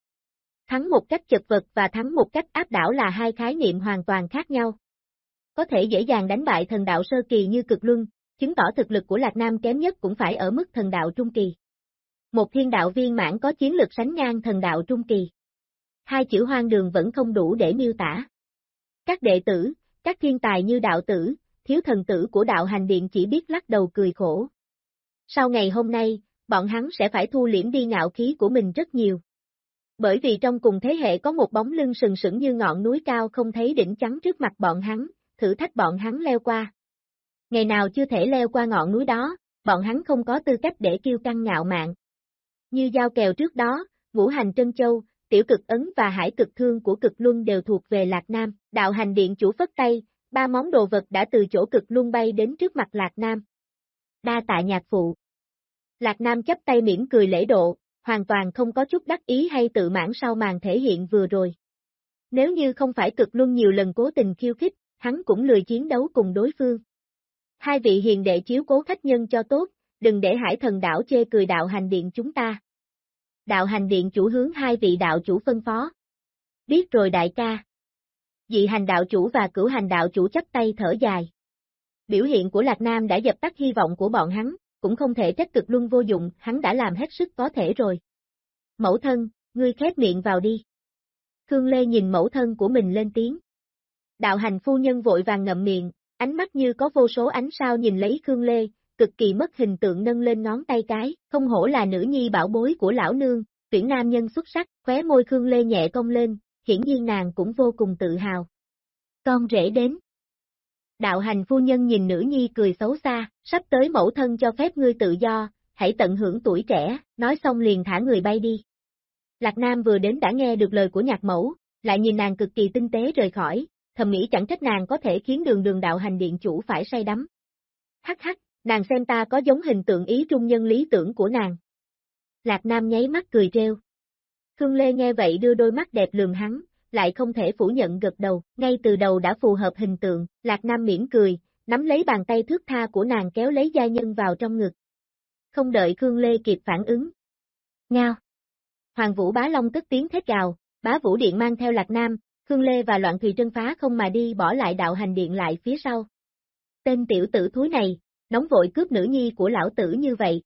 Thắng một cách chật vật và thắng một cách áp đảo là hai khái niệm hoàn toàn khác nhau. Có thể dễ dàng đánh bại thần đạo sơ kỳ như cực luân, chứng tỏ thực lực của Lạc Nam kém nhất cũng phải ở mức thần đạo trung kỳ. Một thiên đạo viên mãn có chiến lực sánh ngang thần đạo trung kỳ. Hai chữ hoang đường vẫn không đủ để miêu tả. Các đệ tử, các thiên tài như đạo tử, thiếu thần tử của đạo hành điện chỉ biết lắc đầu cười khổ. Sau ngày hôm nay, bọn hắn sẽ phải thu liễm đi ngạo khí của mình rất nhiều. Bởi vì trong cùng thế hệ có một bóng lưng sừng sững như ngọn núi cao không thấy đỉnh trắng trước mặt bọn hắn, thử thách bọn hắn leo qua. Ngày nào chưa thể leo qua ngọn núi đó, bọn hắn không có tư cách để kêu căng ngạo mạn. Như giao kèo trước đó, ngũ hành Trân Châu, tiểu cực ấn và hải cực thương của cực luân đều thuộc về Lạc Nam, đạo hành điện chủ phất tay, ba món đồ vật đã từ chỗ cực luân bay đến trước mặt Lạc Nam. Đa tạ nhạc phụ. Lạc Nam chấp tay mỉm cười lễ độ, hoàn toàn không có chút đắc ý hay tự mãn sau màn thể hiện vừa rồi. Nếu như không phải cực luân nhiều lần cố tình khiêu khích, hắn cũng lười chiến đấu cùng đối phương. Hai vị hiền đệ chiếu cố khách nhân cho tốt, đừng để hải thần đảo chê cười đạo hành điện chúng ta. Đạo hành điện chủ hướng hai vị đạo chủ phân phó. Biết rồi đại ca. Dị hành đạo chủ và cửu hành đạo chủ chấp tay thở dài. Biểu hiện của Lạc Nam đã dập tắt hy vọng của bọn hắn, cũng không thể trách cực luân vô dụng, hắn đã làm hết sức có thể rồi. Mẫu thân, ngươi khép miệng vào đi. Khương Lê nhìn mẫu thân của mình lên tiếng. Đạo hành phu nhân vội vàng ngậm miệng, ánh mắt như có vô số ánh sao nhìn lấy Khương Lê, cực kỳ mất hình tượng nâng lên ngón tay cái, không hổ là nữ nhi bảo bối của lão nương, tuyển nam nhân xuất sắc, khóe môi Khương Lê nhẹ cong lên, hiển nhiên nàng cũng vô cùng tự hào. Con rể đến. Đạo hành phu nhân nhìn nữ nhi cười xấu xa, sắp tới mẫu thân cho phép ngươi tự do, hãy tận hưởng tuổi trẻ, nói xong liền thả người bay đi. Lạc Nam vừa đến đã nghe được lời của nhạc mẫu, lại nhìn nàng cực kỳ tinh tế rời khỏi, thầm nghĩ chẳng trách nàng có thể khiến đường đường đạo hành điện chủ phải say đắm. Hắc hắc, nàng xem ta có giống hình tượng ý trung nhân lý tưởng của nàng. Lạc Nam nháy mắt cười treo. Khương Lê nghe vậy đưa đôi mắt đẹp lườm hắn, lại không thể phủ nhận gật đầu, ngay từ đầu đã phù hợp hình tượng, Lạc Nam mỉm cười, nắm lấy bàn tay thước tha của nàng kéo lấy gia nhân vào trong ngực. Không đợi Khương Lê kịp phản ứng. Ngao. Hoàng Vũ Bá Long tức tiếng thét gào, bá Vũ Điện mang theo Lạc Nam, Khương Lê và Loạn Thùy Trân phá không mà đi bỏ lại đạo hành điện lại phía sau. Tên tiểu tử thúi này, nóng vội cướp nữ nhi của lão tử như vậy.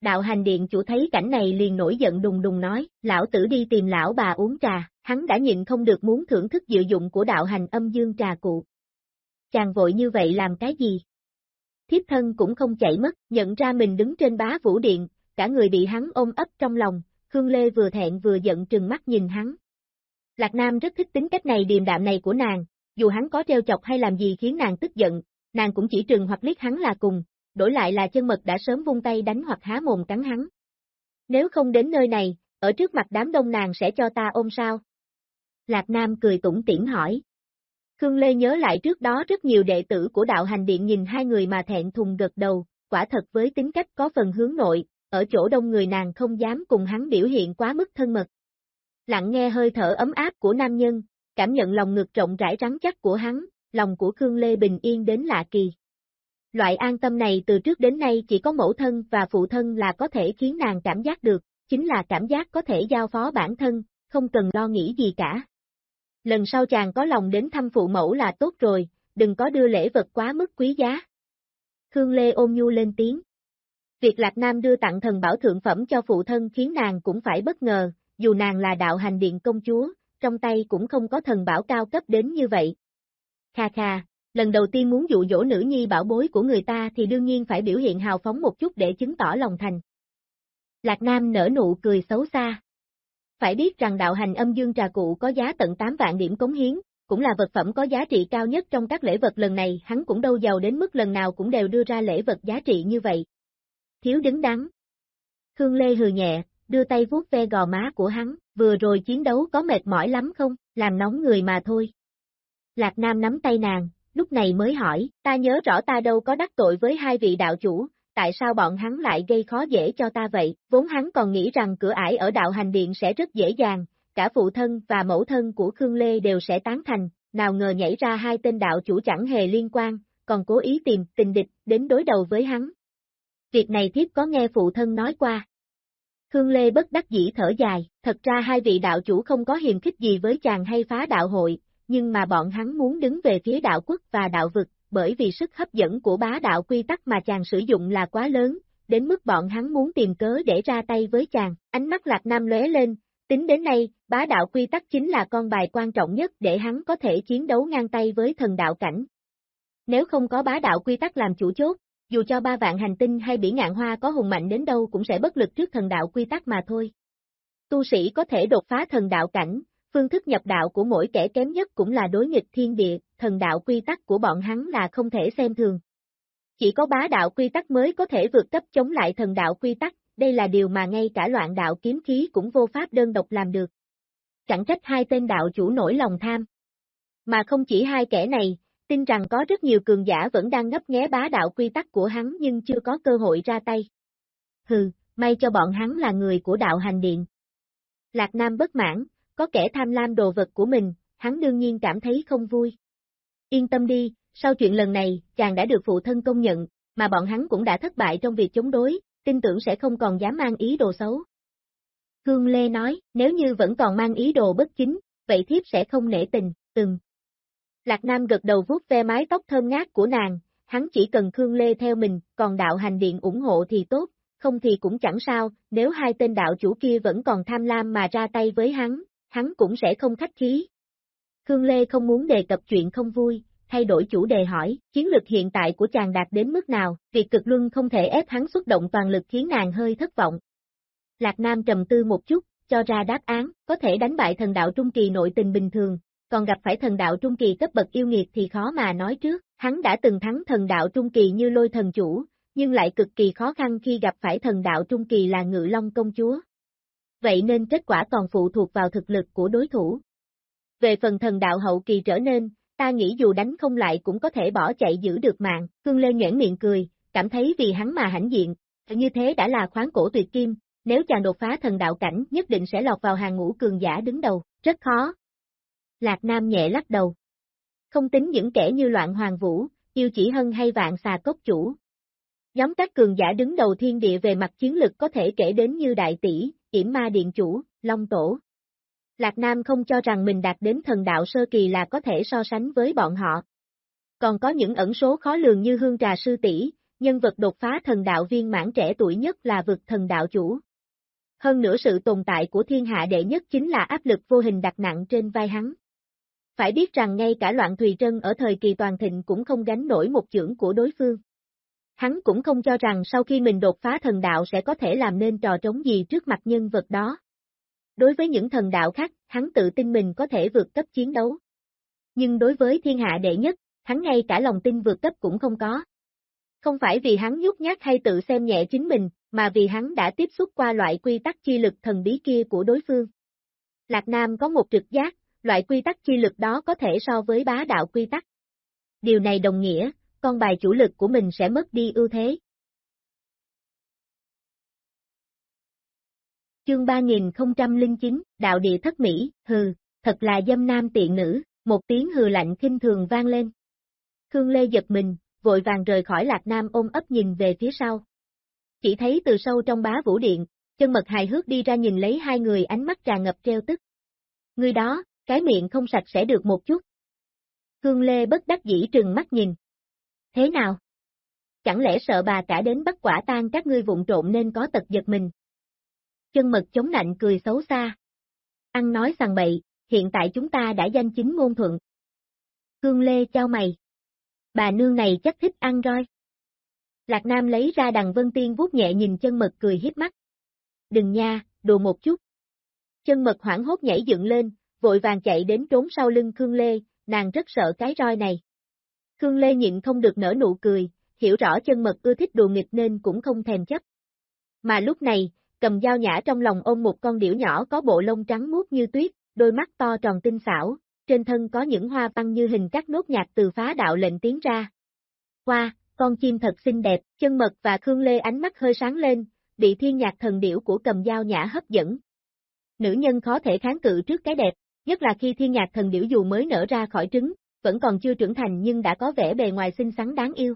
Đạo hành điện chủ thấy cảnh này liền nổi giận đùng đùng nói, lão tử đi tìm lão bà uống trà, hắn đã nhịn không được muốn thưởng thức dự dụng của đạo hành âm dương trà cụ. Chàng vội như vậy làm cái gì? Thiếp thân cũng không chạy mất, nhận ra mình đứng trên bá vũ điện, cả người bị hắn ôm ấp trong lòng, Khương Lê vừa thẹn vừa giận trừng mắt nhìn hắn. Lạc Nam rất thích tính cách này điềm đạm này của nàng, dù hắn có treo chọc hay làm gì khiến nàng tức giận, nàng cũng chỉ trừng hoặc liếc hắn là cùng, đổi lại là chân mật đã sớm vung tay đánh hoặc há mồm cắn hắn. Nếu không đến nơi này, ở trước mặt đám đông nàng sẽ cho ta ôm sao? Lạc Nam cười tủm tỉm hỏi. Khương Lê nhớ lại trước đó rất nhiều đệ tử của đạo hành điện nhìn hai người mà thẹn thùng gật đầu, quả thật với tính cách có phần hướng nội, ở chỗ đông người nàng không dám cùng hắn biểu hiện quá mức thân mật. Lặng nghe hơi thở ấm áp của nam nhân, cảm nhận lòng ngực rộng rãi rắn chắc của hắn, lòng của Khương Lê bình yên đến lạ kỳ. Loại an tâm này từ trước đến nay chỉ có mẫu thân và phụ thân là có thể khiến nàng cảm giác được, chính là cảm giác có thể giao phó bản thân, không cần lo nghĩ gì cả. Lần sau chàng có lòng đến thăm phụ mẫu là tốt rồi, đừng có đưa lễ vật quá mức quý giá. Khương Lê ôm nhu lên tiếng. Việc Lạc Nam đưa tặng thần bảo thượng phẩm cho phụ thân khiến nàng cũng phải bất ngờ, dù nàng là đạo hành điện công chúa, trong tay cũng không có thần bảo cao cấp đến như vậy. Kha kha, lần đầu tiên muốn dụ dỗ nữ nhi bảo bối của người ta thì đương nhiên phải biểu hiện hào phóng một chút để chứng tỏ lòng thành. Lạc Nam nở nụ cười xấu xa. Phải biết rằng đạo hành âm dương trà cụ có giá tận 8 vạn điểm cống hiến, cũng là vật phẩm có giá trị cao nhất trong các lễ vật lần này, hắn cũng đâu giàu đến mức lần nào cũng đều đưa ra lễ vật giá trị như vậy. Thiếu đứng đắn. Khương Lê hừ nhẹ, đưa tay vuốt ve gò má của hắn, vừa rồi chiến đấu có mệt mỏi lắm không, làm nóng người mà thôi. Lạc Nam nắm tay nàng, lúc này mới hỏi, ta nhớ rõ ta đâu có đắc tội với hai vị đạo chủ, tại sao bọn hắn lại gây khó dễ cho ta vậy, vốn hắn còn nghĩ rằng cửa ải ở đạo hành điện sẽ rất dễ dàng, cả phụ thân và mẫu thân của Khương Lê đều sẽ tán thành, nào ngờ nhảy ra hai tên đạo chủ chẳng hề liên quan, còn cố ý tìm tình địch đến đối đầu với hắn. Việc này thiếp có nghe phụ thân nói qua. Khương Lê bất đắc dĩ thở dài, thật ra hai vị đạo chủ không có hiềm khích gì với chàng hay phá đạo hội, nhưng mà bọn hắn muốn đứng về phía đạo quốc và đạo vực, bởi vì sức hấp dẫn của bá đạo quy tắc mà chàng sử dụng là quá lớn, đến mức bọn hắn muốn tìm cớ để ra tay với chàng. Ánh mắt Lạc Nam lóe lên, tính đến nay, bá đạo quy tắc chính là con bài quan trọng nhất để hắn có thể chiến đấu ngang tay với thần đạo cảnh. Nếu không có bá đạo quy tắc làm chủ chốt, dù cho ba vạn hành tinh hay bỉ ngạn hoa có hùng mạnh đến đâu cũng sẽ bất lực trước thần đạo quy tắc mà thôi. Tu sĩ có thể đột phá thần đạo cảnh, phương thức nhập đạo của mỗi kẻ kém nhất cũng là đối nghịch thiên địa, thần đạo quy tắc của bọn hắn là không thể xem thường. Chỉ có bá đạo quy tắc mới có thể vượt cấp chống lại thần đạo quy tắc, đây là điều mà ngay cả loạn đạo kiếm khí cũng vô pháp đơn độc làm được. Chẳng trách hai tên đạo chủ nổi lòng tham. Mà không chỉ hai kẻ này, tin rằng có rất nhiều cường giả vẫn đang ngấp nghé bá đạo quy tắc của hắn nhưng chưa có cơ hội ra tay. Hừ, may cho bọn hắn là người của đạo hành điện. Lạc Nam bất mãn, có kẻ tham lam đồ vật của mình, hắn đương nhiên cảm thấy không vui. Yên tâm đi, sau chuyện lần này, chàng đã được phụ thân công nhận, mà bọn hắn cũng đã thất bại trong việc chống đối, tin tưởng sẽ không còn dám mang ý đồ xấu. Hương Lê nói, nếu như vẫn còn mang ý đồ bất chính, vậy thiếp sẽ không nể tình, từng. Lạc Nam gật đầu vuốt ve mái tóc thơm ngát của nàng, hắn chỉ cần Khương Lê theo mình, còn đạo hành điện ủng hộ thì tốt, không thì cũng chẳng sao, nếu hai tên đạo chủ kia vẫn còn tham lam mà ra tay với hắn, hắn cũng sẽ không khách khí. Khương Lê không muốn đề cập chuyện không vui, thay đổi chủ đề hỏi, chiến lực hiện tại của chàng đạt đến mức nào, việc cực luân không thể ép hắn xuất động toàn lực khiến nàng hơi thất vọng. Lạc Nam trầm tư một chút, cho ra đáp án, có thể đánh bại thần đạo trung kỳ nội tình bình thường, còn gặp phải thần đạo trung kỳ cấp bậc yêu nghiệt thì khó mà nói trước, hắn đã từng thắng thần đạo trung kỳ như lôi thần chủ, nhưng lại cực kỳ khó khăn khi gặp phải thần đạo trung kỳ là ngự long công chúa. Vậy nên kết quả còn phụ thuộc vào thực lực của đối thủ. Về phần thần đạo hậu kỳ trở nên, ta nghĩ dù đánh không lại cũng có thể bỏ chạy giữ được mạng, Cương Lê nhãn miệng cười, cảm thấy vì hắn mà hãnh diện, như thế đã là khoáng cổ tuyệt kim, nếu chàng đột phá thần đạo cảnh nhất định sẽ lọt vào hàng ngũ cường giả đứng đầu, rất khó. Lạc Nam nhẹ lắc đầu. Không tính những kẻ như loạn hoàng vũ, yêu chỉ hân hay vạn xà cốc chủ. Nhóm các cường giả đứng đầu thiên địa về mặt chiến lực có thể kể đến như đại tỷ, yểm ma điện chủ, long tổ. Lạc Nam không cho rằng mình đạt đến thần đạo sơ kỳ là có thể so sánh với bọn họ. Còn có những ẩn số khó lường như hương trà sư tỷ, nhân vật đột phá thần đạo viên mãn trẻ tuổi nhất là vực thần đạo chủ. Hơn nữa sự tồn tại của thiên hạ đệ nhất chính là áp lực vô hình đặt nặng trên vai hắn. Phải biết rằng ngay cả loạn Thùy Trân ở thời kỳ toàn thịnh cũng không gánh nổi một chưởng của đối phương. Hắn cũng không cho rằng sau khi mình đột phá thần đạo sẽ có thể làm nên trò trống gì trước mặt nhân vật đó. Đối với những thần đạo khác, hắn tự tin mình có thể vượt cấp chiến đấu. Nhưng đối với thiên hạ đệ nhất, hắn ngay cả lòng tin vượt cấp cũng không có. Không phải vì hắn nhút nhát hay tự xem nhẹ chính mình, mà vì hắn đã tiếp xúc qua loại quy tắc chi lực thần bí kia của đối phương. Lạc Nam có một trực giác, loại quy tắc chi lực đó có thể so với bá đạo quy tắc. Điều này đồng nghĩa, con bài chủ lực của mình sẽ mất đi ưu thế. Chương 3009, Đạo địa thất Mỹ, hừ, thật là dâm nam tiện nữ, một tiếng hừ lạnh kinh thường vang lên. Khương Lê giật mình, vội vàng rời khỏi Lạc Nam ôm ấp nhìn về phía sau. Chỉ thấy từ sâu trong bá vũ điện, chân mật hài hước đi ra nhìn lấy hai người ánh mắt tràn ngập treo tức. Người đó, cái miệng không sạch sẽ được một chút. Khương Lê bất đắc dĩ trừng mắt nhìn. Thế nào? Chẳng lẽ sợ bà cả đến bắt quả tan các ngươi vụn trộn nên có tật giật mình? Chân mật chống nạnh cười xấu xa. Ăn nói sằng bậy, hiện tại chúng ta đã danh chính ngôn thuận. Khương Lê trao mày. Bà nương này chắc thích ăn roi. Lạc Nam lấy ra đằng vân tiên vuốt nhẹ nhìn chân mật cười hiếp mắt. Đừng nha, đồ một chút. Chân mật hoảng hốt nhảy dựng lên, vội vàng chạy đến trốn sau lưng Khương Lê, nàng rất sợ cái roi này. Khương Lê nhịn không được nở nụ cười, hiểu rõ chân mật ưa thích đùa nghịch nên cũng không thèm chấp. Mà lúc này, cầm dao nhã trong lòng ôm một con điểu nhỏ có bộ lông trắng muốt như tuyết, đôi mắt to tròn tinh xảo, trên thân có những hoa văn như hình các nốt nhạc từ phá đạo lệnh tiến ra. Qua, con chim thật xinh đẹp, chân mật và Khương Lê ánh mắt hơi sáng lên, bị thiên nhạc thần điểu của cầm dao nhã hấp dẫn. Nữ nhân khó thể kháng cự trước cái đẹp, nhất là khi thiên nhạc thần điểu dù mới nở ra khỏi trứng, vẫn còn chưa trưởng thành nhưng đã có vẻ bề ngoài xinh xắn đáng yêu.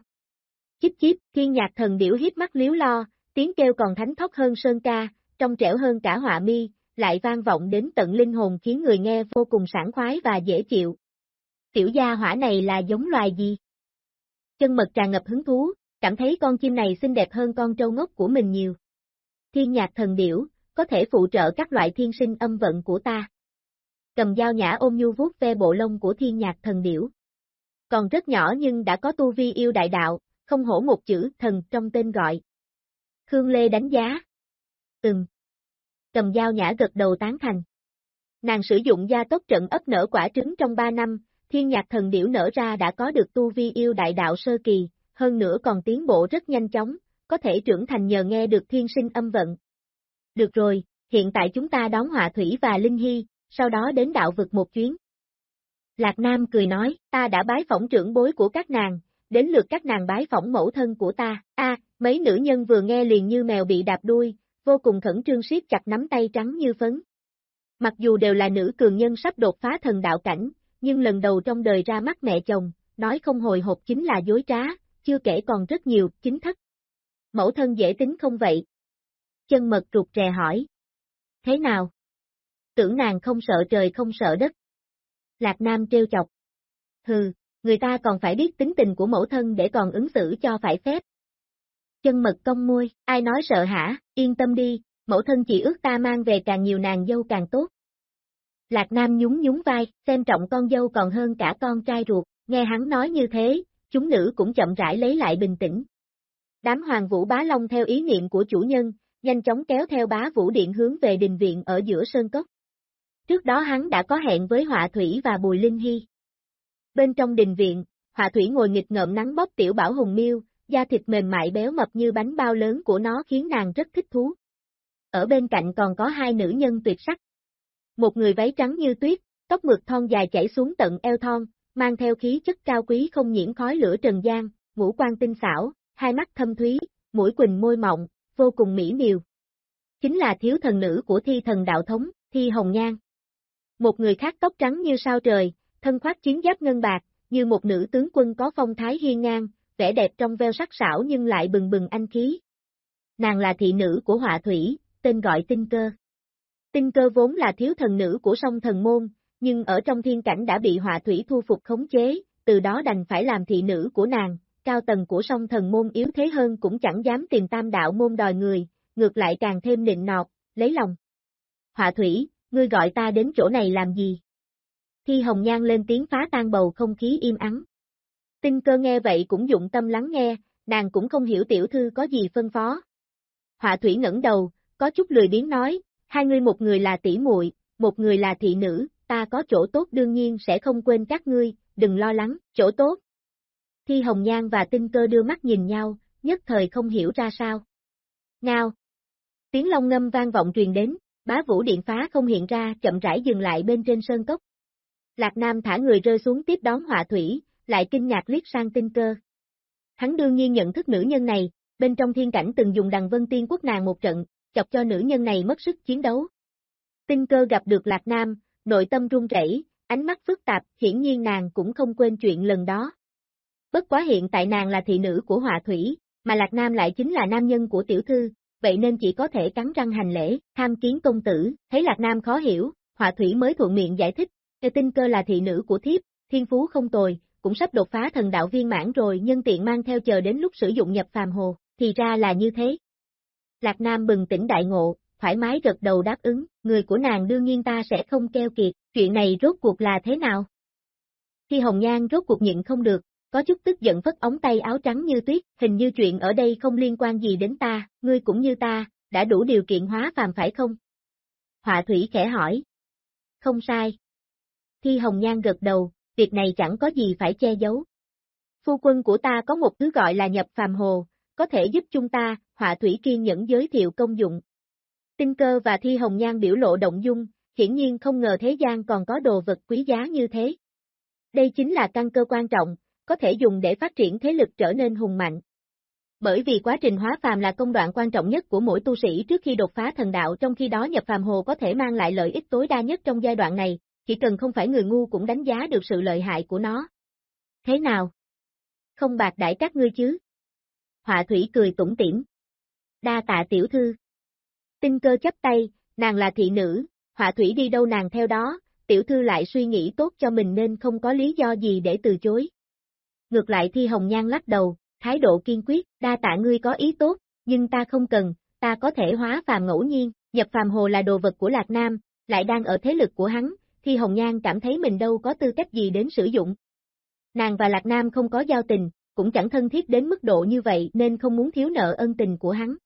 Chíp chíp, thiên nhạc thần điểu hiếp mắt liếu lo, tiếng kêu còn thánh thóc hơn sơn ca, trong trẻo hơn cả họa mi, lại vang vọng đến tận linh hồn khiến người nghe vô cùng sảng khoái và dễ chịu. Tiểu gia hỏa này là giống loài gì? Chân mật tràn ngập hứng thú, cảm thấy con chim này xinh đẹp hơn con trâu ngốc của mình nhiều. Thiên nhạc thần điểu, có thể phụ trợ các loại thiên sinh âm vận của ta. Cầm dao nhã ôm nhu vuốt ve bộ lông của thiên nhạc thần điểu. Còn rất nhỏ nhưng đã có tu vi yêu đại đạo, không hổ một chữ thần trong tên gọi. Khương Lê đánh giá. Ừm. Cầm dao nhã gật đầu tán thành. Nàng sử dụng gia tốc trận ấp nở quả trứng trong 3 năm, thiên nhạc thần điểu nở ra đã có được tu vi yêu đại đạo sơ kỳ, hơn nữa còn tiến bộ rất nhanh chóng, có thể trưởng thành nhờ nghe được thiên sinh âm vận. Được rồi, hiện tại chúng ta đón họa thủy và linh hy, sau đó đến đạo vực một chuyến. Lạc Nam cười nói, ta đã bái phỏng trưởng bối của các nàng, đến lượt các nàng bái phỏng mẫu thân của ta, a mấy nữ nhân vừa nghe liền như mèo bị đạp đuôi, vô cùng khẩn trương siết chặt nắm tay trắng như phấn. Mặc dù đều là nữ cường nhân sắp đột phá thần đạo cảnh, nhưng lần đầu trong đời ra mắt mẹ chồng, nói không hồi hộp chính là dối trá, chưa kể còn rất nhiều, chính thất. Mẫu thân dễ tính không vậy? Chân mật rụt rè hỏi. Thế nào? Tưởng nàng không sợ trời không sợ đất. Lạc Nam trêu chọc. Hừ, người ta còn phải biết tính tình của mẫu thân để còn ứng xử cho phải phép. Chân mật cong môi, ai nói sợ hả, yên tâm đi, mẫu thân chỉ ước ta mang về càng nhiều nàng dâu càng tốt. Lạc Nam nhún nhún vai, xem trọng con dâu còn hơn cả con trai ruột, nghe hắn nói như thế, chúng nữ cũng chậm rãi lấy lại bình tĩnh. Đám hoàng vũ bá long theo ý niệm của chủ nhân, nhanh chóng kéo theo bá vũ điện hướng về đình viện ở giữa sơn cốc. Trước đó hắn đã có hẹn với họa thủy và bùi linh hy. Bên trong đình viện, họa thủy ngồi nghịch ngợm nắng bóp tiểu bảo hùng miêu, da thịt mềm mại béo mập như bánh bao lớn của nó khiến nàng rất thích thú. Ở bên cạnh còn có hai nữ nhân tuyệt sắc. Một người váy trắng như tuyết, tóc mượt thon dài chảy xuống tận eo thon, mang theo khí chất cao quý không nhiễm khói lửa trần gian, ngũ quan tinh xảo, hai mắt thâm thúy, mũi quỳnh môi mọng, vô cùng mỹ miều. Chính là thiếu thần nữ của thi thần đạo thống, thi hồng nhan. Một người khác tóc trắng như sao trời, thân khoác chiến giáp ngân bạc, như một nữ tướng quân có phong thái hiên ngang, vẻ đẹp trong veo sắc sảo nhưng lại bừng bừng anh khí. Nàng là thị nữ của họa thủy, tên gọi tinh cơ. Tinh cơ vốn là thiếu thần nữ của sông thần môn, nhưng ở trong thiên cảnh đã bị họa thủy thu phục khống chế, từ đó đành phải làm thị nữ của nàng, cao tầng của sông thần môn yếu thế hơn cũng chẳng dám tìm tam đạo môn đòi người, ngược lại càng thêm nịnh nọt, lấy lòng. Họa thủy, ngươi gọi ta đến chỗ này làm gì? Thi hồng nhan lên tiếng phá tan bầu không khí im ắng. Tinh cơ nghe vậy cũng dụng tâm lắng nghe, nàng cũng không hiểu tiểu thư có gì phân phó. Họa thủy ngẩng đầu, có chút lười biếng nói, hai người một người là tỷ muội, một người là thị nữ, ta có chỗ tốt đương nhiên sẽ không quên các ngươi, đừng lo lắng, chỗ tốt. Thi Hồng Nhan và Tinh Cơ đưa mắt nhìn nhau, nhất thời không hiểu ra sao. Ngao. Tiếng long ngâm vang vọng truyền đến, bá vũ điện phá không hiện ra chậm rãi dừng lại bên trên sơn cốc. Lạc Nam thả người rơi xuống tiếp đón họa thủy, lại kinh ngạc liếc sang Tinh Cơ. Hắn đương nhiên nhận thức nữ nhân này, bên trong thiên cảnh từng dùng đằng vân tiên quốc nàng một trận, chọc cho nữ nhân này mất sức chiến đấu. Tinh cơ gặp được Lạc Nam, nội tâm run rẩy, ánh mắt phức tạp, hiển nhiên nàng cũng không quên chuyện lần đó. Bất quá hiện tại nàng là thị nữ của họa thủy, mà Lạc Nam lại chính là nam nhân của tiểu thư, vậy nên chỉ có thể cắn răng hành lễ, tham kiến công tử, thấy Lạc Nam khó hiểu, họa thủy mới thuận miệng giải thích, Cơ tinh cơ là thị nữ của thiếp, thiên phú không tồi, cũng sắp đột phá thần đạo viên mãn rồi nhân tiện mang theo chờ đến lúc sử dụng nhập phàm hồ, thì ra là như thế. Lạc Nam bừng tỉnh đại ngộ, thoải mái gật đầu đáp ứng, người của nàng đương nhiên ta sẽ không keo kiệt, chuyện này rốt cuộc là thế nào? Khi Hồng Nhan rốt cuộc nhịn không được, có chút tức giận phất ống tay áo trắng như tuyết, hình như chuyện ở đây không liên quan gì đến ta, ngươi cũng như ta, đã đủ điều kiện hóa phàm phải không? Họa thủy khẽ hỏi. Không sai. Thi Hồng Nhan gật đầu, việc này chẳng có gì phải che giấu. Phu quân của ta có một thứ gọi là nhập phàm hồ, có thể giúp chúng ta, họa thủy kiên nhẫn giới thiệu công dụng. Tinh cơ và thi hồng nhan biểu lộ động dung, hiển nhiên không ngờ thế gian còn có đồ vật quý giá như thế. Đây chính là căn cơ quan trọng, có thể dùng để phát triển thế lực trở nên hùng mạnh. Bởi vì quá trình hóa phàm là công đoạn quan trọng nhất của mỗi tu sĩ trước khi đột phá thần đạo trong khi đó nhập phàm hồ có thể mang lại lợi ích tối đa nhất trong giai đoạn này, chỉ cần không phải người ngu cũng đánh giá được sự lợi hại của nó. Thế nào? Không bạc đãi các ngươi chứ? Họa thủy cười tủm tỉm. Đa tạ tiểu thư. Tinh cơ chấp tay, nàng là thị nữ, họa thủy đi đâu nàng theo đó, tiểu thư lại suy nghĩ tốt cho mình nên không có lý do gì để từ chối ngược lại Thi Hồng Nhan lắc đầu, thái độ kiên quyết, đa tạ ngươi có ý tốt, nhưng ta không cần, ta có thể hóa phàm ngẫu nhiên, nhập phàm hồ là đồ vật của Lạc Nam, lại đang ở thế lực của hắn, Thi Hồng Nhan cảm thấy mình đâu có tư cách gì đến sử dụng. Nàng và Lạc Nam không có giao tình, cũng chẳng thân thiết đến mức độ như vậy nên không muốn thiếu nợ ân tình của hắn.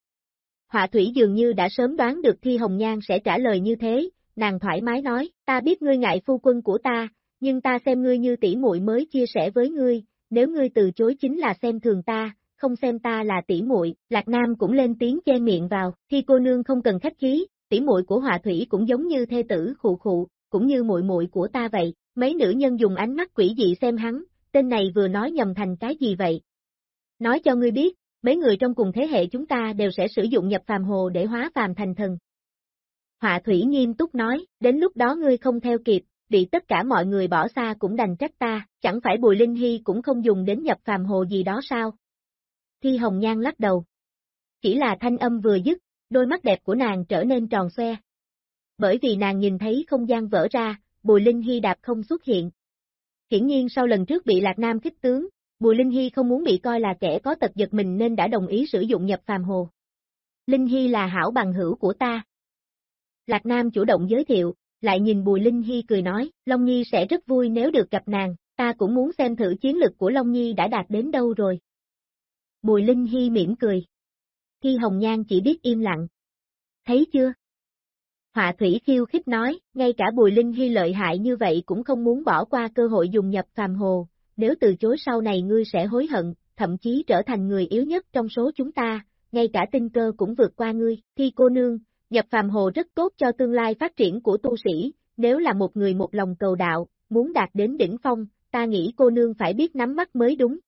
Họa thủy dường như đã sớm đoán được Thi Hồng Nhan sẽ trả lời như thế, nàng thoải mái nói, ta biết ngươi ngại phu quân của ta, nhưng ta xem ngươi như tỷ muội mới chia sẻ với ngươi, nếu ngươi từ chối chính là xem thường ta, không xem ta là tỷ muội. Lạc Nam cũng lên tiếng che miệng vào, khi cô nương không cần khách khí, tỷ muội của Họa Thủy cũng giống như thê tử khụ khụ, cũng như muội muội của ta vậy. Mấy nữ nhân dùng ánh mắt quỷ dị xem hắn, tên này vừa nói nhầm thành cái gì vậy? Nói cho ngươi biết, mấy người trong cùng thế hệ chúng ta đều sẽ sử dụng nhập phàm hồ để hóa phàm thành thần. Họa thủy nghiêm túc nói, đến lúc đó ngươi không theo kịp, bị tất cả mọi người bỏ xa cũng đành trách ta, chẳng phải Bùi Linh Hy cũng không dùng đến nhập phàm hồ gì đó sao? Thi Hồng Nhan lắc đầu. Chỉ là thanh âm vừa dứt, đôi mắt đẹp của nàng trở nên tròn xoe. Bởi vì nàng nhìn thấy không gian vỡ ra, Bùi Linh Hy đạp không xuất hiện. Hiển nhiên sau lần trước bị Lạc Nam kích tướng, Bùi Linh Hy không muốn bị coi là kẻ có tật giật mình nên đã đồng ý sử dụng nhập phàm hồ. Linh Hy là hảo bằng hữu của ta. Lạc Nam chủ động giới thiệu, lại nhìn Bùi Linh Hy cười nói, Long Nhi sẽ rất vui nếu được gặp nàng, ta cũng muốn xem thử chiến lực của Long Nhi đã đạt đến đâu rồi. Bùi Linh Hy mỉm cười. Thi Hồng Nhan chỉ biết im lặng. Thấy chưa? Họa Thủy khiêu khích nói, ngay cả Bùi Linh Hy lợi hại như vậy cũng không muốn bỏ qua cơ hội dùng nhập phàm hồ, nếu từ chối sau này ngươi sẽ hối hận, thậm chí trở thành người yếu nhất trong số chúng ta, ngay cả tinh cơ cũng vượt qua ngươi. Thi cô nương, nhập phàm hồ rất tốt cho tương lai phát triển của tu sĩ, nếu là một người một lòng cầu đạo, muốn đạt đến đỉnh phong, ta nghĩ cô nương phải biết nắm mắt mới đúng.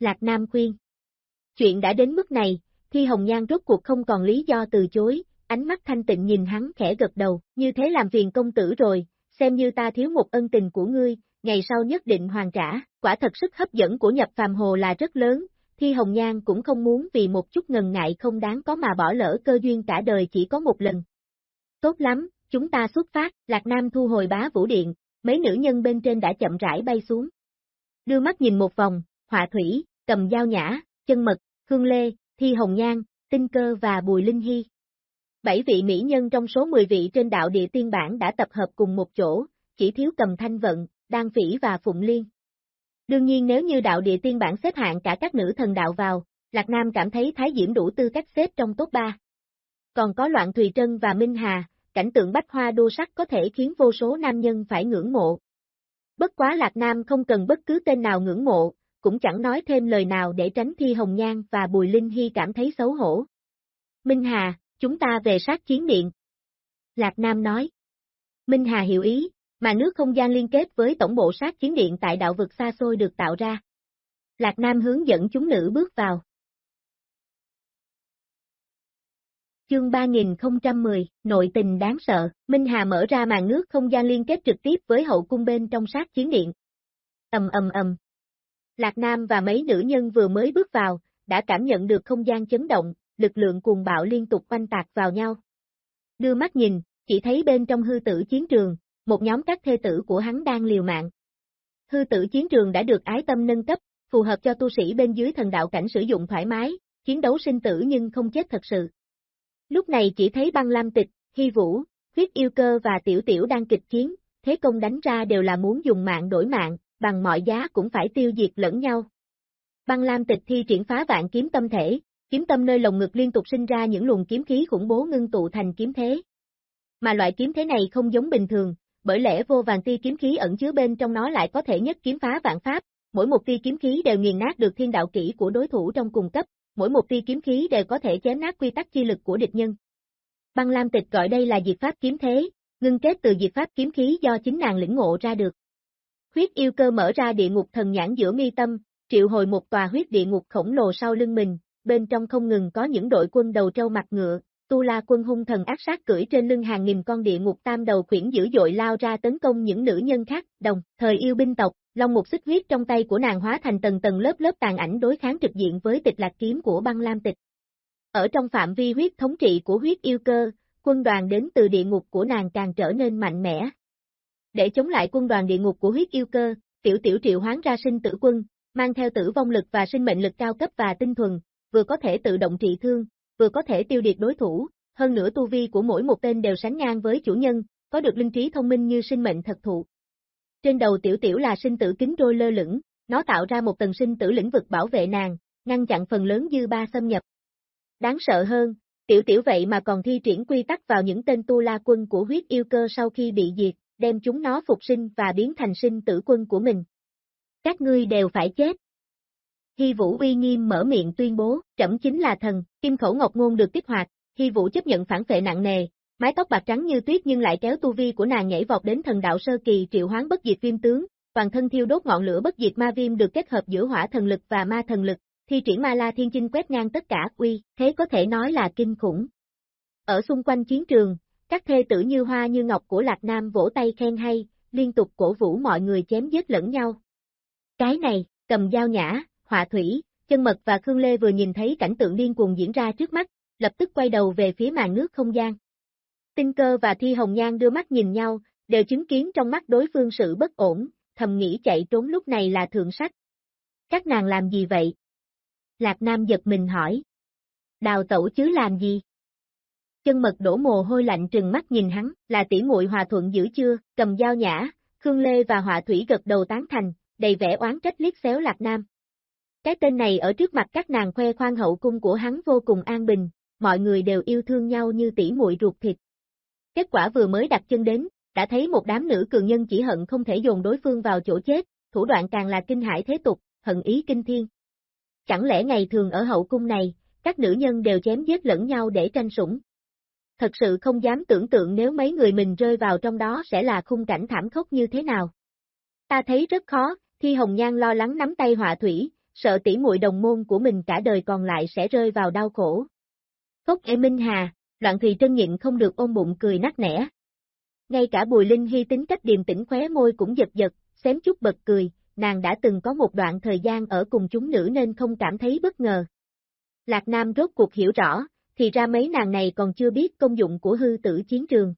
Lạc Nam khuyên. Chuyện đã đến mức này, Thi Hồng Nhan rốt cuộc không còn lý do từ chối, ánh mắt thanh tịnh nhìn hắn khẽ gật đầu, như thế làm phiền công tử rồi, xem như ta thiếu một ân tình của ngươi, ngày sau nhất định hoàn trả, quả thật sức hấp dẫn của nhập phàm hồ là rất lớn, Thi Hồng Nhan cũng không muốn vì một chút ngần ngại không đáng có mà bỏ lỡ cơ duyên cả đời chỉ có một lần. Tốt lắm, chúng ta xuất phát, Lạc Nam thu hồi bá vũ điện, mấy nữ nhân bên trên đã chậm rãi bay xuống. Đưa mắt nhìn một vòng, họa thủy, cầm dao nhã, chân mật, hương lê, thi hồng nhan, tinh cơ và bùi linh hy. Bảy vị mỹ nhân trong số 10 vị trên đạo địa tiên bản đã tập hợp cùng một chỗ, chỉ thiếu cầm thanh vận, đan phỉ và phụng liên. Đương nhiên nếu như đạo địa tiên bản xếp hạng cả các nữ thần đạo vào, Lạc Nam cảm thấy Thái Diễm đủ tư cách xếp trong top 3. Còn có Loạn Thùy Trân và Minh Hà, cảnh tượng bách hoa đô sắc có thể khiến vô số nam nhân phải ngưỡng mộ. Bất quá Lạc Nam không cần bất cứ tên nào ngưỡng mộ, cũng chẳng nói thêm lời nào để tránh Thi Hồng Nhan và Bùi Linh Hy cảm thấy xấu hổ. Minh Hà, chúng ta về sát chiến điện. Lạc Nam nói. Minh Hà hiểu ý, mà nước không gian liên kết với tổng bộ sát chiến điện tại đạo vực xa xôi được tạo ra. Lạc Nam hướng dẫn chúng nữ bước vào. Chương 3010, nội tình đáng sợ, Minh Hà mở ra màn nước không gian liên kết trực tiếp với hậu cung bên trong sát chiến điện. Ầm ầm ầm. Lạc Nam và mấy nữ nhân vừa mới bước vào, đã cảm nhận được không gian chấn động, lực lượng cuồng bạo liên tục quanh tạc vào nhau. Đưa mắt nhìn, chỉ thấy bên trong hư tử chiến trường, một nhóm các thê tử của hắn đang liều mạng. Hư tử chiến trường đã được ái tâm nâng cấp, phù hợp cho tu sĩ bên dưới thần đạo cảnh sử dụng thoải mái, chiến đấu sinh tử nhưng không chết thật sự. Lúc này chỉ thấy băng lam tịch, hy vũ, huyết yêu cơ và tiểu tiểu đang kịch chiến, thế công đánh ra đều là muốn dùng mạng đổi mạng, bằng mọi giá cũng phải tiêu diệt lẫn nhau. Băng lam tịch thi triển phá vạn kiếm tâm thể, kiếm tâm nơi lồng ngực liên tục sinh ra những luồng kiếm khí khủng bố ngưng tụ thành kiếm thế. Mà loại kiếm thế này không giống bình thường, bởi lẽ vô vàng tia kiếm khí ẩn chứa bên trong nó lại có thể nhất kiếm phá vạn pháp, mỗi một tia kiếm khí đều nghiền nát được thiên đạo kỹ của đối thủ trong cùng cấp, mỗi một tia kiếm khí đều có thể chém nát quy tắc chi lực của địch nhân. Băng Lam Tịch gọi đây là diệt pháp kiếm thế, ngưng kết từ diệt pháp kiếm khí do chính nàng lĩnh ngộ ra được. Huyết yêu cơ mở ra địa ngục thần nhãn giữa mi tâm, triệu hồi một tòa huyết địa ngục khổng lồ sau lưng mình, bên trong không ngừng có những đội quân đầu trâu mặt ngựa, Tu La quân hung thần ác sát cưỡi trên lưng hàng nghìn con địa ngục tam đầu khuyển dữ dội lao ra tấn công những nữ nhân khác, đồng, thời yêu binh tộc, long một xích huyết trong tay của nàng hóa thành tầng tầng lớp lớp tàn ảnh đối kháng trực diện với tịch lạc kiếm của băng lam tịch. Ở trong phạm vi huyết thống trị của huyết yêu cơ, quân đoàn đến từ địa ngục của nàng càng trở nên mạnh mẽ. Để chống lại quân đoàn địa ngục của huyết yêu cơ, tiểu tiểu triệu hoán ra sinh tử quân, mang theo tử vong lực và sinh mệnh lực cao cấp và tinh thuần, vừa có thể tự động trị thương, vừa có thể tiêu diệt đối thủ, hơn nữa tu vi của mỗi một tên đều sánh ngang với chủ nhân, có được linh trí thông minh như sinh mệnh thật thụ. Trên đầu tiểu tiểu là sinh tử kính trôi lơ lửng, nó tạo ra một tầng sinh tử lĩnh vực bảo vệ nàng, ngăn chặn phần lớn dư ba xâm nhập. Đáng sợ hơn, tiểu tiểu vậy mà còn thi triển quy tắc vào những tên tu la quân của huyết yêu cơ sau khi bị diệt, đem chúng nó phục sinh và biến thành sinh tử quân của mình. Các ngươi đều phải chết. Hy Vũ uy nghiêm mở miệng tuyên bố, trẫm chính là thần, kim khẩu ngọc ngôn được kích hoạt, Hy Vũ chấp nhận phản phệ nặng nề, mái tóc bạc trắng như tuyết nhưng lại kéo tu vi của nàng nhảy vọt đến thần đạo sơ kỳ triệu hoán bất diệt viêm tướng, toàn thân thiêu đốt ngọn lửa bất diệt ma viêm được kết hợp giữa hỏa thần lực và ma thần lực, thi triển ma la thiên chinh quét ngang tất cả, uy, thế có thể nói là kinh khủng. Ở xung quanh chiến trường, các thê tử như hoa như ngọc của Lạc Nam vỗ tay khen hay, liên tục cổ vũ mọi người chém giết lẫn nhau. Cái này, cầm dao nhã, họa thủy, chân mật và Khương Lê vừa nhìn thấy cảnh tượng điên cuồng diễn ra trước mắt, lập tức quay đầu về phía màn nước không gian. Tinh cơ và Thi Hồng Nhan đưa mắt nhìn nhau, đều chứng kiến trong mắt đối phương sự bất ổn, thầm nghĩ chạy trốn lúc này là thượng sách. Các nàng làm gì vậy? Lạc Nam giật mình hỏi. Đào tẩu chứ làm gì? Chân mật đổ mồ hôi lạnh trừng mắt nhìn hắn, là tỷ muội hòa thuận dữ chưa, cầm dao nhã, Khương Lê và Họa Thủy gật đầu tán thành, đầy vẻ oán trách liếc xéo Lạc Nam. Cái tên này ở trước mặt các nàng khoe khoang hậu cung của hắn vô cùng an bình, mọi người đều yêu thương nhau như tỷ muội ruột thịt. Kết quả vừa mới đặt chân đến, đã thấy một đám nữ cường nhân chỉ hận không thể dồn đối phương vào chỗ chết, thủ đoạn càng là kinh hải thế tục, hận ý kinh thiên. Chẳng lẽ ngày thường ở hậu cung này, các nữ nhân đều chém giết lẫn nhau để tranh sủng? Thật sự không dám tưởng tượng nếu mấy người mình rơi vào trong đó sẽ là khung cảnh thảm khốc như thế nào. Ta thấy rất khó, Thi Hồng Nhan lo lắng nắm tay họa thủy, sợ tỷ muội đồng môn của mình cả đời còn lại sẽ rơi vào đau khổ. Cốc ê Minh Hà, Loạn Thùy Trân nhịn không được ôm bụng cười nát nẻ. Ngay cả Bùi Linh Hy tính cách điềm tĩnh khóe môi cũng giật giật, xém chút bật cười, nàng đã từng có một đoạn thời gian ở cùng chúng nữ nên không cảm thấy bất ngờ. Lạc Nam rốt cuộc hiểu rõ, thì ra mấy nàng này còn chưa biết công dụng của hư tử chiến trường.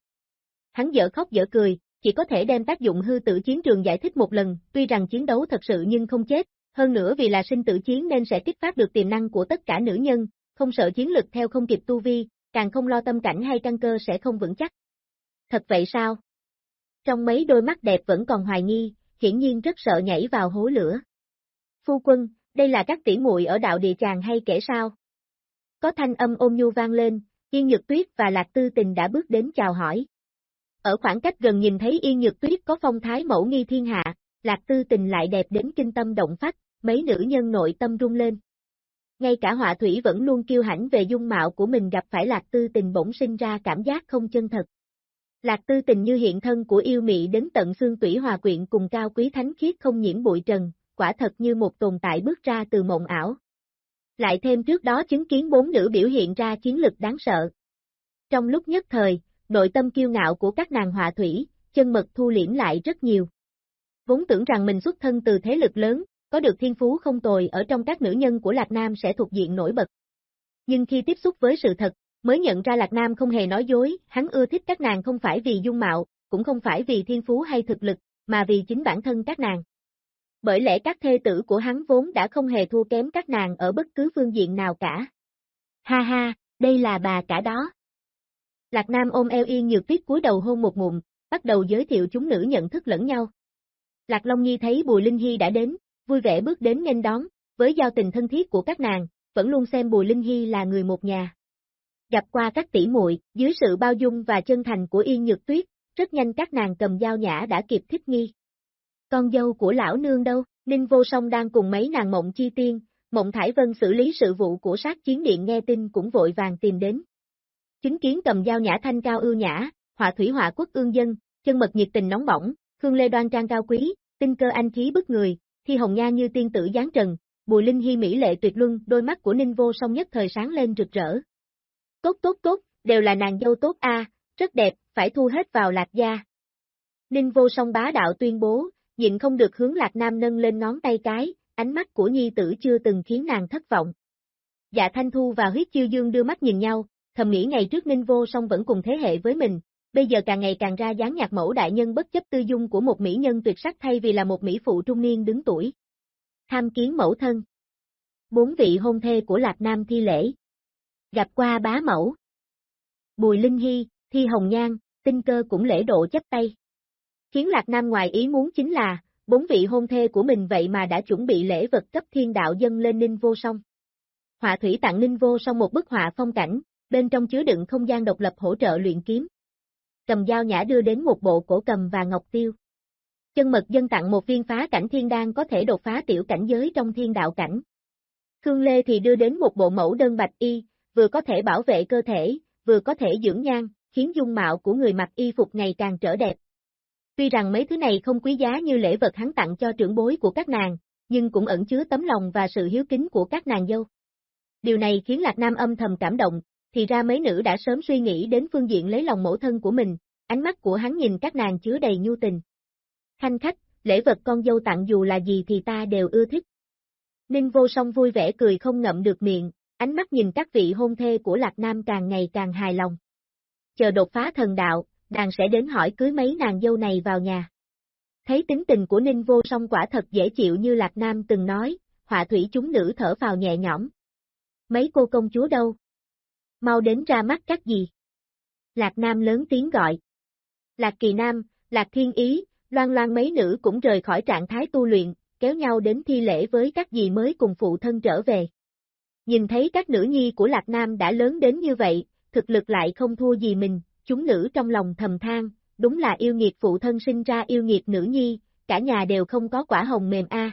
Hắn dở khóc dở cười, chỉ có thể đem tác dụng hư tử chiến trường giải thích một lần, tuy rằng chiến đấu thật sự nhưng không chết, hơn nữa vì là sinh tử chiến nên sẽ kích phát được tiềm năng của tất cả nữ nhân, không sợ chiến lực theo không kịp tu vi, càng không lo tâm cảnh hay căn cơ sẽ không vững chắc. Thật vậy sao? Trong mấy đôi mắt đẹp vẫn còn hoài nghi, hiển nhiên rất sợ nhảy vào hố lửa. Phu quân, đây là các tỷ muội ở đạo địa chàng hay kể sao? Có thanh âm ôm nhu vang lên, Yên Nhược Tuyết và Lạc Tư Tình đã bước đến chào hỏi. Ở khoảng cách gần nhìn thấy Yên Nhược Tuyết có phong thái mẫu nghi thiên hạ, Lạc Tư Tình lại đẹp đến kinh tâm động phách, mấy nữ nhân nội tâm rung lên. Ngay cả họa thủy vẫn luôn kiêu hãnh về dung mạo của mình gặp phải Lạc Tư Tình bỗng sinh ra cảm giác không chân thật. Lạc Tư Tình như hiện thân của yêu mị đến tận xương tủy hòa quyện cùng cao quý thánh khiết không nhiễm bụi trần, quả thật như một tồn tại bước ra từ mộng ảo. Lại thêm trước đó chứng kiến bốn nữ biểu hiện ra chiến lực đáng sợ. Trong lúc nhất thời, nội tâm kiêu ngạo của các nàng họa thủy, chân mật thu liễm lại rất nhiều. Vốn tưởng rằng mình xuất thân từ thế lực lớn, có được thiên phú không tồi ở trong các nữ nhân của Lạc Nam sẽ thuộc diện nổi bật. Nhưng khi tiếp xúc với sự thật, mới nhận ra Lạc Nam không hề nói dối, hắn ưa thích các nàng không phải vì dung mạo, cũng không phải vì thiên phú hay thực lực, mà vì chính bản thân các nàng. Bởi lẽ các thê tử của hắn vốn đã không hề thua kém các nàng ở bất cứ phương diện nào cả. Ha ha, đây là bà cả đó. Lạc Nam ôm eo yên nhược tuyết cúi đầu hôn một mụn, bắt đầu giới thiệu chúng nữ nhận thức lẫn nhau. Lạc Long Nhi thấy Bùi Linh Hy đã đến, vui vẻ bước đến nghênh đón, với giao tình thân thiết của các nàng, vẫn luôn xem Bùi Linh Hy là người một nhà. Gặp qua các tỷ muội, dưới sự bao dung và chân thành của Yên Nhược Tuyết, rất nhanh các nàng cầm dao nhã đã kịp thích nghi. Con dâu của lão nương đâu, Ninh Vô Song đang cùng mấy nàng mộng chi tiên, mộng Thải Vân xử lý sự vụ của sát chiến điện nghe tin cũng vội vàng tìm đến. Chứng kiến cầm dao nhã thanh cao ưu nhã, họa thủy họa quốc ương dân, chân mật nhiệt tình nóng bỏng, Khương Lê đoan trang cao quý, tinh cơ anh khí bức người, thi hồng nha như tiên tử giáng trần, Bùi Linh Hy mỹ lệ tuyệt luân, đôi mắt của Ninh Vô Song nhất thời sáng lên rực rỡ. Tốt tốt tốt, đều là nàng dâu tốt a, rất đẹp, phải thu hết vào Lạc gia. Ninh Vô Song bá đạo tuyên bố, nhịn không được hướng Lạc Nam nâng lên ngón tay cái, ánh mắt của nhi tử chưa từng khiến nàng thất vọng. Dạ Thanh Thu và huyết chiêu dương đưa mắt nhìn nhau, thầm nghĩ ngày trước Ninh Vô Song vẫn cùng thế hệ với mình, bây giờ càng ngày càng ra dáng nhạc mẫu đại nhân bất chấp tư dung của một mỹ nhân tuyệt sắc thay vì là một mỹ phụ trung niên đứng tuổi. tham kiến mẫu thân. Bốn vị hôn thê của Lạc Nam thi lễ. Gặp qua bá mẫu. Bùi Linh Hy, Thi Hồng Nhan, tinh cơ cũng lễ độ chấp tay. Khiến Lạc Nam ngoài ý muốn chính là, bốn vị hôn thê của mình vậy mà đã chuẩn bị lễ vật cấp thiên đạo dân lên Ninh Vô Song. Họa thủy tặng Ninh Vô Song một bức họa phong cảnh, bên trong chứa đựng không gian độc lập hỗ trợ luyện kiếm. Cầm dao nhã đưa đến một bộ cổ cầm và ngọc tiêu. Chân mật dân tặng một viên phá cảnh thiên đan có thể đột phá tiểu cảnh giới trong thiên đạo cảnh. Khương Lê thì đưa đến một bộ mẫu đơn bạch y, vừa có thể bảo vệ cơ thể, vừa có thể dưỡng nhan, khiến dung mạo của người mặc y phục ngày càng trở đẹp. Tuy rằng mấy thứ này không quý giá như lễ vật hắn tặng cho trưởng bối của các nàng, nhưng cũng ẩn chứa tấm lòng và sự hiếu kính của các nàng dâu. Điều này khiến Lạc Nam âm thầm cảm động, thì ra mấy nữ đã sớm suy nghĩ đến phương diện lấy lòng mẫu thân của mình, ánh mắt của hắn nhìn các nàng chứa đầy nhu tình. Khanh khách, lễ vật con dâu tặng dù là gì thì ta đều ưa thích. Ninh vô song vui vẻ cười không ngậm được miệng, ánh mắt nhìn các vị hôn thê của Lạc Nam càng ngày càng hài lòng. Chờ đột phá thần đạo, nàng sẽ đến hỏi cưới mấy nàng dâu này vào nhà. Thấy tính tình của Ninh vô song quả thật dễ chịu như Lạc Nam từng nói, họa thủy chúng nữ thở vào nhẹ nhõm. Mấy cô công chúa đâu? Mau đến ra mắt các gì? Lạc Nam lớn tiếng gọi. Lạc Kỳ Nam, Lạc Thiên Ý, loan loan mấy nữ cũng rời khỏi trạng thái tu luyện, kéo nhau đến thi lễ với các dì mới cùng phụ thân trở về. Nhìn thấy các nữ nhi của Lạc Nam đã lớn đến như vậy, thực lực lại không thua gì mình, chúng nữ trong lòng thầm than, đúng là yêu nghiệt phụ thân sinh ra yêu nghiệt nữ nhi, cả nhà đều không có quả hồng mềm a.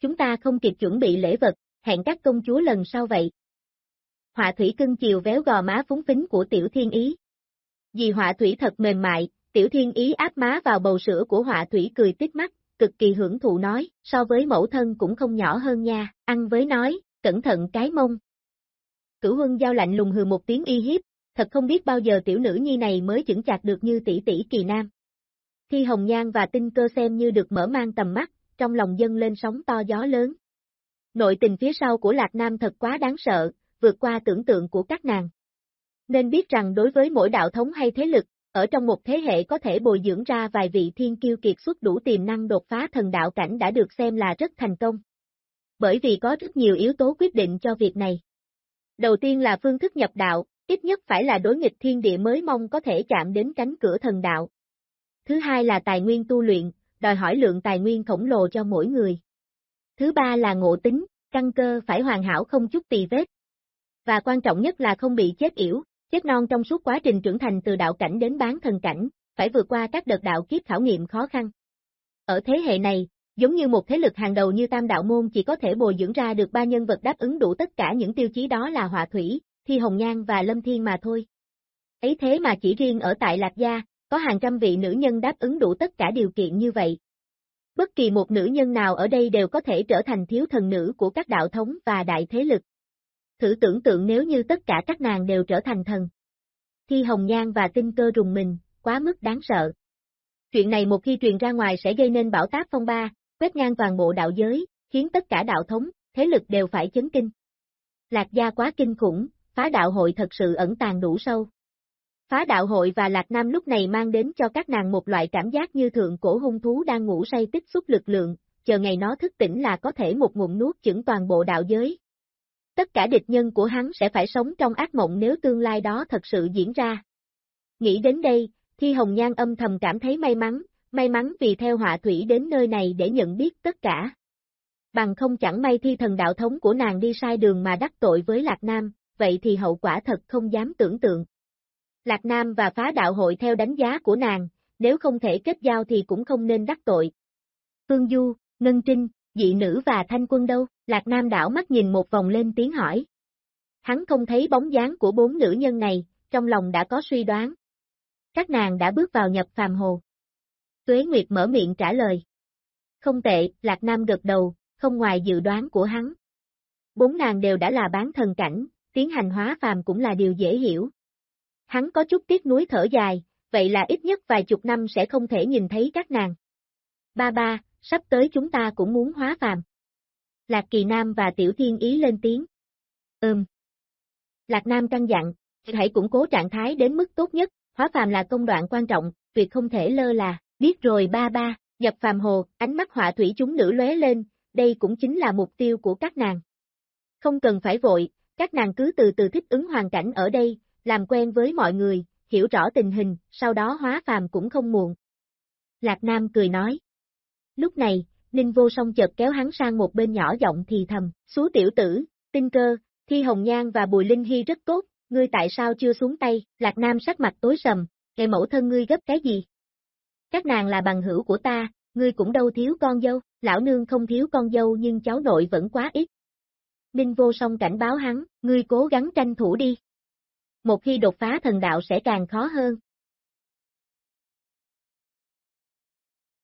Chúng ta không kịp chuẩn bị lễ vật, hẹn các công chúa lần sau vậy. Họa thủy cưng chiều véo gò má phúng phính của tiểu thiên ý. Vì họa thủy thật mềm mại, tiểu thiên ý áp má vào bầu sữa của họa thủy cười tít mắt, cực kỳ hưởng thụ nói, so với mẫu thân cũng không nhỏ hơn nha, ăn với nói, cẩn thận cái mông. Cửu huân giao lạnh lùng hừ một tiếng y hiếp, thật không biết bao giờ tiểu nữ nhi này mới chững chạc được như tỷ tỷ kỳ nam. Thi hồng nhan và tinh cơ xem như được mở mang tầm mắt, trong lòng dân lên sóng to gió lớn. Nội tình phía sau của Lạc Nam thật quá đáng sợ, vượt qua tưởng tượng của các nàng. Nên biết rằng đối với mỗi đạo thống hay thế lực, ở trong một thế hệ có thể bồi dưỡng ra vài vị thiên kiêu kiệt xuất đủ tiềm năng đột phá thần đạo cảnh đã được xem là rất thành công. Bởi vì có rất nhiều yếu tố quyết định cho việc này. Đầu tiên là phương thức nhập đạo, ít nhất phải là đối nghịch thiên địa mới mong có thể chạm đến cánh cửa thần đạo. Thứ hai là tài nguyên tu luyện, đòi hỏi lượng tài nguyên khổng lồ cho mỗi người. Thứ ba là ngộ tính, căn cơ phải hoàn hảo không chút tì vết. Và quan trọng nhất là không bị chết yểu, chết non trong suốt quá trình trưởng thành từ đạo cảnh đến bán thần cảnh, phải vượt qua các đợt đạo kiếp khảo nghiệm khó khăn. Ở thế hệ này, giống như một thế lực hàng đầu như Tam Đạo Môn chỉ có thể bồi dưỡng ra được ba nhân vật đáp ứng đủ tất cả những tiêu chí đó là Họa Thủy, Thi Hồng Nhan và Lâm Thiên mà thôi. Ấy thế mà chỉ riêng ở tại Lạc Gia, có hàng trăm vị nữ nhân đáp ứng đủ tất cả điều kiện như vậy. Bất kỳ một nữ nhân nào ở đây đều có thể trở thành thiếu thần nữ của các đạo thống và đại thế lực. Thử tưởng tượng nếu như tất cả các nàng đều trở thành thần. Thi hồng nhan và tinh cơ rùng mình, quá mức đáng sợ. Chuyện này một khi truyền ra ngoài sẽ gây nên bão táp phong ba, quét ngang toàn bộ đạo giới, khiến tất cả đạo thống, thế lực đều phải chấn kinh. Lạc gia quá kinh khủng, phá đạo hội thật sự ẩn tàng đủ sâu. Phá đạo hội và Lạc Nam lúc này mang đến cho các nàng một loại cảm giác như thượng cổ hung thú đang ngủ say tích xúc lực lượng, chờ ngày nó thức tỉnh là có thể một ngụm nuốt chửng toàn bộ đạo giới. Tất cả địch nhân của hắn sẽ phải sống trong ác mộng nếu tương lai đó thật sự diễn ra. Nghĩ đến đây, Thi Hồng Nhan âm thầm cảm thấy may mắn, may mắn vì theo họa thủy đến nơi này để nhận biết tất cả. Bằng không chẳng may thi thần đạo thống của nàng đi sai đường mà đắc tội với Lạc Nam, vậy thì hậu quả thật không dám tưởng tượng. Lạc Nam và phá đạo hội theo đánh giá của nàng, nếu không thể kết giao thì cũng không nên đắc tội. Phương Du, Ngân Trinh, dị nữ và thanh quân đâu? Lạc Nam đảo mắt nhìn một vòng lên tiếng hỏi. Hắn không thấy bóng dáng của bốn nữ nhân này, trong lòng đã có suy đoán. Các nàng đã bước vào nhập phàm hồ. Tuế Nguyệt mở miệng trả lời. Không tệ, Lạc Nam gật đầu, không ngoài dự đoán của hắn. Bốn nàng đều đã là bán thần cảnh, tiến hành hóa phàm cũng là điều dễ hiểu. Hắn có chút tiếc nuối thở dài, vậy là ít nhất vài chục năm sẽ không thể nhìn thấy các nàng. Ba ba, sắp tới chúng ta cũng muốn hóa phàm. Lạc Kỳ Nam và Tiểu Thiên Ý lên tiếng. Ừm. Lạc Nam căng dặn, hãy củng cố trạng thái đến mức tốt nhất, hóa phàm là công đoạn quan trọng, việc không thể lơ là, biết rồi ba ba, nhập phàm hồ, ánh mắt họa thủy chúng nữ lóe lên, đây cũng chính là mục tiêu của các nàng. Không cần phải vội, các nàng cứ từ từ thích ứng hoàn cảnh ở đây, làm quen với mọi người, hiểu rõ tình hình, sau đó hóa phàm cũng không muộn. Lạc Nam cười nói. Lúc này, Ninh vô song chợt kéo hắn sang một bên nhỏ giọng thì thầm, xú tiểu tử, tinh cơ, thi hồng nhan và bùi linh hy rất tốt, ngươi tại sao chưa xuống tay, Lạc Nam sắc mặt tối sầm, kẻ mẫu thân ngươi gấp cái gì? Các nàng là bằng hữu của ta, ngươi cũng đâu thiếu con dâu, lão nương không thiếu con dâu nhưng cháu nội vẫn quá ít. Ninh vô song cảnh báo hắn, ngươi cố gắng tranh thủ đi. Một khi đột phá thần đạo sẽ càng khó hơn.